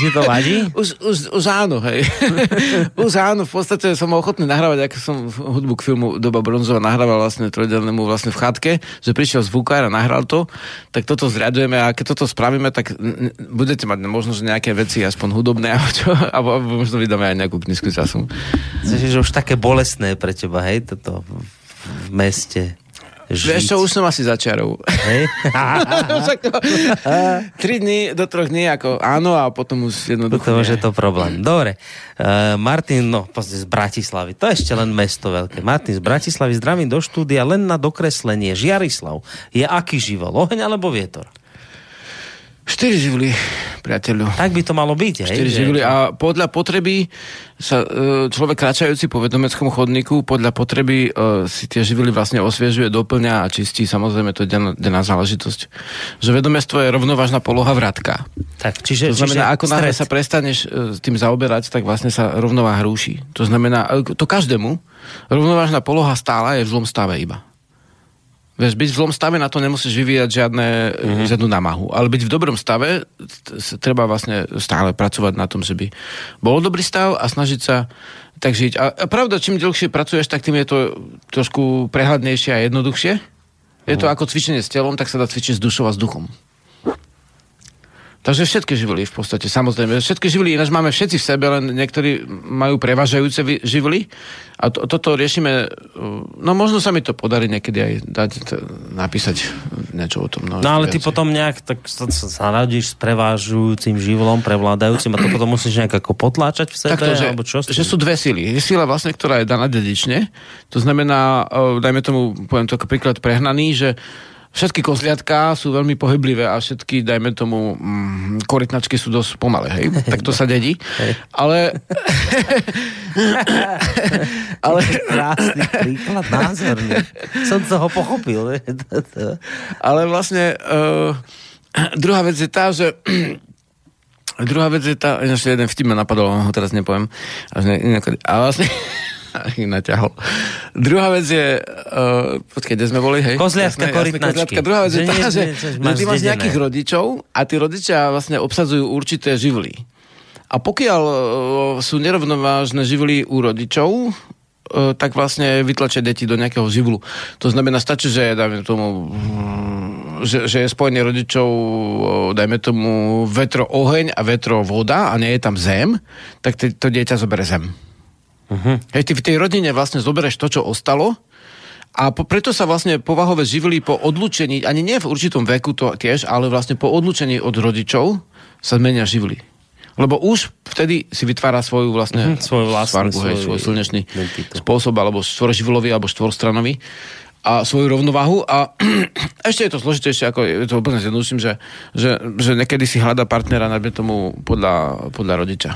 Že to vadí? <laughs> Už, už, už áno, hej. <laughs> už áno, v podstate som ochotný nahrávať, ako som hudbu k filmu Doba bronzová nahrával vlastne trojdelnému vlastne v chatke, že prišiel zvukár a nahral to, tak toto zriadujeme a keď toto spravíme, tak budete mať možno že nejaké veci, aspoň hudobné, čo, alebo, alebo možno vydáme aj nejakú knižku časom. Že už také bolestné pre teba, hej, toto v, meste žiť. Vieš čo, už som asi. Hej? <laughs> To- Tri dní do troch dní ako áno a potom už jednoducho Potom už je to problém. Dobre. Uh, Martin, no, pozri, z Bratislavy. To je ešte len mesto veľké. Martin z Bratislavy, zdravím do štúdia, len na dokreslenie. Žiarislav, je aký živel? Oheň alebo vietor? Štyri živly, priateľu. Tak by to malo byť, hej? Štyri že- živly a podľa potreby sa e, človek kráčajúci po vedomeckom chodníku podľa potreby e, si tie živly vlastne osviežuje, doplňa a čistí. Samozrejme, to je denná, denná záležitosť. Že vedomestvo je rovnovážna poloha vratka. Tak, čiže, To znamená, čiže ako náhle sa prestaneš e, tým zaoberať, tak vlastne sa rovnováha rúši. To znamená, e, to každému, rovnovážna poloha stála je v zlom stave iba. Vieš, byť v zlom stave, na to nemusíš vyvíjať žiadne, mm-hmm. žiadnu námahu. Ale byť v dobrom stave, t- treba vlastne stále pracovať na tom, že by bol dobrý stav a snažiť sa tak žiť. A, a pravda, čím dlhšie pracuješ, tak tým je to trošku prehľadnejšie a jednoduchšie. Je to ako cvičenie s telom, tak sa dá cvičiť s dušou a s duchom. Takže všetky živly v podstate, samozrejme. Všetky živly ináč máme všetci v sebe, len niektorí majú prevažajúce živly. A to, toto riešime, uh, no možno sa mi to podarí niekedy aj dať, napísať niečo o tom. No, No ale ty potom nejak tak sa, sa, sa radíš s prevážujúcim živlom, prevládajúcim a to potom musíš nejak ako potláčať v sebe, Takto, že, alebo čo? že sú dve síly. Je sila vlastne, ktorá je daná dedične. To znamená, uh, dajme tomu, poviem to ako príklad prehnaný, že všetky kozliatka sú veľmi pohyblivé a všetky, dajme tomu, mm, korytnačky sú dosť pomalé, hej? <laughs> Tak to sa dedí. Ale... <laughs> ale... <laughs> Krásny príklad, názorný. Som toho pochopil. Ale vlastne uh, <clears throat> druhá vec je tá, že <clears throat> druhá vec je tá, ešte jeden vtip ma napadol, ho teraz nepoviem. Až ne, inako, a vlastne <laughs> naťahol. Druhá vec je, uh, počkej, kde sme boli, hej? Kozliatka, Jasné, jasné, korytnačky. kozliatka. Druhá vec je tá, že, že ty máš nejakých rodičov a tí rodičia vlastne obsadzujú určité živly. A pokiaľ uh, sú nerovnovážne živly u rodičov, uh, tak vlastne vytlačia deti do nejakého živlu. To znamená, stačí, že dajme tomu, mm, že, že je spojenie rodičov, dajme tomu, vetro oheň a vetro voda a nie je tam zem, tak to dieťa zoberie zem. Uh-huh. Hej, ty v tej rodine vlastne zoberieš to, čo ostalo a po, preto sa vlastne povahové živly po odlúčení, ani nie v určitom veku to tiež, ale vlastne po odlúčení od rodičov sa zmenia živly. Lebo už vtedy si vytvára svoju vlastne Mhm, svoj vlastný, svarbu, hej, svoj svoj slnečný identitu. spôsob, alebo štvorživilový, alebo štvorstranový a svoju rovnováhu a <clears throat> ešte je to zložitejšie, ako je to úplne zjednoduším, že, že, že niekedy si hľada partnera najmä tomu podľa, podľa rodiča.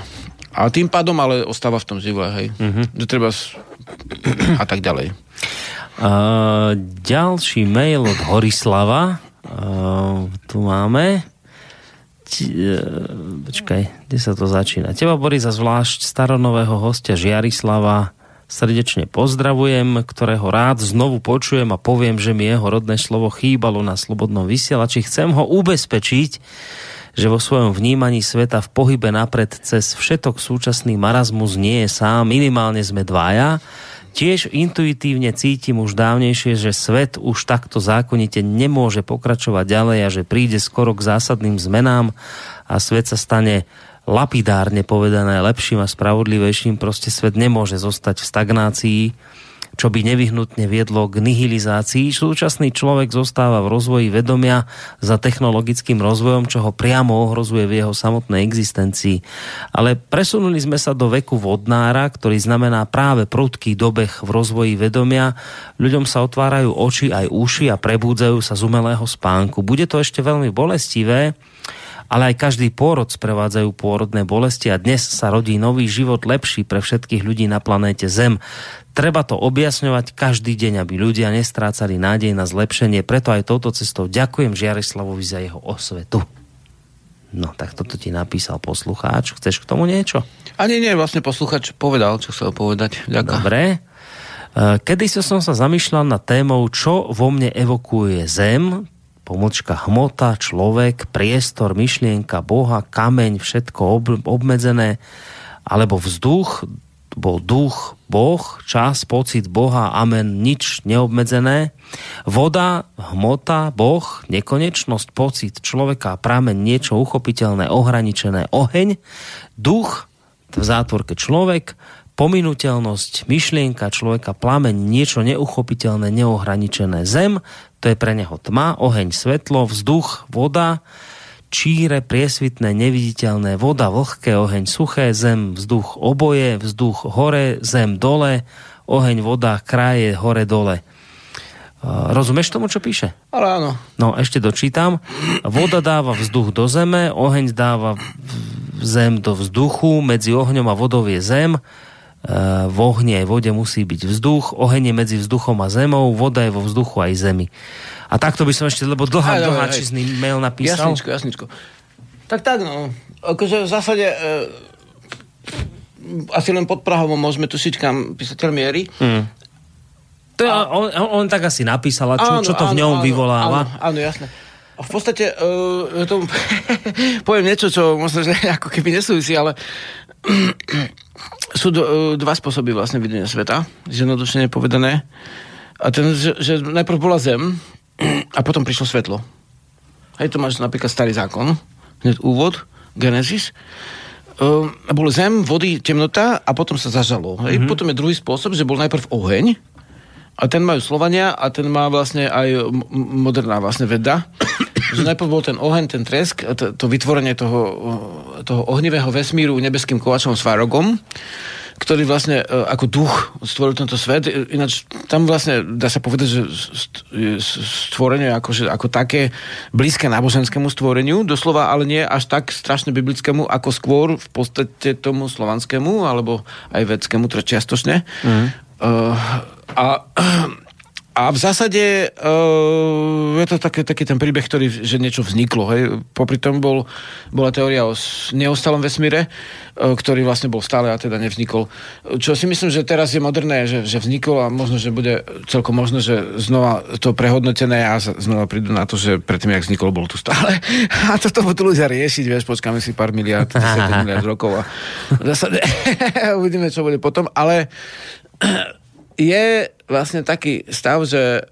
A tým pádom ale ostáva v tom živle, hej. Mhm. Že treba s... a tak ďalej. Uh, ďalší mail od Horislava. Uh, tu máme. Uh, počkaj, kde sa to začína? Teba, Boris, za zvlášť staronového hostia Žiarislava srdečne pozdravujem, ktorého rád znovu počujem a poviem, že mi jeho rodné slovo chýbalo na slobodnom vysielači. Chcem ho ubezpečiť, že vo svojom vnímaní sveta v pohybe napred cez všetok súčasný marazmus nie je sám, minimálne sme dvaja. Tiež intuitívne cítim už dávnejšie, že svet už takto zákonite nemôže pokračovať ďalej a že príde skoro k zásadným zmenám a svet sa stane lapidárne povedané lepším a spravodlivejším. Proste svet nemôže zostať v stagnácii, čo by nevyhnutne viedlo k nihilizácii. Súčasný človek zostáva v rozvoji vedomia za technologickým rozvojom, čo ho priamo ohrozuje v jeho samotnej existencii. Ale presunuli sme sa do veku vodnára, ktorý znamená práve prudký dobeh v rozvoji vedomia. Ľuďom sa otvárajú oči aj uši a prebúdzajú sa z umelého spánku. Bude to ešte veľmi bolestivé, ale aj každý pôrod sprevádzajú pôrodné bolesti a dnes sa rodí nový život lepší pre všetkých ľudí na planéte Zem. Treba to objasňovať každý deň, aby ľudia nestrácali nádej na zlepšenie. Preto aj touto cestou ďakujem Žiarislavovi za jeho osvetu. No, tak toto ti napísal poslucháč. Chceš k tomu niečo? Ani nie, vlastne posluchač povedal, čo chcel povedať. Ďakujem. Dobre. E, Kedy som sa zamýšľal nad témou, čo vo mne evokuje zem, pomlčka hmota, človek, priestor, myšlienka, Boha, kameň, všetko ob- obmedzené, alebo vzduch, bol duch, Boh, čas, pocit Boha, amen, nič neobmedzené. Voda, hmota, Boh, nekonečnosť, pocit človeka, prameň, niečo uchopiteľné, ohraničené, oheň, duch, v zátvorke človek, pominuteľnosť, myšlienka človeka, plameň, niečo neuchopiteľné, neohraničené. Zem, to je pre neho tma, oheň, svetlo, vzduch, voda, číre, priesvitné, neviditeľné, voda, vlhké, oheň, suché, zem, vzduch, oboje, vzduch, hore, zem, dole, oheň, voda, kraje, hore, dole. Uh, Rozumieš tomu, čo píše? Ale áno. No, ešte dočítam. Voda dáva vzduch do zeme, oheň dáva zem do vzduchu, medzi ohňom a vodou je zem, E, v ohni aj vode musí byť vzduch, oheň je medzi vzduchom a zemou, voda je vo vzduchu aj zemi. A takto by som ešte, lebo dlhá, Aj, dlhá aj. čísny mail napísal. Jasničko, jasničko. Tak tak, no. Akože v zásade e, asi len pod Prahom môžeme tušiť, kam písateľ mierí. Hm. To, je- on, on, tak asi napísal, a čo, čo to v ňom vyvoláva. Áno, áno, jasné. A v podstate uh, to, <laughs> poviem niečo, čo možno, že <laughs> ako keby nesúvisí, ale <clears throat> sú d- uh, dva spôsoby vlastne videnia sveta, zjednodušene povedané. A ten, že, že najprv bola zem a potom prišlo svetlo. Hej, to máš napríklad starý zákon, hneď úvod, Genesis, um, bol zem, vody, temnota a potom sa zažalo. Hej? Mm-hmm. Potom je druhý spôsob, že bol najprv oheň, a ten majú Slovania a ten má vlastne aj moderná vlastne veda. Že najprv bol ten oheň, ten tresk, to, to vytvorenie toho, toho ohnivého vesmíru nebeským kovačom Svarogom, ktorý vlastne e, ako duch stvoril tento svet. Ináč tam vlastne dá sa povedať, že stvorenie akože, ako také blízke náboženskému stvoreniu, doslova, ale nie až tak strašne biblickému, ako skôr v podstate tomu slovanskému, alebo aj vedskému, čiastočne. Mm. Uh, a a v zásade uh, je to taký, taký ten príbeh, ktorý, že niečo vzniklo. Hej. Popri tom bol, bola teória o neostalom vesmíre, uh, ktorý vlastne bol stále a teda nevznikol. Čo si myslím, že teraz je moderné, že, že vznikol a možno, že bude celkom možno, že znova to prehodnotené a znova prídu na to, že predtým, jak vznikol, bolo tu stále. <laughs> A toto budú ľudia riešiť, vieš, počkáme si pár miliard, miliard rokov a v zásade <laughs> uvidíme, čo bude potom. Ale <clears throat> je vlastne taký stav, že,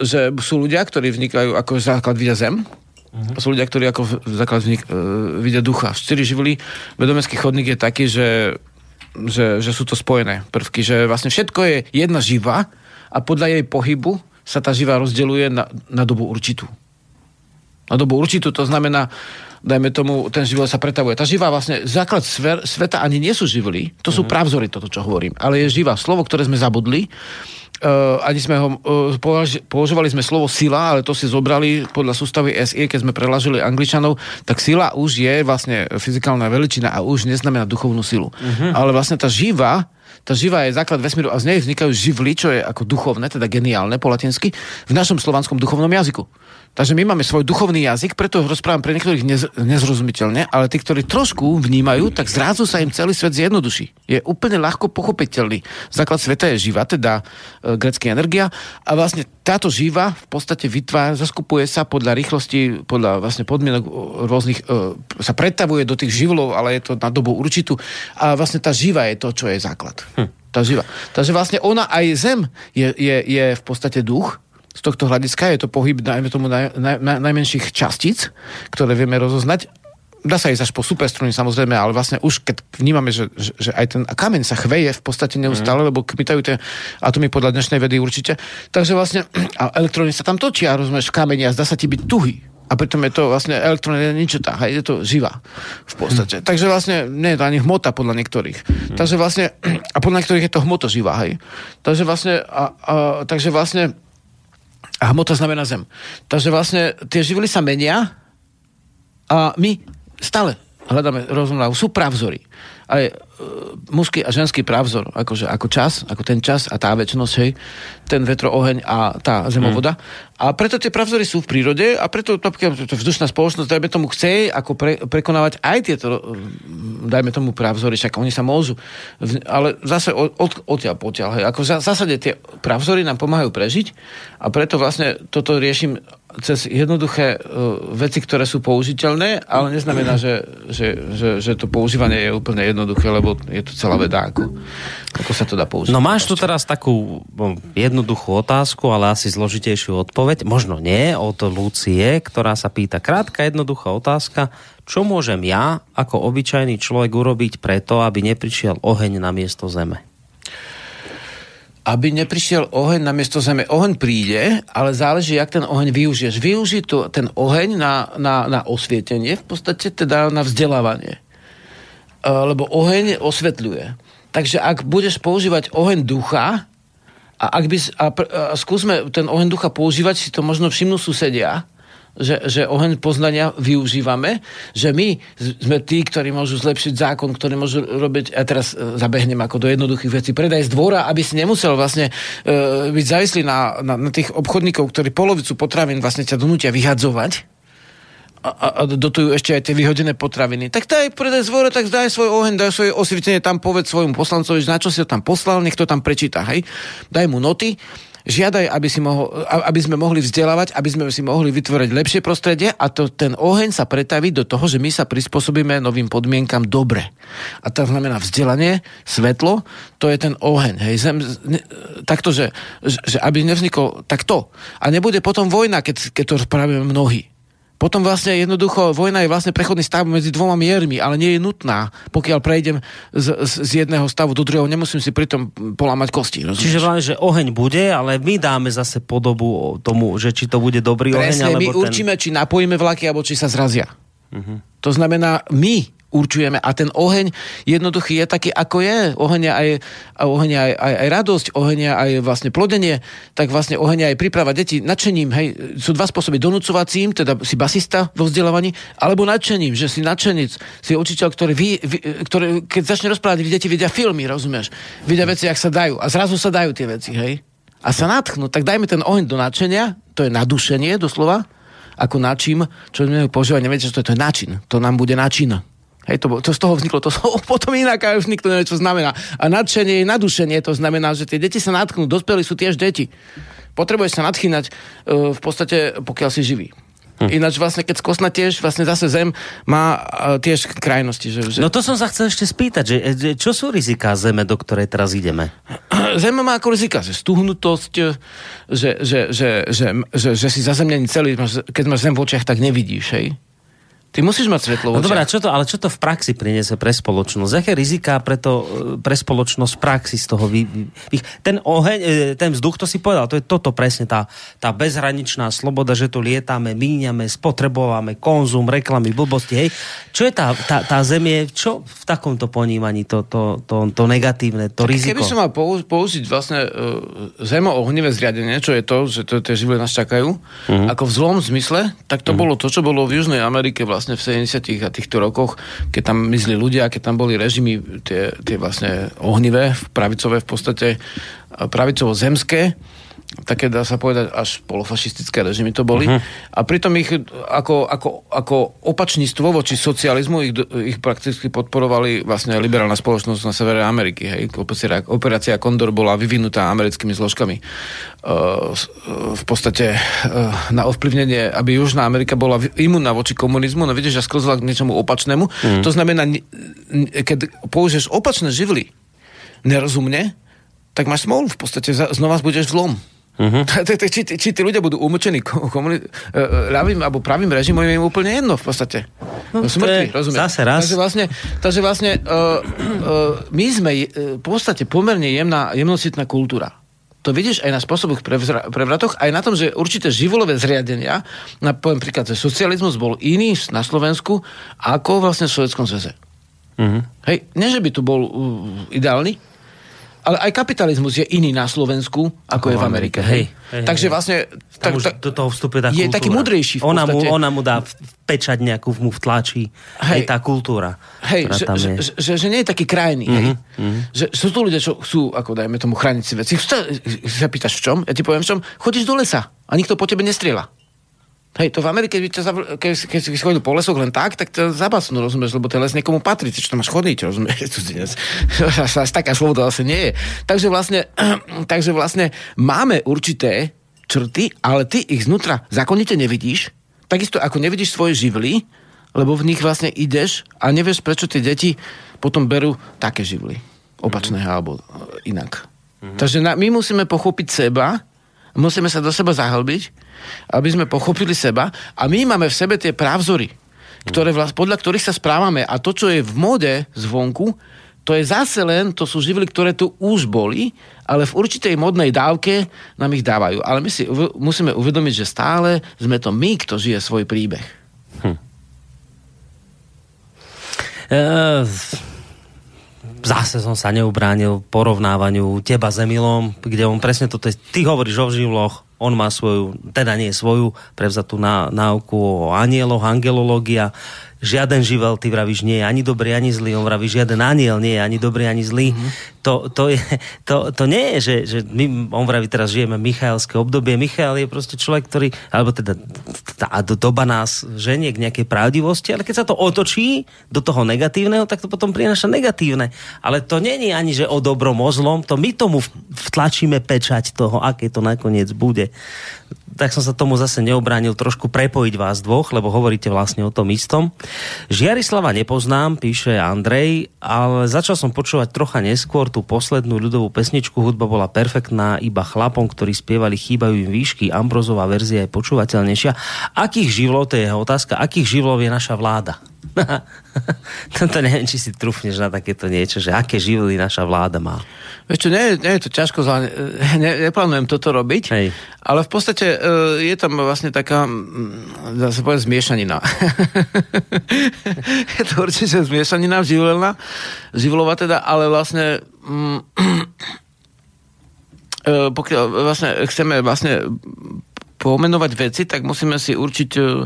že sú ľudia, ktorí vznikajú ako základ vidia zem, uh-huh. sú ľudia, ktorí ako základ vznik, uh, vidia ducha. Štyri živly, vedomecký chodník je taký, že, že, že sú to spojené prvky, že vlastne všetko je jedna živa a podľa jej pohybu sa tá živa rozdeluje na, na dobu určitú. Na dobu určitú, to znamená, dajme tomu, ten život sa pretavuje. Tá živá vlastne, základ sver, sveta ani nie sú živly, to sú mm. pravzory, toto, čo hovorím, ale je živá. Slovo, ktoré sme zabudli, Uh, ani sme ho, uh, používali sme slovo sila, ale to si zobrali podľa sústavy SI, keď sme prelažili angličanov, tak sila už je vlastne fyzikálna veličina a už neznamená duchovnú silu. Uh-huh. Ale vlastne tá živa, tá živa je základ vesmíru a z nej vznikajú živly, čo je ako duchovné, teda geniálne po latinsky, v našom slovanskom duchovnom jazyku. Takže my máme svoj duchovný jazyk, preto ho rozprávam pre niektorých nez, nezrozumiteľne, ale tí, ktorí trošku vnímajú, tak zrazu sa im celý svet zjednoduší. Je úplne ľahko pochopiteľný. Základ sveta je živa, teda e, grecká energia a vlastne táto živa v podstate vytvára, zaskupuje sa podľa rýchlosti, podľa vlastne podmienok rôznych, e, sa pretavuje do tých živlov, ale je to na dobu určitú a vlastne tá živa je to, čo je základ. Hm. Tá živa. Takže vlastne ona aj zem je, je, je v podstate duch, z tohto hľadiska je to pohyb, najmä tomu, naj, naj, naj, najmenších častíc, ktoré vieme rozoznať. Dá sa ísť až po superstruny samozrejme, ale vlastne už keď vnímame, že, že, že aj ten kameň sa chveje v podstate neustále, mm. lebo kmitajú tie atomy podľa dnešnej vedy určite. Takže vlastne <clears throat> a elektróny sa tam točia, rozumieš, v kameni a zdá sa ti byť tuhý. A pritom je to vlastne elektrón je ničetá, hej, je to živá v podstate. Hmm. Takže vlastne nie je to ani hmota podľa niektorých. Hmm. Takže vlastne, <clears throat> a podľa niektorých je to hmota živá, hej. Takže vlastne, a, a, takže vlastne a hmota znamená zem. Takže vlastne tie živly sa menia a my stále hľadáme rovnováhu. Sú pravzory aj e, mužský a ženský právzor, akože, ako čas, ako ten čas a tá väčšnosť, hej, ten vetro, oheň a tá zemovoda. Mm. A preto tie pravzory sú v prírode a preto to, to vzdušná spoločnosť, dajme tomu, chce ako pre, prekonávať aj tieto, e, dajme tomu pravzory, však oni sa môžu. Ale zase od, od, odtiaľ potiaľ, hej. Ako v zásade tie pravzory nám pomáhajú prežiť a preto vlastne toto riešim cez jednoduché uh, veci, ktoré sú použiteľné, ale neznamená, že, že, že, že to používanie je úplne jednoduché, lebo je to celá veda, ako, ako sa to dá použiť. No máš tu teraz takú jednoduchú otázku, ale asi zložitejšiu odpoveď. Možno nie, od Lucie, ktorá sa pýta. Krátka, jednoduchá otázka. Čo môžem ja, ako obyčajný človek, urobiť preto, aby neprišiel oheň na miesto zeme? Aby neprišiel oheň na miesto zeme. Oheň príde, ale záleží, jak ten oheň využiješ. Využij to, ten oheň na, na, na osvietenie, v podstate teda na vzdelávanie. Lebo oheň osvetľuje. Takže ak budeš používať oheň ducha, a ak by, a, a skúsme ten oheň ducha používať, si to možno všimnú susedia, že, že oheň poznania využívame, že my sme tí, ktorí môžu zlepšiť zákon, ktorí môžu robiť, a teraz e, zabehnem ako do jednoduchých vecí, predaj z dvora, aby si nemusel vlastne e, byť závislý na, na, na tých obchodníkov, ktorí polovicu potravín vlastne ťa donútia vyhadzovať, a, a, dotujú ešte aj tie vyhodené potraviny. Tak daj predaj zvore, tak daj svoj oheň, daj svoje osvietenie, tam povedz svojmu poslancovi, na čo si ho tam poslal, nech to tam prečíta, hej. Daj mu noty žiadaj, aby, si mohol, aby sme mohli vzdelávať, aby sme si mohli vytvoriť lepšie prostredie a to, ten oheň sa pretaví do toho, že my sa prispôsobíme novým podmienkam dobre. A to znamená vzdelanie, svetlo, to je ten oheň. Hej, zem, ne, takto, že, že, že aby nevznikol takto. A nebude potom vojna, keď, keď to spravíme mnohí Potom vlastne jednoducho vojna je vlastne prechodný stav medzi dvoma miermi, ale nie je nutná. Pokiaľ prejdem z, z, z jedného stavu do druhého, nemusím si pritom polámať kosti. Rozumieš? Čiže vlastne, že oheň bude, ale my dáme zase podobu tomu, že či to bude dobrý Presne, oheň, alebo my ten... určíme, či napojíme vlaky, alebo či sa zrazia. To znamená, my určujeme a ten oheň jednoduchý je taký, ako je. Oheň je aj, oheň je aj, aj, aj radosť, oheň je aj vlastne plodenie, tak vlastne oheň je aj príprava detí nadšením. Hej, sú dva spôsoby, donúcovacím, teda si basista vo vzdelávaní, alebo nadšením, že si nadšenec, si učiteľ, ktorý, vy, vy, ktorý keď začne rozprávať, deti vidia filmy, rozumieš? Vidia veci, ak sa dajú. A zrazu sa dajú tie veci, hej? A sa nadchnú. Tak dajme ten oheň do nadšenia, to je nadušenie doslova, ako načím, čo sme používať, neviete, čo to je, to je način. To nám bude način. Hej, to, to z toho vzniklo, to <laughs> potom inak a už nikto nevie, čo znamená. A nadšenie nadušenie, to znamená, že tie deti sa natknú, dospelí sú tiež deti. Potrebuješ sa nadchýnať uh, v podstate, pokiaľ si živý. Hm. Ináč vlastne, keď skosnatieš, vlastne zase Zem má uh, tiež krajnosti. Že, že... No to som sa chcel ešte spýtať, že, že čo sú rizika Zeme, do ktorej teraz ideme? <clears throat> Zem má ako rizika, že stuhnutosť, že, že, že, že, že, že si zazemnený celý, keď máš Zem v očiach, tak nevidíš, hej? Ty musíš mať svetlo v No a čo to, ale čo to v praxi priniesie pre spoločnosť? Aké riziká pre, to, e, pre spoločnosť v praxi z toho? Vy, vy, ten oheň, e, ten vzduch, to si povedal, to je toto presne, tá, tá bezhraničná sloboda, že tu lietame, míňame, spotrebováme, konzum, reklamy, blbosti, hej. Čo je tá, tá, tá zemie, čo v takomto ponímaní to, to, to, to negatívne, to riziko? Keby som mal pou- použiť vlastne uh, zemo-ohnivé zriadenie, čo je to, že to, tie živly nás čakajú, Mhm. ako v zlom zmysle, tak to bolo to, čo bolo v Južnej Amerike vlastne v 70 a týchto rokoch, keď tam mizli ľudia, keď tam boli režimy tie, tie vlastne ohnivé, pravicové v podstate, pravicovo-zemské, také dá sa povedať až polofašistické režimy to boli. Uh-huh. A pritom ich ako, ako, ako opačníctvo voči socializmu ich, ich prakticky podporovali vlastne liberálna spoločnosť na severe Ameriky. Hej. Operácia, Condor bola vyvinutá americkými zložkami uh, v podstate uh, na ovplyvnenie, aby Južná Amerika bola imunná voči komunizmu, no vidíš, že sklzla k niečomu opačnému. Uh-huh. To znamená, keď použiješ opačné živly nerozumne, tak máš smolu v podstate, znova budeš zlom. <laughs> Uh-huh. či, tí ľudia budú umlčení komuni- ľavým alebo pravým režimom, je im úplne jedno v podstate. No, sú mŕtvi, rozumieš? Zase raz. Takže vlastne, takže vlastne uh, my sme v podstate pomerne jemná, jemnocitná kultúra. To vidíš aj na spôsoboch prevratoch, aj na tom, že určité živolové zriadenia, na poviem príklad, že socializmus bol iný na Slovensku ako vlastne v Sovjetskom zväze. Uh-huh. Hej, nie, že by tu bol uh, ideálny, ale aj kapitalizmus je iný na Slovensku, ako, je v Amerike. Hej. hej Takže vlastne... Tak, tak, do toho vstupuje tá Je kultúra. taký mudrejší v ona mu, ona mu dá pečať nejakú, mu vtlačí. Hej. Hej, tá kultúra. Hej, že, že, že, že, nie je taký krajný. Uh-huh, hej. Uh-huh. Že sú tu ľudia, čo chcú, ako dajme tomu, chrániť si veci. Chcú, sa pýtaš v čom? Ja ti poviem v čom. Chodíš do lesa a nikto po tebe nestrieľa. Hej, to v Amerike, keď, keď, keď si chodil po lesoch len tak, tak ťa zabasnú, rozumieš, lebo ten les niekomu patrí, čo to máš chodiť, rozumieš, <laughs> cudzinec. Až taká sloboda zase nie je. Takže vlastne, <clears throat> takže vlastne máme určité črty, ale ty ich znútra zákonite nevidíš, takisto ako nevidíš svoje živly, lebo v nich vlastne ideš a nevieš, prečo tie deti potom berú také živly. Opačné mm-hmm. alebo inak. Mm-hmm. Takže na, my musíme pochopiť seba, musíme sa do seba zahlbiť, aby sme pochopili seba a my máme v sebe tie právzory, ktoré vlast, podľa ktorých sa správame a to, čo je v móde zvonku, to je zase len, to sú živly, ktoré tu už boli, ale v určitej modnej dávke nám ich dávajú. Ale my si uv- musíme uvedomiť, že stále sme to my, kto žije svoj príbeh. Hm. Uh, zase som sa neubránil porovnávaniu teba s Emilom, kde on presne toto ty hovoríš o živloch, on má svoju, teda nie svoju, prevzatú na, náuku o anieloch, angelológia, žiaden živel, ty vravíš, nie je ani dobrý, ani zlý, on vraví, žiaden aniel nie je ani dobrý, ani zlý. Mm-hmm. To, to, je, to, to nie je, že, že my, on vraví, teraz žijeme Michaelské obdobie. Michael je proste človek, ktorý, alebo teda tá doba nás ženie k nejakej pravdivosti, ale keď sa to otočí do toho negatívneho, tak to potom prináša negatívne. Ale to je ani, že o dobrom, o zlom, to my tomu vtlačíme pečať toho, aké to nakoniec bude tak som sa tomu zase neobránil trošku prepojiť vás dvoch, lebo hovoríte vlastne o tom istom. Žiarislava nepoznám, píše Andrej, ale začal som počúvať trocha neskôr tú poslednú ľudovú pesničku. Hudba bola perfektná, iba chlapom, ktorí spievali, chýbajú im výšky. Ambrozová verzia je počúvateľnejšia. Akých živlov, to je jeho otázka, akých živlov je naša vláda? <laughs> Toto neviem, či si trúfneš na takéto niečo, že aké živly naša vláda má. Vieš čo, nie, nie je to ťažko, za, <laughs> ne, neplánujem toto robiť, Hej. ale v podstate uh, je tam vlastne taká, mm, dá sa povedať, zmiešanina. <laughs> je to určite zmiešanina živlná, živlová teda, ale vlastne mm, uh, <clears throat> pokiaľ vlastne chceme vlastne pomenovať veci, tak musíme si určiť uh,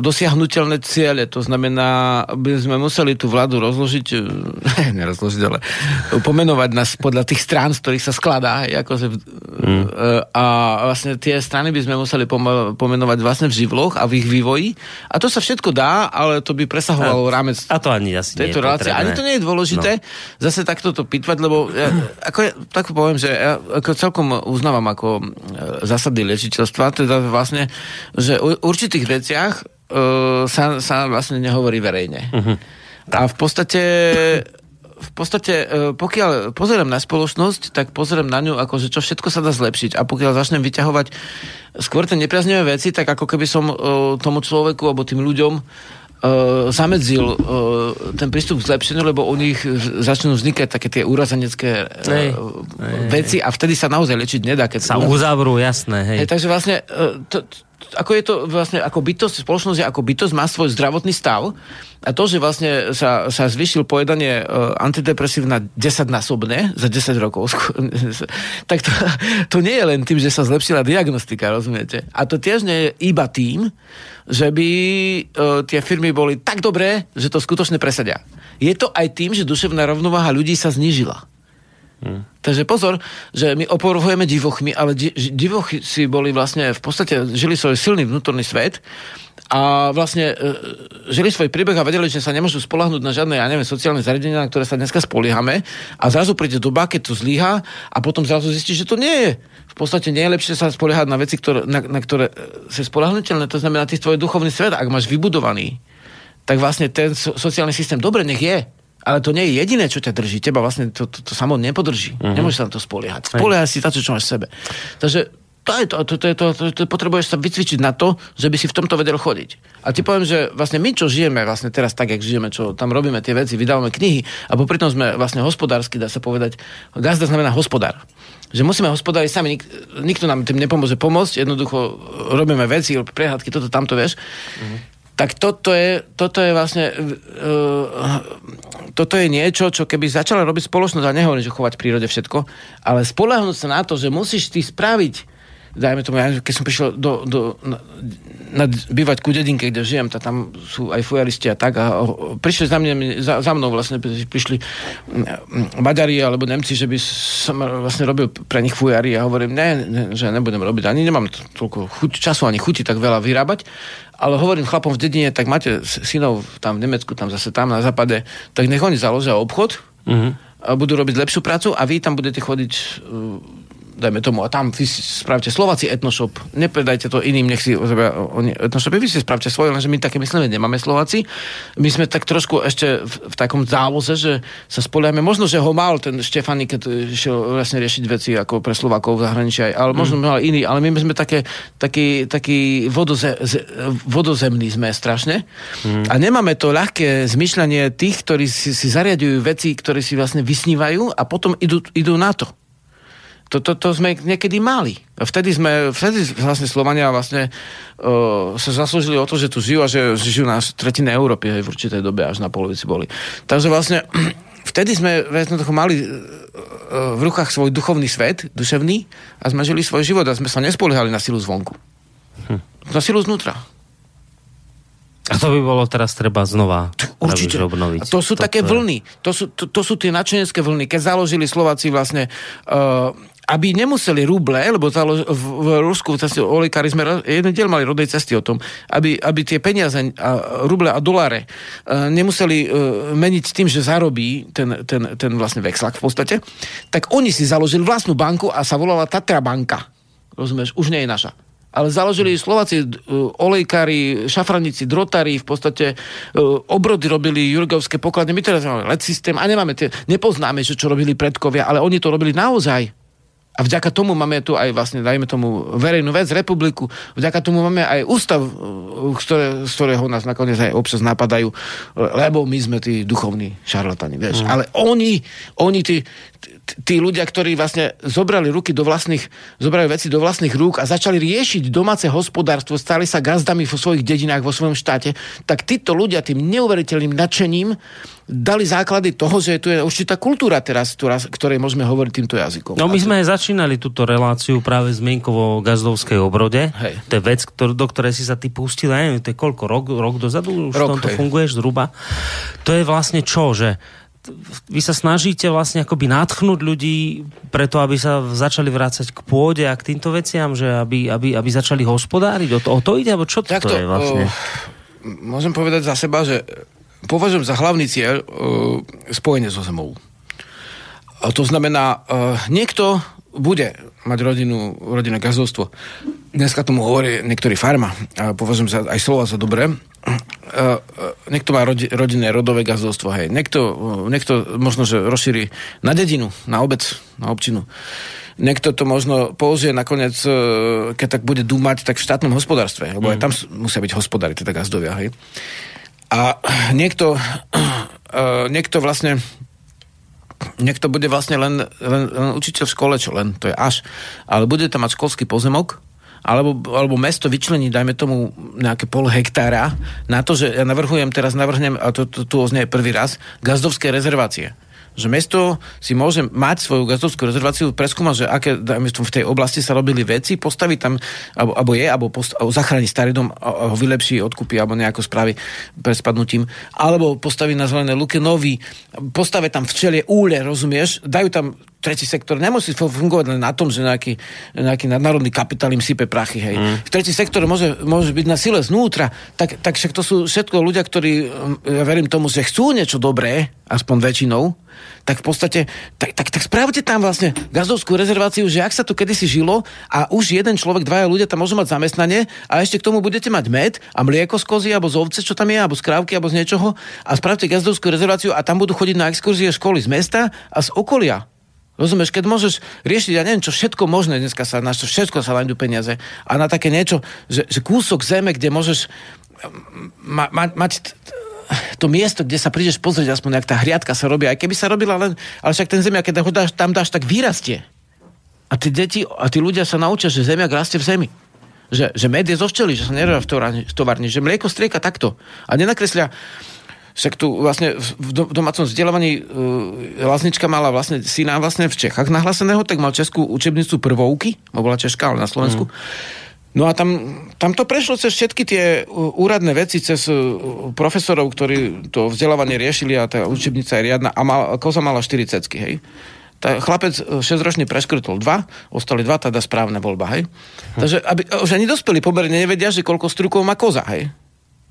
dosiahnutelné ciele. To znamená, by sme museli tú vládu rozložiť, <laughs> uh, nerozložiť, ale pomenovať nás podľa tých strán, z ktorých sa skladá. Akože, mm. A vlastne tie strany by sme museli pomenovať vlastne v živloch a v ich vývoji. A to sa všetko dá, ale to by presahovalo a, rámec a to ani asi tejto relácie. Ani to nie je dôležité no. zase takto to pitvať, lebo ja, ako ja, tak poviem, že ja ako celkom uznávam ako zásadný liečiteľ manželstva, teda vlastne, že o určitých veciach uh, sa, sa vlastne nehovorí verejne. Uh-huh. A v podstate v podstate, pokiaľ pozerám na spoločnosť, tak pozerám na ňu ako, že čo všetko sa dá zlepšiť. A pokiaľ začnem vyťahovať skôr tie nepriaznivé veci, tak ako keby som tomu človeku alebo tým ľuďom zamedzil uh, ten prístup k zlepšeniu, lebo u nich začnú vznikať také tie úrazanecké uh, veci a vtedy sa naozaj lečiť nedá. Keď sa uzavrú, jasné. Hej. hej takže vlastne to, ako je to vlastne, ako bytosť, spoločnosť ako bytosť má svoj zdravotný stav a to, že vlastne sa, sa zvyšil pojedanie uh, antidepresív na 10 násobne za 10 rokov, <laughs> tak to, to nie je len tým, že sa zlepšila diagnostika, rozumiete? A to tiež nie je iba tým, že by uh, tie firmy boli tak dobré, že to skutočne presadia. Je to aj tým, že duševná rovnováha ľudí sa znížila. Takže pozor, že my opovrhujeme divochmi, ale di- divochy si boli vlastne v podstate, žili svoj silný vnútorný svet a vlastne e, žili svoj príbeh a vedeli, že sa nemôžu spolahnúť na žiadne, ja neviem, sociálne zariadenia, na ktoré sa dneska spoliehame. A zrazu príde doba, keď to zlíha a potom zrazu zistí, že to nie je. V podstate nie je lepšie sa spoliehať na veci, ktoré, na, na ktoré sa spolahnutelné, to znamená ty tvoj duchovný svet, ak máš vybudovaný, tak vlastne ten so, sociálny systém, dobre, nech je, ale to nie je jediné, čo ťa drží. Teba vlastne to, to, to samo nepodrží. Uh-huh. Nemôžeš sa na to spoliehať. Spoliehaj si to, čo máš v sebe. Takže to je to, to, to, to, to, to, potrebuješ sa vycvičiť na to, že by si v tomto vedel chodiť. A ti poviem, že vlastne my, čo žijeme vlastne teraz tak, jak žijeme, čo tam robíme tie veci, vydávame knihy a popri tom sme vlastne hospodársky, dá sa povedať, gazda znamená hospodár že musíme hospodáriť sami, nik, nikto nám tým nepomôže pomôcť, jednoducho robíme veci, prehľadky, toto, tamto, vieš. Mm-hmm tak toto je, toto je vlastne uh, toto je niečo, čo keby začala robiť spoločnosť, a nehovorím, že chovať v prírode všetko, ale spolahnúť sa na to, že musíš ty spraviť dajme tomu, ja, keď som prišiel do, do, na, na, bývať ku dedinke, kde žijem, tá tam sú aj fujaristi a tak a prišli za, mňa, za, za mnou vlastne, prišli Maďari alebo Nemci, že by som vlastne robil pre nich fujari a hovorím, ne, ne že nebudem robiť, ani nemám toľko chuť, času ani chuti tak veľa vyrábať, ale hovorím chlapom v dedine, tak máte synov tam v Nemecku, tam zase tam na západe, tak nech oni založia obchod, mm-hmm. a budú robiť lepšiu prácu a vy tam budete chodiť dajme tomu, a tam vy spravte Slováci etnoshop, nepredajte to iným, nech si oni etnoshopy, vy si spravte svoje, lenže my také myslíme, nemáme Slováci. My sme tak trošku ešte v, v takom závoze, že sa spoliame, možno, že ho mal ten Štefany, keď išiel vlastne riešiť veci ako pre Slovákov v zahraničí, ale možno mm. mal iný, ale my sme také, taký, taký vodoze, vodozemní sme strašne mm. a nemáme to ľahké zmyšľanie tých, ktorí si, si zariadujú veci, ktorí si vlastne vysnívajú a potom idú, idú na to. To, to, to sme niekedy mali. Vtedy sme, vtedy vlastne Slovania vlastne uh, sa zaslúžili o to, že tu žijú a že žijú na tretine Európy v určitej dobe, až na polovici boli. Takže vlastne <clears throat> vtedy sme jednoducho mali uh, v rukách svoj duchovný svet, duševný a sme žili svoj život a sme sa nespoliehali na silu zvonku. Hm. Na silu znútra. A to by bolo teraz treba znova Určite. obnoviť. A to sú to také je... vlny. To sú, to, to sú tie načenecké vlny. Keď založili Slováci vlastne uh, aby nemuseli ruble, lebo v, v Rusku olikári sme jeden diel mali rodej cesty o tom, aby, aby tie peniaze, a ruble a doláre uh, nemuseli uh, meniť tým, že zarobí ten, ten, ten vlastne vexlak v podstate, tak oni si založili vlastnú banku a sa volala Tatra banka. Rozumieš? Už nie je naša ale založili Slováci, uh, olejkári, šafranici, drotári, v podstate obrody robili jurgovské pokladne. My teraz máme let systém a nemáme tie, nepoznáme, že čo robili predkovia, ale oni to robili naozaj. A vďaka tomu máme tu aj vlastne, dajme tomu, verejnú vec, republiku. Vďaka tomu máme aj ústav, ktoré, z ktorého nás nakoniec aj občas napadajú, lebo my sme tí duchovní šarlatani, vieš. Mm. Ale oni, oni tí, tí ľudia, ktorí vlastne zobrali ruky do vlastných, zobrali veci do vlastných rúk a začali riešiť domáce hospodárstvo, stali sa gazdami vo svojich dedinách, vo svojom štáte, tak títo ľudia tým neuveriteľným nadšením dali základy toho, že tu je určitá kultúra teraz, ktorej môžeme hovoriť týmto jazykom. No my sme začínali túto reláciu práve z Mienkovo gazdovskej obrode. Hej. To je vec, ktor- do ktorej si sa ty pustil, neviem, to je koľko, rok, rok dozadu už rok, tomto hej. funguješ zhruba. To je vlastne čo, že vy sa snažíte vlastne akoby natchnúť ľudí preto, aby sa začali vrácať k pôde a k týmto veciam, že aby, aby, aby začali hospodáriť? O to, o to ide? Alebo čo to, to je vlastne? Uh, môžem povedať za seba, že považujem za hlavný cieľ uh, spojenie so zemou. A to znamená, uh, niekto bude mať rodinu, rodinné gazdovstvo. Dneska tomu hovorí niektorý farma a považujem za, aj slova za dobré. Uh, niekto má rodi, rodinné rodové gazdovstvo, hej. Niekto, niekto možno, že rozšíri na dedinu, na obec, na občinu. Niekto to možno použije nakoniec, uh, keď tak bude dúmať, tak v štátnom hospodárstve, lebo mm. aj tam musia byť hospodári, teda gazdovia, hej. A niekto, uh, <clears throat> niekto vlastne niekto bude vlastne len, len, len učiteľ v škole, čo len, to je až, ale bude tam mať školský pozemok, alebo, alebo mesto vyčlení, dajme tomu nejaké pol hektára na to, že ja navrhujem, teraz navrhnem, a to, to, to oznie prvý raz, gazdovské rezervácie. Že mesto si môže mať svoju gazdovskú rezerváciu, preskúmať, že aké v tej oblasti sa robili veci, postaviť tam, alebo, alebo je, alebo, post, alebo zachráni starý dom, ho vylepší, odkúpi, alebo nejako spraví prespadnutím, alebo postaví na zelené luke nový, postaví tam včelie úle, rozumieš, dajú tam tretí sektor nemusí fungovať len na tom, že nejaký, nejaký nadnárodný kapitál im sype prachy. Hej. Mm. Tretí sektor môže, môže byť na sile znútra, tak, tak však to sú všetko ľudia, ktorí, ja verím tomu, že chcú niečo dobré, aspoň väčšinou, tak v podstate, tak, tak, tak spravte tam vlastne gazdovskú rezerváciu, že ak sa to kedysi žilo a už jeden človek, dvaja ľudia tam môžu mať zamestnanie a ešte k tomu budete mať med a mlieko z kozy alebo z ovce, čo tam je, alebo z krávky, alebo z niečoho a spravte gazdovskú rezerváciu a tam budú chodiť na exkurzie školy z mesta a z okolia. Rozumieš, keď môžeš riešiť, ja neviem čo, všetko možné, dneska sa na všetko sa nájdú peniaze a na také niečo, že, že kúsok zeme, kde môžeš ma, ma, mať to miesto, kde sa prídeš pozrieť, aspoň ak tá hriadka sa robí, aj keby sa robila len, ale však ten zemiak, keď ho dáš, tam dáš, tak vyrastie. A tí deti a tí ľudia sa naučia, že zemiak rastie v zemi. Že, že med je zo včeli, že sa nerobia v továrni, že mlieko strieka takto. A nenakreslia však tu vlastne v domácom vzdelávaní uh, Laznička mala vlastne syna vlastne v Čechách nahláseného, tak mal českú učebnicu prvouky, bola Češka, ale na Slovensku. Mm. No a tam, tam to prešlo cez všetky tie úradné veci, cez profesorov, ktorí to vzdelávanie riešili a tá učebnica je riadna a mal, koza mala 4 cecky, hej. Tá chlapec 6-ročný preškrtol 2, ostali 2, teda správna voľba, hej. Hm. Takže aby, už ani dospelí pomerne nevedia, že koľko strukov má koza, hej.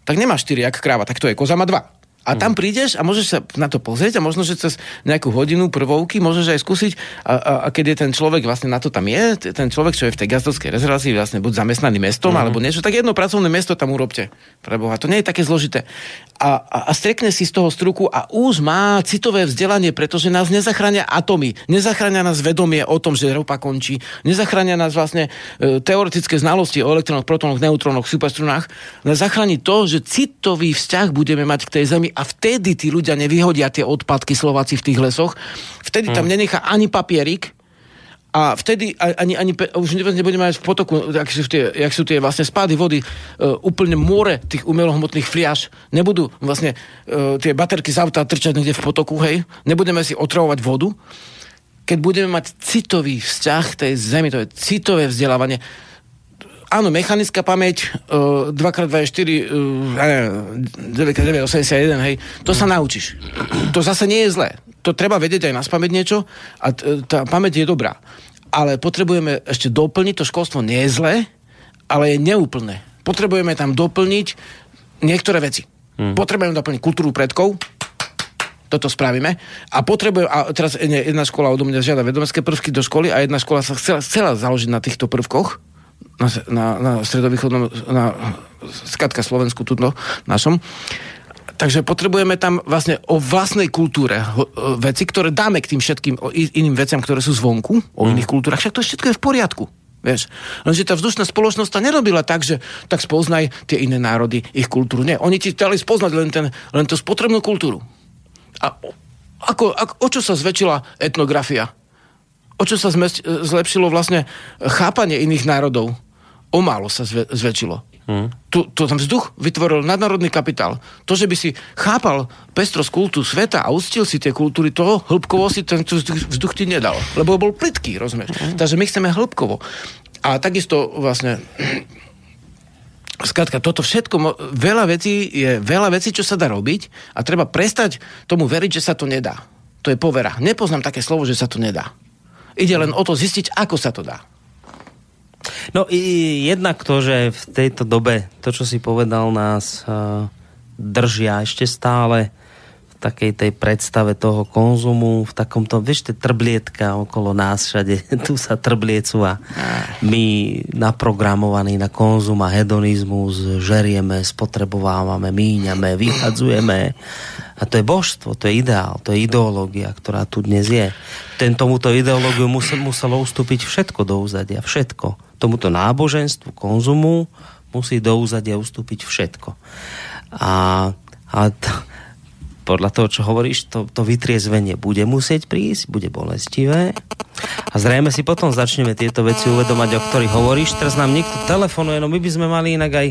Tak nemá 4, jak kráva, tak to je, koza má 2. A tam prídeš a môžeš sa na to pozrieť a možno, že cez nejakú hodinu prvovky môžeš aj skúsiť a, a, a keď je ten človek vlastne na to tam je, ten človek, čo je v tej gazdovskej rezervácii vlastne buď zamestnaný mestom mm-hmm. alebo niečo, tak jedno pracovné mesto tam urobte. Preboha, to nie je také zložité. A, a, a strekne si z toho struku a už má citové vzdelanie, pretože nás nezachránia atomy, nezachránia nás vedomie o tom, že ropa končí, nezachránia nás vlastne e, teoretické znalosti o elektrónoch, protónoch, neutrónoch, superstrunách, nás zachráni to, že citový vzťah budeme mať k tej Zemi a vtedy tí ľudia nevyhodia tie odpadky Slováci v tých lesoch. Vtedy tam hmm. nenechá ani papierik, a vtedy ani, ani, už nebudeme mať v potoku, jak sú tie, jak sú tie vlastne spády vody, uh, úplne more tých umelohmotných fliaž. Nebudú vlastne uh, tie baterky z auta trčať niekde v potoku, hej. Nebudeme si otravovať vodu. Keď budeme mať citový vzťah tej zemi, to je citové vzdelávanie, áno, mechanická pamäť, uh, 2x2 je 4, uh, 9x9 81, hej, to sa naučíš. To zase nie je zlé. To treba vedieť aj na spamäť niečo a t- tá pamäť je dobrá. Ale potrebujeme ešte doplniť, to školstvo nie je zlé, ale je neúplné. Potrebujeme tam doplniť niektoré veci. Hmm. Potrebujeme doplniť kultúru predkov, toto spravíme. A potrebujem, a teraz jedna škola odo mňa žiada vedomecké prvky do školy a jedna škola sa chcela, chcela založiť na týchto prvkoch, na, na, na stredovýchodnom, na skatka Slovensku, tuto našom, takže potrebujeme tam vlastne o vlastnej kultúre o, veci, ktoré dáme k tým všetkým iným veciam, ktoré sú zvonku, o iných kultúrach. Však to všetko je v poriadku. Vieš, lenže tá vzdušná spoločnosť to nerobila tak, že tak spoznaj tie iné národy, ich kultúru. Nie, oni ti dali spoznať len, ten, len tú spotrebnú kultúru. A ako, ako, o čo sa zväčšila etnografia? O čo sa zmes, zlepšilo vlastne chápanie iných národov? O málo sa zve, zväčšilo. Hmm. Tu, tu ten vzduch vytvoril nadnárodný kapitál. To, že by si chápal pestrosť kultúr sveta a ustil si tie kultúry, toho hĺbkovo si ten vzduch, vzduch ti nedal. Lebo bol plitký, rozumieš? Hmm. Takže my chceme hĺbkovo. A takisto vlastne Skrátka, toto všetko, veľa vecí je veľa vecí, čo sa dá robiť a treba prestať tomu veriť, že sa to nedá. To je povera. Nepoznám také slovo, že sa to nedá. Ide len o to zistiť, ako sa to dá. No i jednak to, že v tejto dobe, to, čo si povedal, nás uh, držia ešte stále v takej tej predstave toho konzumu, v takomto, vieš, tie trblietka okolo nás všade, <laughs> tu sa trbliecú a my naprogramovaní na konzum a hedonizmus žerieme, spotrebovávame, míňame, vyhadzujeme a to je božstvo, to je ideál, to je ideológia, ktorá tu dnes je. Ten tomuto ideológiu musel, muselo ustúpiť všetko do úzadia, všetko. Tomuto náboženstvu, konzumu musí do úzadia ustúpiť všetko. A, a t- podľa toho, čo hovoríš, to, to vytriezvenie bude musieť prísť, bude bolestivé. A zrejme si potom začneme tieto veci uvedomať, o ktorých hovoríš. Teraz nám niekto telefonuje, no my by sme mali inak aj,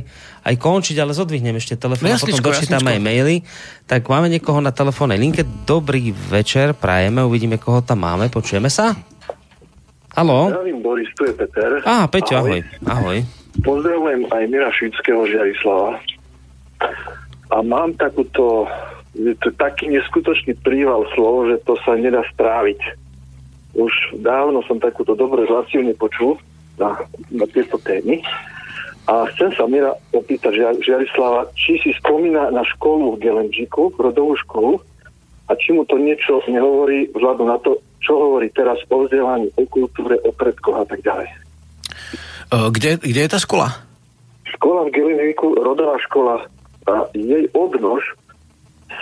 aj končiť, ale zodvihnem ešte telefón No a potom dočítame aj maily. Tak máme niekoho na telefónnej linke. Dobrý večer, prajeme, uvidíme, koho tam máme. Počujeme sa? Haló? Zdravím, Boris, tu je Peter. Á, Peťo, ahoj. Ahoj. Pozdravujem aj Mira Šického Žiarislava. A mám takúto, je to taký neskutočný príval slov, že to sa nedá stráviť. Už dávno som takúto dobrú reláciu nepočul na, na tieto témy. A chcem sa Mira opýtať Žia- Žiarislava, či si spomína na školu v Gelenžiku, rodovú školu, a či mu to niečo nehovorí vzhľadom na to, čo hovorí teraz o vzdelaní, o kultúre, o predkoch a tak ďalej. Kde, kde je tá škola? Škola v Gelinvíku, rodová škola, a jej odnož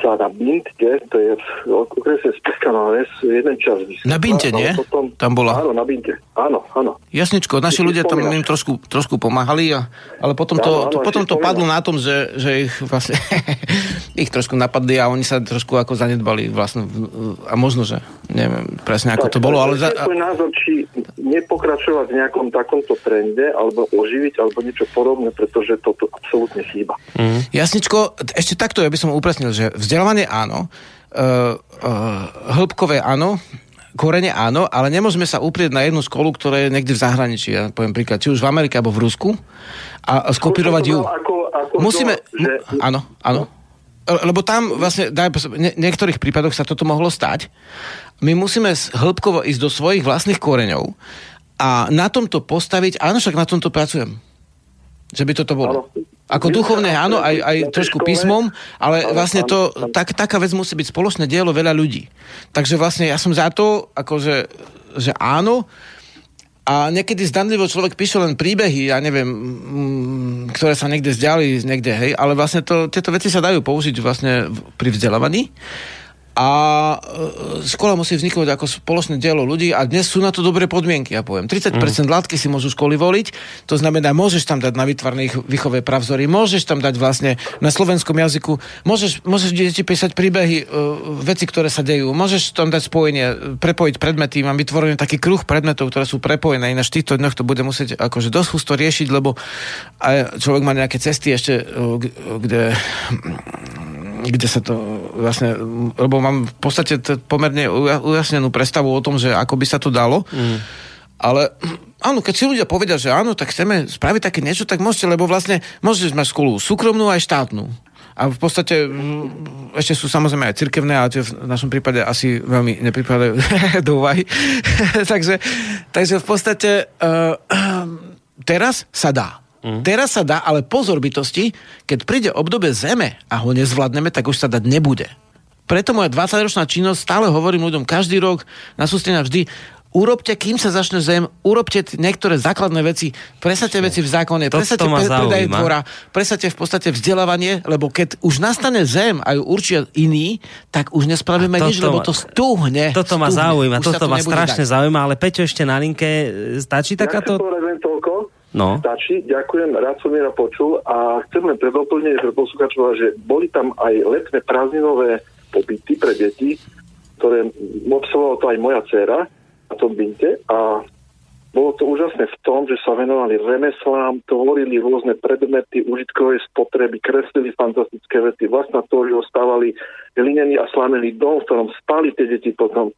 sa na Binte, to je v okrese Spiska na Ves, jeden čas Na Binte, nie? Potom, Tam bola? Áno, na Binte. Áno, áno. Jasničko, naši Ty ľudia tam im trošku, trošku pomáhali, a, ale potom to, Áno, áno, to, potom to padlo na tom, že, že ich vlastne <laughs> ich trošku napadli a oni sa trošku ako zanedbali vlastne a možno, že neviem presne ako to bolo, ale za, názor, či nepokračovať v nejakom takomto trende, alebo oživiť, alebo niečo podobné, pretože toto absolútne chýba. Jasničko, t- ešte takto ja by som upresnil, že vzdelávanie áno, uh, uh, hĺbkové áno, korene áno, ale nemôžeme sa uprieť na jednu školu, ktorá je niekde v zahraničí. Ja poviem príklad, či už v Amerike alebo v Rusku a, skopírovať ju. Ako, ako Musíme... to, že... Áno, áno. Le- Lebo tam vlastne, v niektorých prípadoch sa toto mohlo stať. My musíme hĺbkovo ísť do svojich vlastných koreňov a na tomto postaviť, áno, však na tomto pracujem. Že by toto bolo. Ako duchovné, áno, aj, aj trošku písmom, ale vlastne to, tak, taká vec musí byť spoločné dielo veľa ľudí. Takže vlastne ja som za to, akože, že áno, a niekedy zdanlivo človek píše len príbehy, ja neviem, ktoré sa niekde vzdiali, niekde, hej, ale vlastne to, tieto veci sa dajú použiť vlastne pri vzdelávaní. A e, škola musí vzniknúť ako spoločné dielo ľudí a dnes sú na to dobré podmienky, ja poviem. 30% látky si môžu školy voliť, to znamená, môžeš tam dať na vytvarné výchové pravzory, môžeš tam dať vlastne na slovenskom jazyku, môžeš, môžeš deti písať príbehy, e, veci, ktoré sa dejú, môžeš tam dať spojenie, e, prepojiť predmety, mám vytvorený taký kruh predmetov, ktoré sú prepojené, ináč v týchto dňoch to bude musieť akože dosť husto riešiť, lebo aj človek má nejaké cesty ešte, kde kde sa to vlastne, lebo mám v podstate t- pomerne uja- ujasnenú predstavu o tom, že ako by sa to dalo. Mm. Ale áno, keď si ľudia povedia, že áno, tak chceme spraviť také niečo, tak môžete, lebo vlastne môžete mať školu súkromnú aj štátnu. A v podstate mm, ešte sú samozrejme aj cirkevné, ale tie v našom prípade asi veľmi nepripadajú <laughs> do úvahy. <laughs> takže, takže v podstate uh, <clears throat> teraz sa dá. Mm. Teraz sa dá, ale pozor bytosti, keď príde obdobie zeme a ho nezvládneme, tak už sa dať nebude. Preto moja 20-ročná činnosť stále hovorím ľuďom každý rok na sústenia vždy urobte, kým sa začne zem, urobte niektoré základné veci, presadte veci v zákone, To- presadte predaj dvora, presadte v podstate vzdelávanie, lebo keď už nastane zem a ju určia iní, tak už nespravíme nič, lebo to stúhne. Toto ma stúhne. zaujíma, toto to ma strašne dať. zaujíma, ale Peťo ešte na linke, e, stačí Ja takáto... toľko. No. Stačí, ďakujem, rád som Mira počul a chcem len pre doplnenie pre posluchačov, že boli tam aj letné prázdninové pobyty pre deti, ktoré obsluhovala to aj moja dcéra na tom binte a bolo to úžasné v tom, že sa venovali remeslám, tvorili rôzne predmety užitkové spotreby, kreslili fantastické veci, vlastná tvorivosť stávali hlinený a slamený dom, v ktorom spali tie deti potom.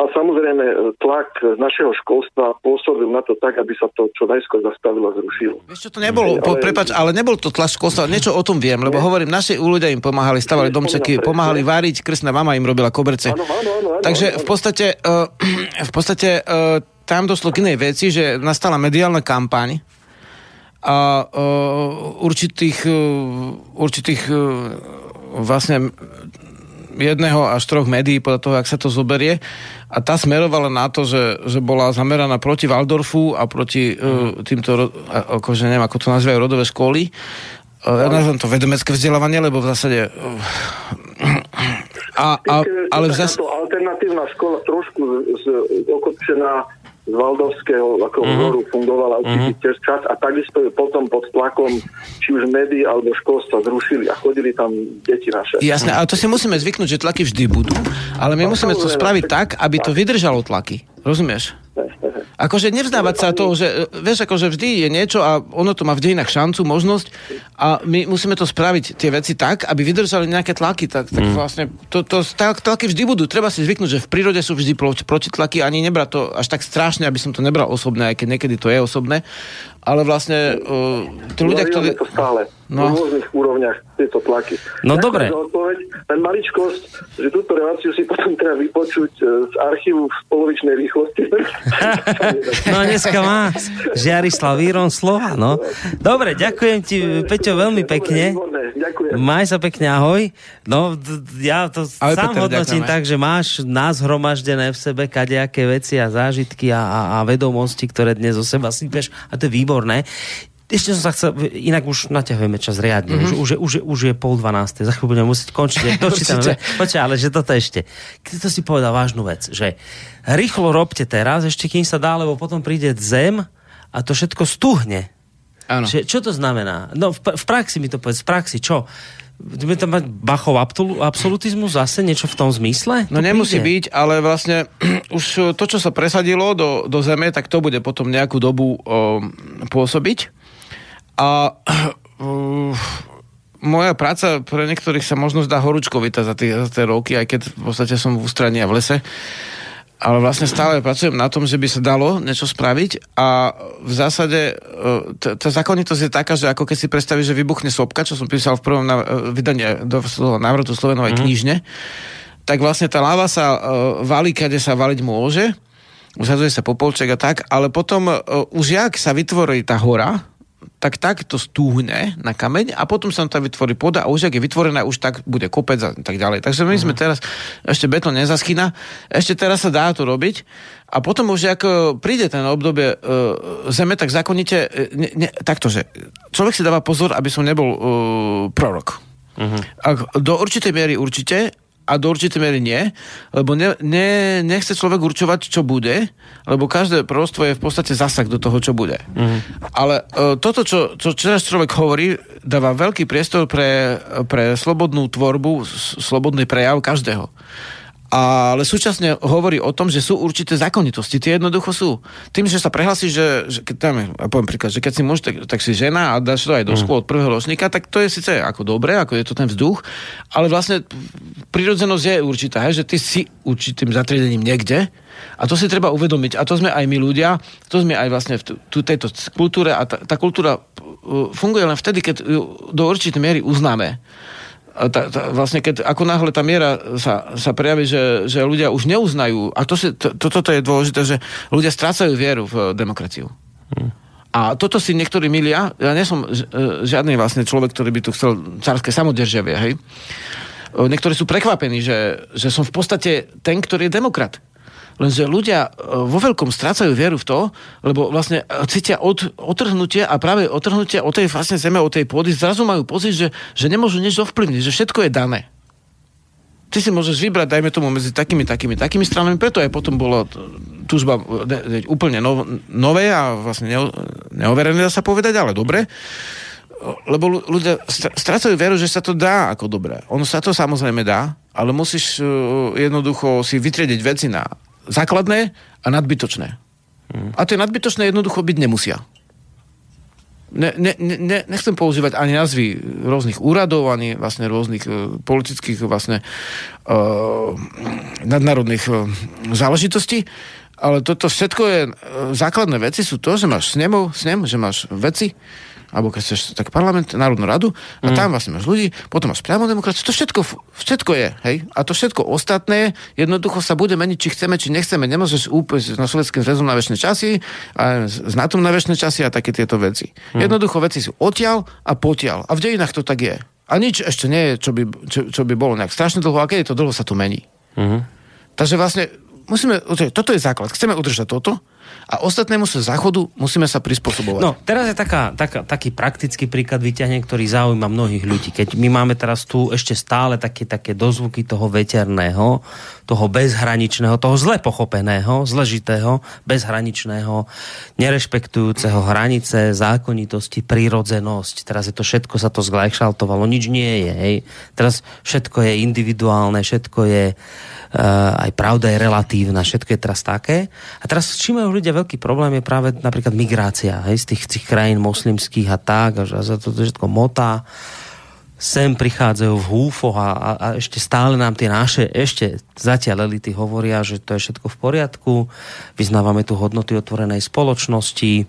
A samozrejme tlak z našeho školstva pôsobil na to tak, aby sa to čo najskôr zastavilo a zrušilo. Čo, to nebolo, po, Ale- prepač, ale nebol to tlak školstva, niečo o tom viem, lebo hovorím, naši ľudia im pomáhali, stavali domčeky, pomáhali váriť, krsná mama im robila koberce. Áno, áno, áno, áno, Takže v podstate, uh, <clears throat> v podstate uh, tam došlo k inej veci, že nastala mediálna kampaň a uh, určitých, uh, určitých uh, vlastne jedného až troch médií podľa toho, ak sa to zoberie. A tá smerovala na to, že, že bola zameraná proti Waldorfu a proti uh, týmto, akože neviem, ako to nazývajú, rodové školy. Uh, ja nazvem to vedomecké vzdelávanie, lebo v zásade... Uh, a, a, ale v zásade... Alternatívna škola trošku z, z, okopčená z Valdovského ako Mhm. uh-huh. fungovala určitý uh-huh. čas a takisto ju potom pod tlakom či už médií alebo školstva zrušili a chodili tam deti naše. Jasné, ale to si musíme zvyknúť, že tlaky vždy budú, ale my No, musíme to spraviť tak, aby to vydržalo tlaky. Rozumieš? Akože nevzdávať sa toho, že vieš, akože vždy je niečo a ono to má v dejinách šancu, možnosť a my musíme to spraviť tie veci tak, aby vydržali nejaké tlaky. Tak, tak vlastne to, to, tak, tlaky vždy budú. Treba si zvyknúť, že v prírode sú vždy proti, protitlaky, ani nebrať to až tak strašne, aby som to nebral osobné, aj keď niekedy to je osobné. Ale vlastne uh, tí ľudia, ktorí... to stále No. no. v rôznych úrovniach tieto tlaky. No Ďakujem dobre. odpoveď. Len maličkosť, že túto reláciu si potom treba vypočuť e, z archívu v polovičnej rýchlosti. <laughs> No dneska má Žiarislav Víron slova, no. Dobre, ďakujem ti, Peťo, veľmi pekne. Dobre, Ďakujem. Maj sa pekne, ahoj. No, ja to Ahoj, sám Peter, hodnotím ďakujeme. tak, že máš nás hromaždené v sebe kadejaké veci a zážitky a, a, a vedomosti, ktoré dnes zo seba sypeš a to je výborné. Ešte som sa chcel, inak už naťahujeme čas riadne, mm-hmm. už, už, už, už je pol dvanáste, za chvíľu budeme musieť končiť. <laughs> Dočítame. Počkaj, ale že toto ešte. Keď to si povedal vážnu vec, že rýchlo robte teraz, ešte kým sa dá, lebo potom príde zem a to všetko stuhne. Áno. Že, čo to znamená? No v, v praxi mi to povedz, v praxi, čo? Budeme tam mať Bachov absolu- absolutizmus zase, niečo v tom zmysle? No To nemusí príde. byť, ale vlastne <clears throat> už to, čo sa presadilo do, do zeme, tak to bude potom nejakú dobu o, pôsobiť. A uh, moja práca pre niektorých sa možno zdá horúčkovita za tie, za tie roky, aj keď v podstate som v ústraní a v lese. Ale vlastne stále pracujem na tom, že by sa dalo niečo spraviť a v zásade e, t- tá zákonitosť je taká, že ako keď si predstavíš, že vybuchne sopka, čo som písal v prvom na, e, do návratu Slovenovej mm. knižne, tak vlastne tá láva sa uh, valí, kade sa valiť môže, usadzuje sa popolček a tak, ale potom uh, už jak sa vytvorí tá hora, tak tak to stúhne na kameň a potom sa tam vytvorí poda a už ak je vytvorená, už tak bude kopec a tak ďalej. Takže my sme teraz, ešte betón nezaschýna, ešte teraz sa dá to robiť a potom už ako príde ten obdobie uh, zeme, tak zákonite, uh, ne, ne, takto, že človek si dáva pozor, aby som nebol uh, prorok. Uh-huh. Ak, do určitej miery určite a do určitej miery nie, lebo ne, ne, nechce človek určovať, čo bude, lebo každé prostvo je v podstate zasah do toho, čo bude. Uh-huh. Ale uh, toto, čo, čo teraz človek hovorí, dáva veľký priestor pre, pre slobodnú tvorbu, slobodný prejav každého. Ale súčasne hovorí o tom, že sú určité zákonitosti. Tie jednoducho sú. Tým, že sa prehlasí, že, že keď tam, ja poviem príklad, že keď si muž, tak, tak si žena a dáš to aj do škôl od prvého ročníka, tak to je síce ako dobré, ako je to ten vzduch, ale vlastne prirodzenosť je určitá, hej, že ty si určitým zatriedením niekde a to si treba uvedomiť. A to sme aj my ľudia, to sme aj vlastne v tu, tejto kultúre a tá, tá kultúra uh, funguje len vtedy, keď ju do určitej miery uznáme. Tá, tá, vlastne keď ako náhle tá miera sa, sa prejaví, že, že ľudia už neuznajú, a to si, to, to, toto je dôležité, že ľudia strácajú vieru v demokraciu. A toto si niektorí milia, ja nie som e, žiadny vlastne človek, ktorý by tu chcel carské samodržavie, hej. E, Niektorí sú prekvapení, že, že som v podstate ten, ktorý je demokrat. Lenže ľudia e, vo veľkom strácajú vieru v to, lebo vlastne e, cítia od, otrhnutie a práve otrhnutie od tej vlastne zeme, od tej pôdy, zrazu majú pocit, že, že nemôžu nič ovplyvniť, že všetko je dané. Ty si môžeš vybrať, dajme tomu, medzi takými, takými, takými stranami, preto aj potom bolo túžba e, úplne no, nové a vlastne neo, neoverené, dá sa povedať, ale dobre lebo ľudia strácajú veru, že sa to dá ako dobré. Ono sa to samozrejme dá, ale musíš jednoducho si vytriediť veci na základné a nadbytočné. Hmm. A tie nadbytočné jednoducho byť nemusia. Ne, ne, ne, nechcem používať ani názvy rôznych úradov, ani vlastne rôznych uh, politických vlastne uh, nadnárodných uh, záležitostí, ale toto všetko je, uh, základné veci sú to, že máš snemov, snem, že máš veci, alebo keď chceš tak parlament, Národnú radu a mm. tam vlastne máš ľudí, potom máš priamo demokraciu, to všetko, všetko je, hej? A to všetko ostatné jednoducho sa bude meniť, či chceme, či nechceme. Nemôžeš úplne na sovietským zväzom na väčšie časy, a s NATO na väčšie časy a také tieto veci. Mm. Jednoducho veci sú odtiaľ a potiaľ. A v dejinách to tak je. A nič ešte nie je, čo by, čo, čo by bolo nejak strašne dlho, a keď je to dlho, sa to mení. Mm. Takže vlastne musíme, toto je základ. Chceme udržať toto, a ostatnému sa záchodu musíme sa prispôsobovať. No, teraz je taká, taká, taký praktický príklad vyťahne, ktorý zaujíma mnohých ľudí. Keď my máme teraz tu ešte stále také, také dozvuky toho veterného, toho bezhraničného, toho zle pochopeného, zležitého, bezhraničného, nerešpektujúceho hranice, zákonitosti, prírodzenosť. Teraz je to všetko, sa to zglajšaltovalo, nič nie je. Hej. Teraz všetko je individuálne, všetko je aj pravda je relatívna, všetko je teraz také. A teraz čím majú ľudia veľký problém je práve napríklad migrácia hej, z tých, tých krajín moslimských a tak, a že to všetko motá. Sem prichádzajú v húfoch a, a, a ešte stále nám tie naše, ešte zatiaľ elity hovoria, že to je všetko v poriadku, vyznávame tu hodnoty otvorenej spoločnosti,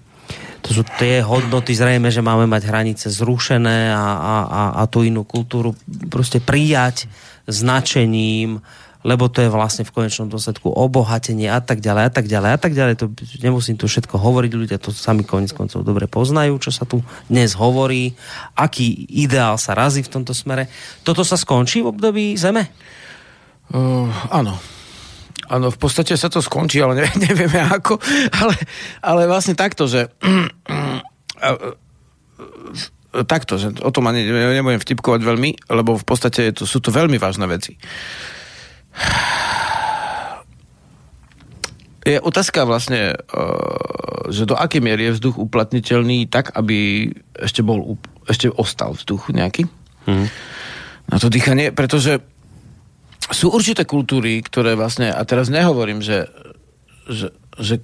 to sú tie hodnoty zrejme, že máme mať hranice zrušené a, a, a, a tú inú kultúru proste prijať značením, lebo to je vlastne v konečnom dôsledku obohatenie a tak ďalej a tak ďalej a tak ďalej. To, nemusím tu všetko hovoriť, ľudia to sami konec koncov dobre poznajú, čo sa tu dnes hovorí, aký ideál sa razí v tomto smere. Toto sa skončí v období Zeme? Uh, áno. Áno, v podstate sa to skončí, ale ne, <laughs> nevieme ako. Ale, ale vlastne takto, že <clears throat> takto, že o tom ani nebudem vtipkovať veľmi, lebo v podstate to, sú to veľmi vážne veci. Je otázka vlastne, eh, že do akej miery je vzduch uplatniteľný tak, aby ešte bol, ešte ostal vzduch nejaký hmm. na to dýchanie, pretože sú určité kultúry, ktoré vlastne, a teraz nehovorím, že, že, že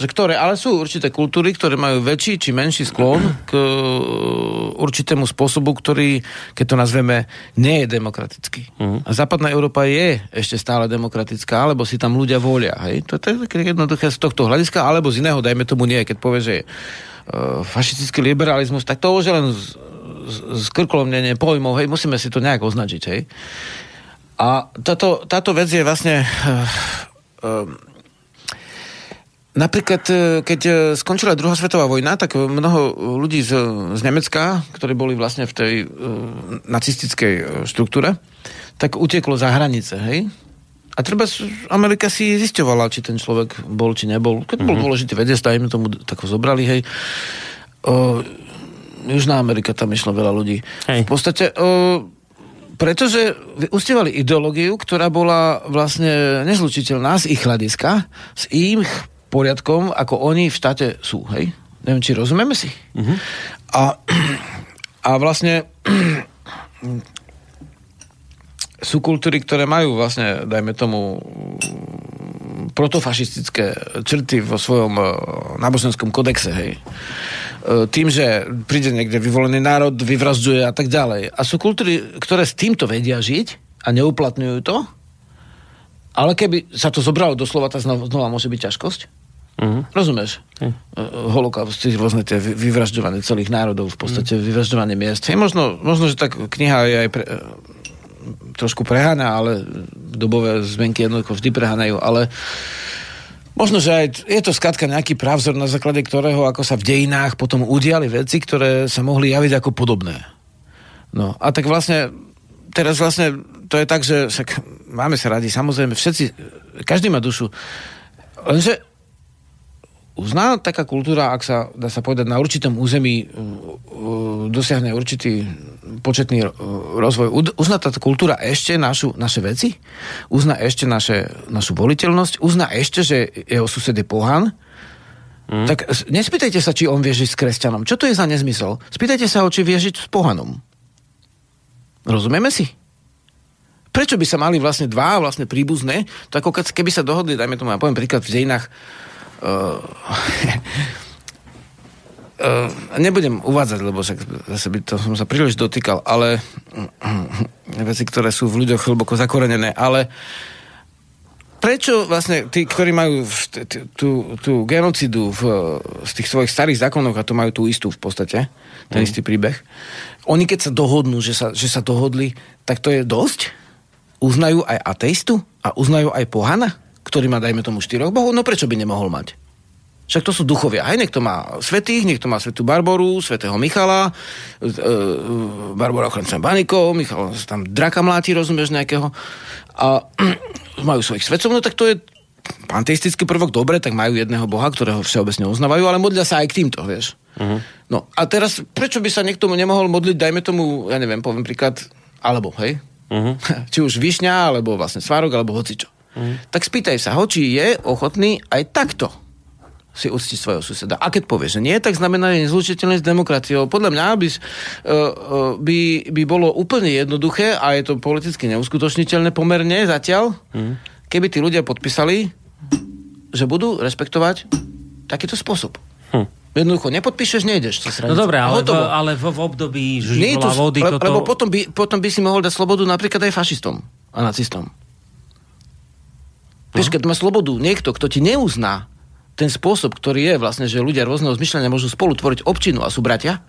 že ktoré, ale sú určité kultúry, ktoré majú väčší či menší sklon k uh, určitému spôsobu, ktorý, keď to nazveme, nie je demokratický. Uh-huh. A západná Európa je ešte stále demokratická, alebo si tam ľudia volia. Hej? To, to je také jednoduché z tohto hľadiska, alebo z iného, dajme tomu nie, keď povie, že uh, fašistický liberalizmus, tak to už je len z, z, zkrkolomnenie pojmov, hej, musíme si to nejak označiť, hej. A táto, táto vec je vlastne uh, uh, Napríklad, e, keď e, skončila druhá svetová vojna, tak mnoho ľudí z, z Nemecka, ktorí boli vlastne v tej uh, nacistickej štruktúre, tak uteklo za hranice, hej? A treba Amerika si zisťovala, či ten človek bol, či nebol. Keď bol mm-hmm. dôležitý vedec, tajme tomu tak ho zobrali, hej. Uh, Južná Amerika, tam išlo veľa ľudí. Hej. V podstate... Uh, pretože ustievali ideológiu, ktorá bola vlastne nezlučiteľná z ich hľadiska, z ich poriadkom, ako oni v štáte sú, hej? Neviem, či rozumieme si. Uh-huh. A, a vlastne sú kultúry, ktoré majú vlastne, dajme tomu, protofašistické črty vo svojom uh, náboženskom kodexe, hej. Uh, tým, že príde niekde vyvolený národ, vyvražďuje a tak ďalej. A sú kultúry, ktoré s týmto vedia žiť a neuplatňujú to, ale keby sa to zobralo doslova, tak znova, znova môže byť ťažkosť. Uh-huh. Rozumieš? Uh-huh. Holokaust, rôzne tie vyvražďovanie celých národov, v podstate uh-huh. vyvražďovanie miest. Hej, možno, možno, že tak kniha je aj pre, trošku prehána, ale dobové zmenky jednoducho vždy prehánajú, ale možno, že aj je to skladka nejaký právzor, na základe ktorého ako sa v dejinách potom udiali veci, ktoré sa mohli javiť ako podobné. No a tak vlastne teraz vlastne to je tak, že však máme sa radi, samozrejme všetci každý má dušu. Lenže uzná taká kultúra, ak sa, dá sa povedať, na určitom území uh, uh, dosiahne určitý početný uh, rozvoj, uzná táto kultúra ešte našu, naše veci? Uzná ešte naše, našu voliteľnosť? Uzná ešte, že jeho sused je pohan? Mm. Tak nespýtajte sa, či on vie žiť s kresťanom. Čo to je za nezmysel? Spýtajte sa ho, či vie žiť s pohanom. Rozumieme si? Prečo by sa mali vlastne dva vlastne príbuzné, to ako keby sa dohodli, dajme tomu, ja poviem príklad v dejinách, uh, uh, nebudem uvádzať, lebo však zase by to som sa príliš dotýkal, ale veci, ktoré sú v ľuďoch hlboko zakorenené, ale prečo vlastne tí, ktorí majú t- t- tú, tú genocidu v, z tých svojich starých zákonoch, a to majú tú istú v podstate, ten istý príbeh, oni keď sa dohodnú, že sa, že sa dohodli, tak to je dosť? Uznajú aj ateistu? A uznajú aj pohana, ktorý má, dajme tomu, štyroch bohov? No prečo by nemohol mať? Však to sú duchovia. Aj niekto má svetých, niekto má svetú Barboru, svetého Michala, e, e, Barbara ochrancom Banikov, Michal tam draka mláti, rozumieš, nejakého. A <clears throat> majú svojich svetcov, no tak to je panteistický prvok, dobre, tak majú jedného boha, ktorého všeobecne uznávajú, ale modlia sa aj k týmto, vieš. Uh-huh. No a teraz, prečo by sa niekto nemohol modliť, dajme tomu, ja neviem, poviem príklad, alebo, hej, uh-huh. <laughs> či už Višňa, alebo vlastne Svárok, alebo hocičo. Tak spýtaj sa ho, či je ochotný aj takto si uctiť svojho suseda. A keď povie, že nie, tak znamená, že je nezlučiteľné s demokraciou. Podľa mňa by, uh, uh, by, by bolo úplne jednoduché a je to politicky neuskutočniteľné pomerne zatiaľ, mm. keby tí ľudia podpísali, že budú respektovať takýto spôsob. Hm. Jednoducho, nepodpíšeš, nejdeš. cez No hranicu. A ale, v, ale v, v období to- vody le- toto... Lebo potom by, potom by si mohol dať slobodu napríklad aj fašistom a nacistom. Vieš, keď má slobodu niekto, kto ti neuzná ten spôsob, ktorý je vlastne, že ľudia rôzneho zmyšľania môžu spolu tvoriť občinu a sú bratia,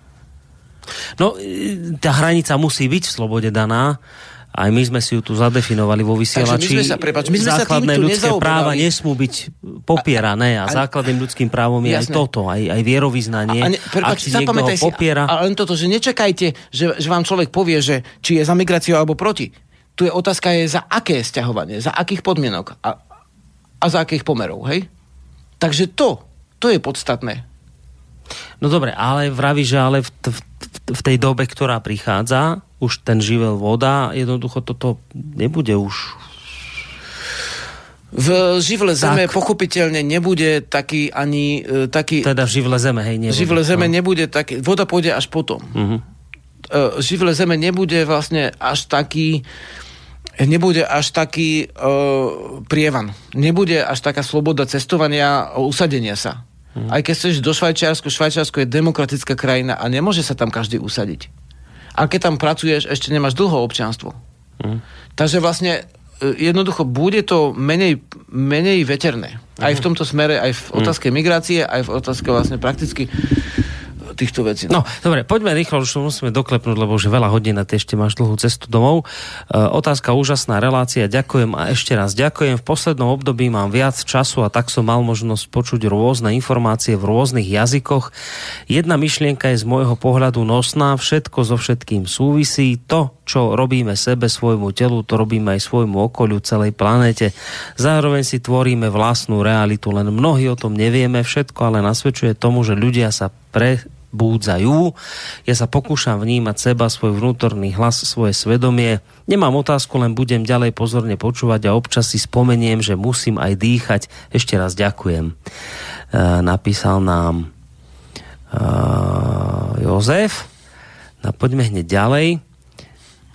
No, e, tá hranica musí byť v slobode daná. Aj my sme si ju tu zadefinovali vo vysielači. Takže my sme sa- prepáč, my sme sa Základné týmto ľudské práva nesmú byť popierané a A- základným ľudským právom je aj Jasné. toto, aj, aj vierovýznanie. A ne, Ak prepáč, si niekto ho si, a, a len toto, že nečakajte, že, že vám človek povie, že či je za migráciu alebo proti. Tu je otázka je za aké sťahovanie, za akých podmienok a, a za akých pomerov, hej? Takže to, to je podstatné. No dobre, ale vraví, že ale v, v, v tej dobe, ktorá prichádza, už ten živel voda, jednoducho toto nebude už... V živle zeme Tak. pochopiteľne nebude taký ani e, taký... Teda v živle zeme, hej, nebude. Živle zeme no. nebude taký... Voda pôjde až potom. Mhm. Uh, živle zeme nebude vlastne až taký nebude až taký uh, prievan. Nebude až taká sloboda cestovania a usadenia sa. Hmm. Aj keď chceš do Švajčiarsko, Švajčiarsko je demokratická krajina a nemôže sa tam každý usadiť. A keď tam pracuješ, ešte nemáš dlho občianstvo. Hmm. Takže vlastne e, jednoducho bude to menej, menej veterné. Aj v tomto smere, aj v otázke migrácie, aj v otázke vlastne prakticky týchto vecí. No, dobre, poďme rýchlo, už musíme doklepnúť, lebo už veľa hodín a ešte máš dlhú cestu domov. E, otázka, úžasná relácia, ďakujem a ešte raz ďakujem. V poslednom období mám viac času a tak som mal možnosť počuť rôzne informácie v rôznych jazykoch. Jedna myšlienka je z môjho pohľadu nosná, všetko so všetkým súvisí. To, čo robíme sebe, svojmu telu, to robíme aj svojmu okoliu, celej planete. Zároveň si tvoríme vlastnú realitu, len mnohí o tom nevieme všetko, ale nasvedčuje tomu, že ľudia sa prebúdzajú. Ja sa pokúšam vnímať seba, svoj vnútorný hlas, svoje svedomie. Nemám otázku, len budem ďalej pozorne počúvať a občas si spomeniem, že musím aj dýchať. Ešte raz ďakujem. E, napísal nám e, Jozef. No poďme hneď ďalej.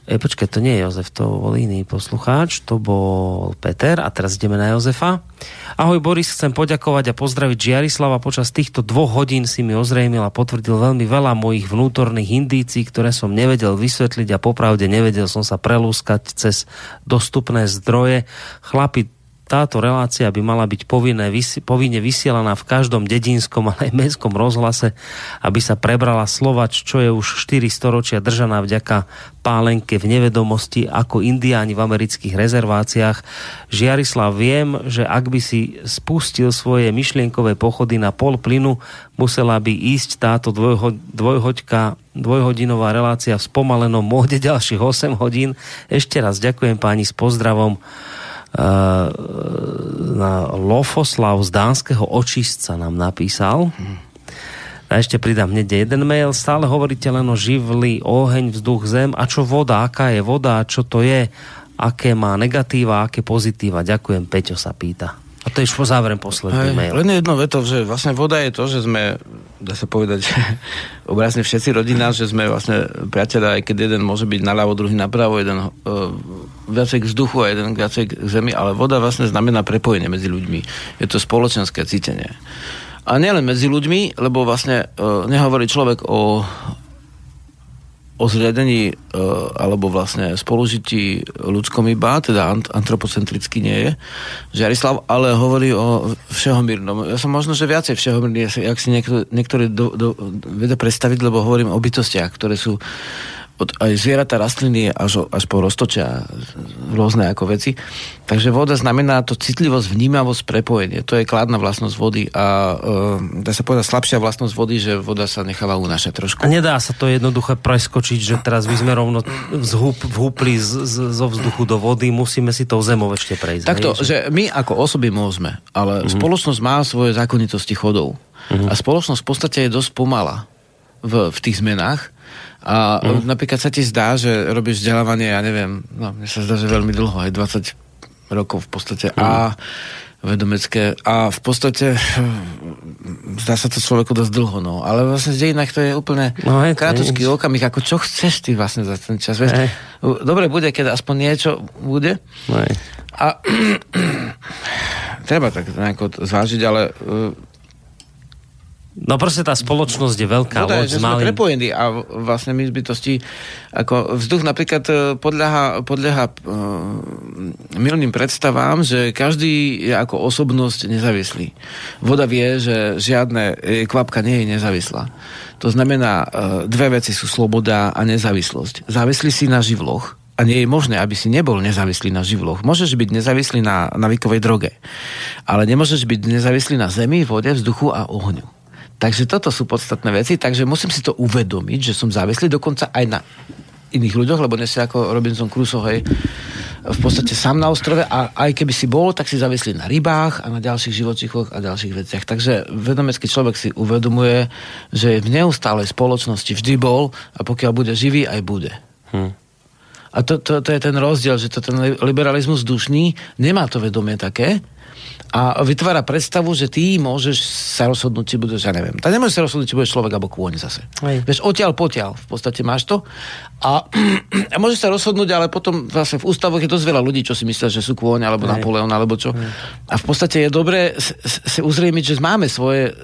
E, počkaj, to nie je Jozef, to bol iný poslucháč, to bol Peter a teraz ideme na Jozefa. Ahoj Boris, chcem poďakovať a pozdraviť Žiarislava. Počas týchto dvoch hodín si mi ozrejmil a potvrdil veľmi veľa mojich vnútorných indícií, ktoré som nevedel vysvetliť a popravde nevedel som sa prelúskať cez dostupné zdroje. Chlapi, táto relácia by mala byť povinné, povinne vysielaná v každom dedinskom, ale aj mestskom rozhlase, aby sa prebrala Slovač, čo je už 4 storočia držaná vďaka pálenke v nevedomosti ako indiáni v amerických rezerváciách. Žiarislav, viem, že ak by si spustil svoje myšlienkové pochody na pol plynu, musela by ísť táto dvojho, dvojhoďka dvojhodinová relácia v spomalenom móde <laughs> ďalších 8 hodín. Ešte raz ďakujem páni s pozdravom na Lofoslav z dánskeho očistca nám napísal. A ešte pridám hneď jeden mail. Stále hovoríte len o živli, oheň, vzduch, zem. A čo voda? Aká je voda? Čo to je? Aké má negatíva? Aké pozitíva? Ďakujem, Peťo sa pýta. A to po záverem posledný Hej, mail. len jedno veto, že vlastne voda je to, že sme, dá sa povedať, <laughs> obrazne všetci rodina, že sme vlastne priateľa, aj keď jeden môže byť naľavo, druhý napravo, jeden uh, viacej k vzduchu a jeden viacej k zemi, ale voda vlastne znamená prepojenie medzi ľuďmi. Je to spoločenské cítenie. A nielen medzi ľuďmi, lebo vlastne uh, nehovorí človek o o zriadení e, alebo vlastne spolužití ľudskom iba, teda ant- antropocentricky nie je, Žiarislav, ale hovorí o všehomírnom. Ja som možno, že viacej všehomírny, jak si niekto, niektorí do, predstaviť, lebo hovorím o bytostiach, ktoré sú od aj zvieratá, rastliny až, až po roztočia rôzne ako veci. Takže voda znamená to citlivosť, vnímavosť, prepojenie. To je kladná vlastnosť vody a e, dá sa povedať slabšia vlastnosť vody, že voda sa necháva unášať trošku. A nedá sa to jednoducho preskočiť, že teraz by sme rovno zhup, vhúpli z, z, zo vzduchu do vody, musíme si tou zemou ešte prejsť. Takto, hej, že... že my ako osoby môžeme, ale mm-hmm. spoločnosť má svoje zákonitosti chodov. Mm-hmm. A spoločnosť v podstate je dosť pomalá v, v tých zmenách a mm. napríklad sa ti zdá, že robíš vzdelávanie, ja neviem, no mne sa zdá, že veľmi dlho, aj 20 rokov v podstate. Mm. A vedomecké a v podstate zdá sa to človeku dosť dlho, no. Ale vlastne v dejinách to je úplne no, krátučký okamih, ako čo chceš ty vlastne za ten čas. Vieš, dobre bude, keď aspoň niečo bude. Hej. A <clears throat> treba tak nejako zvážiť, ale No proste tá spoločnosť je veľká Voda loď že sme malým... prepojení a vlastne my zbytosti, ako vzduch napríklad e, podľaha, podľaha uh, milným predstavám, že každý je ako osobnosť nezávislý. Voda vie, že žiadne kvapka nie je nezávislá. To znamená, uh, dve veci sú sloboda a nezávislosť. Závislí si na živloch, a nie je možné, aby si nebol nezávislý na živloch. Môžeš byť nezávislý na navikovej droge, ale nemôžeš byť nezávislý na zemi, vode, vzduchu a ohňu. Takže toto sú podstatné veci, takže musím si to uvedomiť, že som závislý dokonca aj na iných ľuďoch, lebo dnes ako Robinson Crusoe, hej, v podstate sám na ostrove a aj keby si bol, tak si závislý na rybách a na ďalších živočíchoch a ďalších veciach. Takže vedomecký človek si uvedomuje, že v neustálej spoločnosti vždy bol a pokiaľ bude živý, aj bude. Hm. A to, to, to je ten rozdiel, že to ten liberalizmus dušný nemá to vedomie také, a vytvára predstavu, že ty môžeš sa rozhodnúť, či budeš, ja neviem. Tak nemôžeš sa rozhodnúť, či budeš človek alebo kôň zase. Hej. Vieš, odtiaľ potiaľ, v podstate máš to. A, <clears throat> a môžeš sa rozhodnúť, ale potom zase v ústavoch je dosť veľa ľudí, čo si myslia, že sú kôň, alebo Hej. Napoleon, alebo čo. Hej. A v podstate je dobré si uzrejmiť, že máme svoje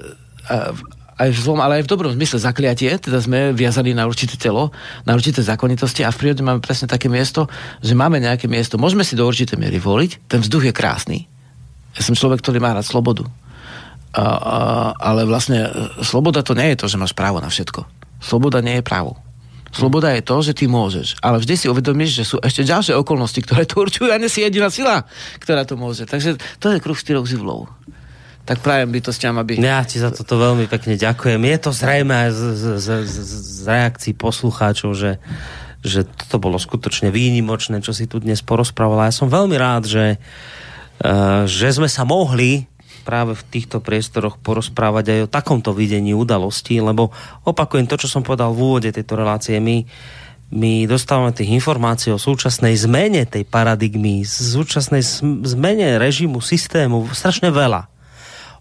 aj v zlom, ale aj v dobrom zmysle zakliatie, teda sme viazaní na určité telo, na určité zákonitosti a v prírode máme presne také miesto, že máme nejaké miesto. Môžeme si do určitej miery voliť, ten vzduch je krásny, ja som človek, ktorý má rád slobodu. A, a, ale vlastne e, sloboda to nie je to, že máš právo na všetko. Sloboda nie je právo. Sloboda je to, že ty môžeš. Ale vždy si uvedomíš, že sú ešte ďalšie okolnosti, ktoré to určujú a nie jediná sila, ktorá to môže. Takže to je kruh štyroch zivlov. Tak prajem bytostiam, aby... Ja ti za toto veľmi pekne ďakujem. Je to zrejme aj z, z, z, z reakcií poslucháčov, že, že toto bolo skutočne výnimočné, čo si tu dnes porozprával. Ja som veľmi rád, že že sme sa mohli práve v týchto priestoroch porozprávať aj o takomto videní udalostí, lebo opakujem to, čo som povedal v úvode tejto relácie, my, my dostávame tých informácií o súčasnej zmene tej paradigmy, súčasnej zmene režimu, systému, strašne veľa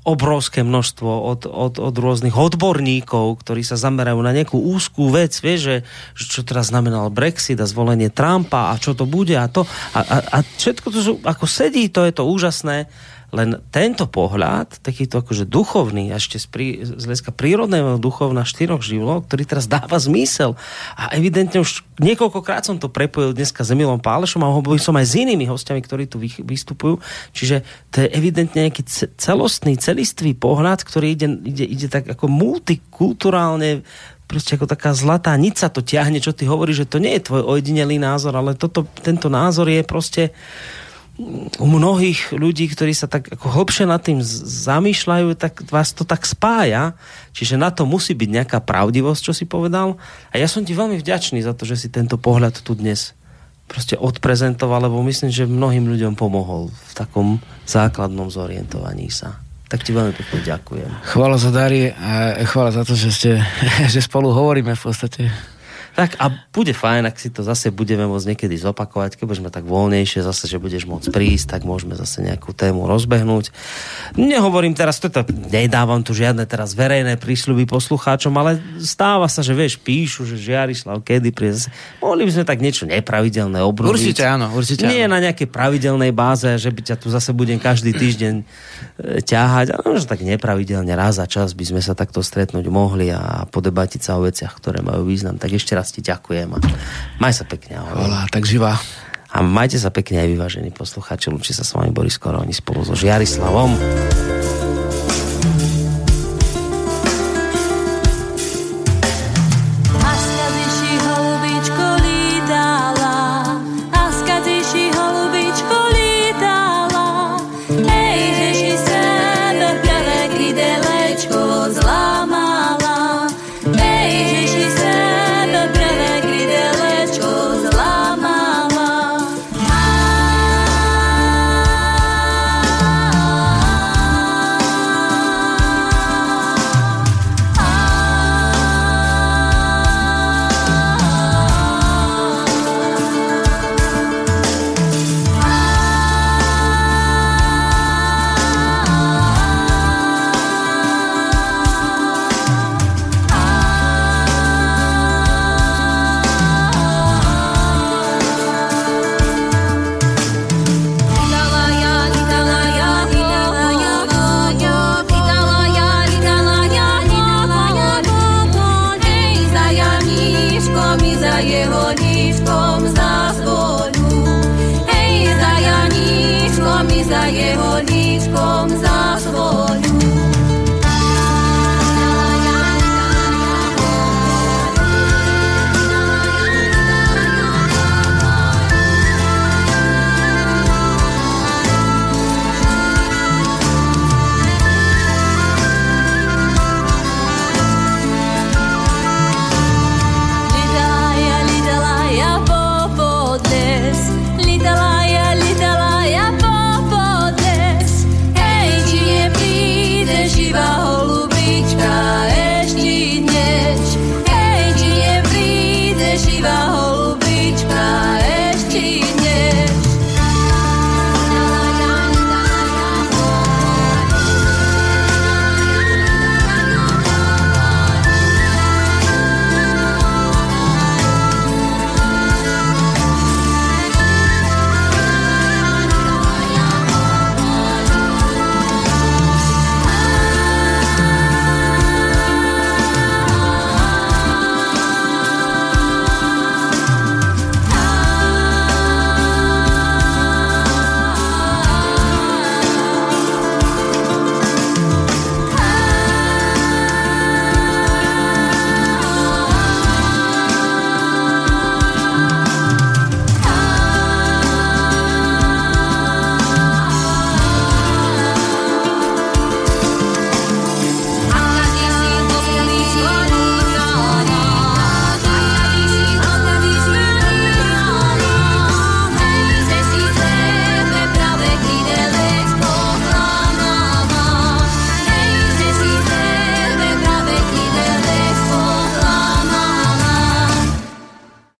obrovské množstvo od, od, od rôznych odborníkov, ktorí sa zamerajú na nejakú úzkú vec, vie, že, že čo teraz znamenal Brexit a zvolenie Trumpa a čo to bude a to. A, a, a všetko to sú, ako sedí, to je to úžasné, len tento pohľad, takýto akože duchovný, ešte z, prí, z hľadiska prírodného duchovna štyroch živlov, ktorý teraz dáva zmysel. A evidentne už niekoľkokrát som to prepojil dneska s Emilom Pálešom a hovoril som aj s inými hostiami, ktorí tu vystupujú. Čiže to je evidentne nejaký celostný, celistvý pohľad, ktorý ide, ide, ide tak ako multikulturálne proste ako taká zlatá nica to ťahne, čo ty hovoríš, že to nie je tvoj ojedinelý názor, ale toto, tento názor je proste u mnohých ľudí, ktorí sa tak ako hlbšie nad tým zamýšľajú, tak vás to tak spája. Čiže na to musí byť nejaká pravdivosť, čo si povedal. A ja som ti veľmi vďačný za to, že si tento pohľad tu dnes proste odprezentoval, lebo myslím, že mnohým ľuďom pomohol v takom základnom zorientovaní sa. Tak ti veľmi pekne ďakujem. Chvála za dary a chvála za to, že, ste, <laughs> že spolu hovoríme v podstate. Tak a bude fajn, ak si to zase budeme môcť niekedy zopakovať, keď budeme tak voľnejšie, zase, že budeš môcť prísť, tak môžeme zase nejakú tému rozbehnúť. Nehovorím teraz, toto, nedávam tu žiadne teraz verejné prísľuby poslucháčom, ale stáva sa, že vieš, píšu, že Žiarislav, kedy príde. Mohli by sme tak niečo nepravidelné obroviť. Určite áno, určite Nie áno. na nejakej pravidelnej báze, že by ťa tu zase budem každý týždeň e, ťahať, ale možno tak nepravidelne raz za čas by sme sa takto stretnúť mohli a podebatiť sa o veciach, ktoré majú význam. Tak ešte raz ti ďakujem a maj sa pekne. Ahoj. Volá, tak živá. A majte sa pekne aj vyvážení poslucháči. Lúči sa s vami Boris Koroni spolu so Žiarislavom.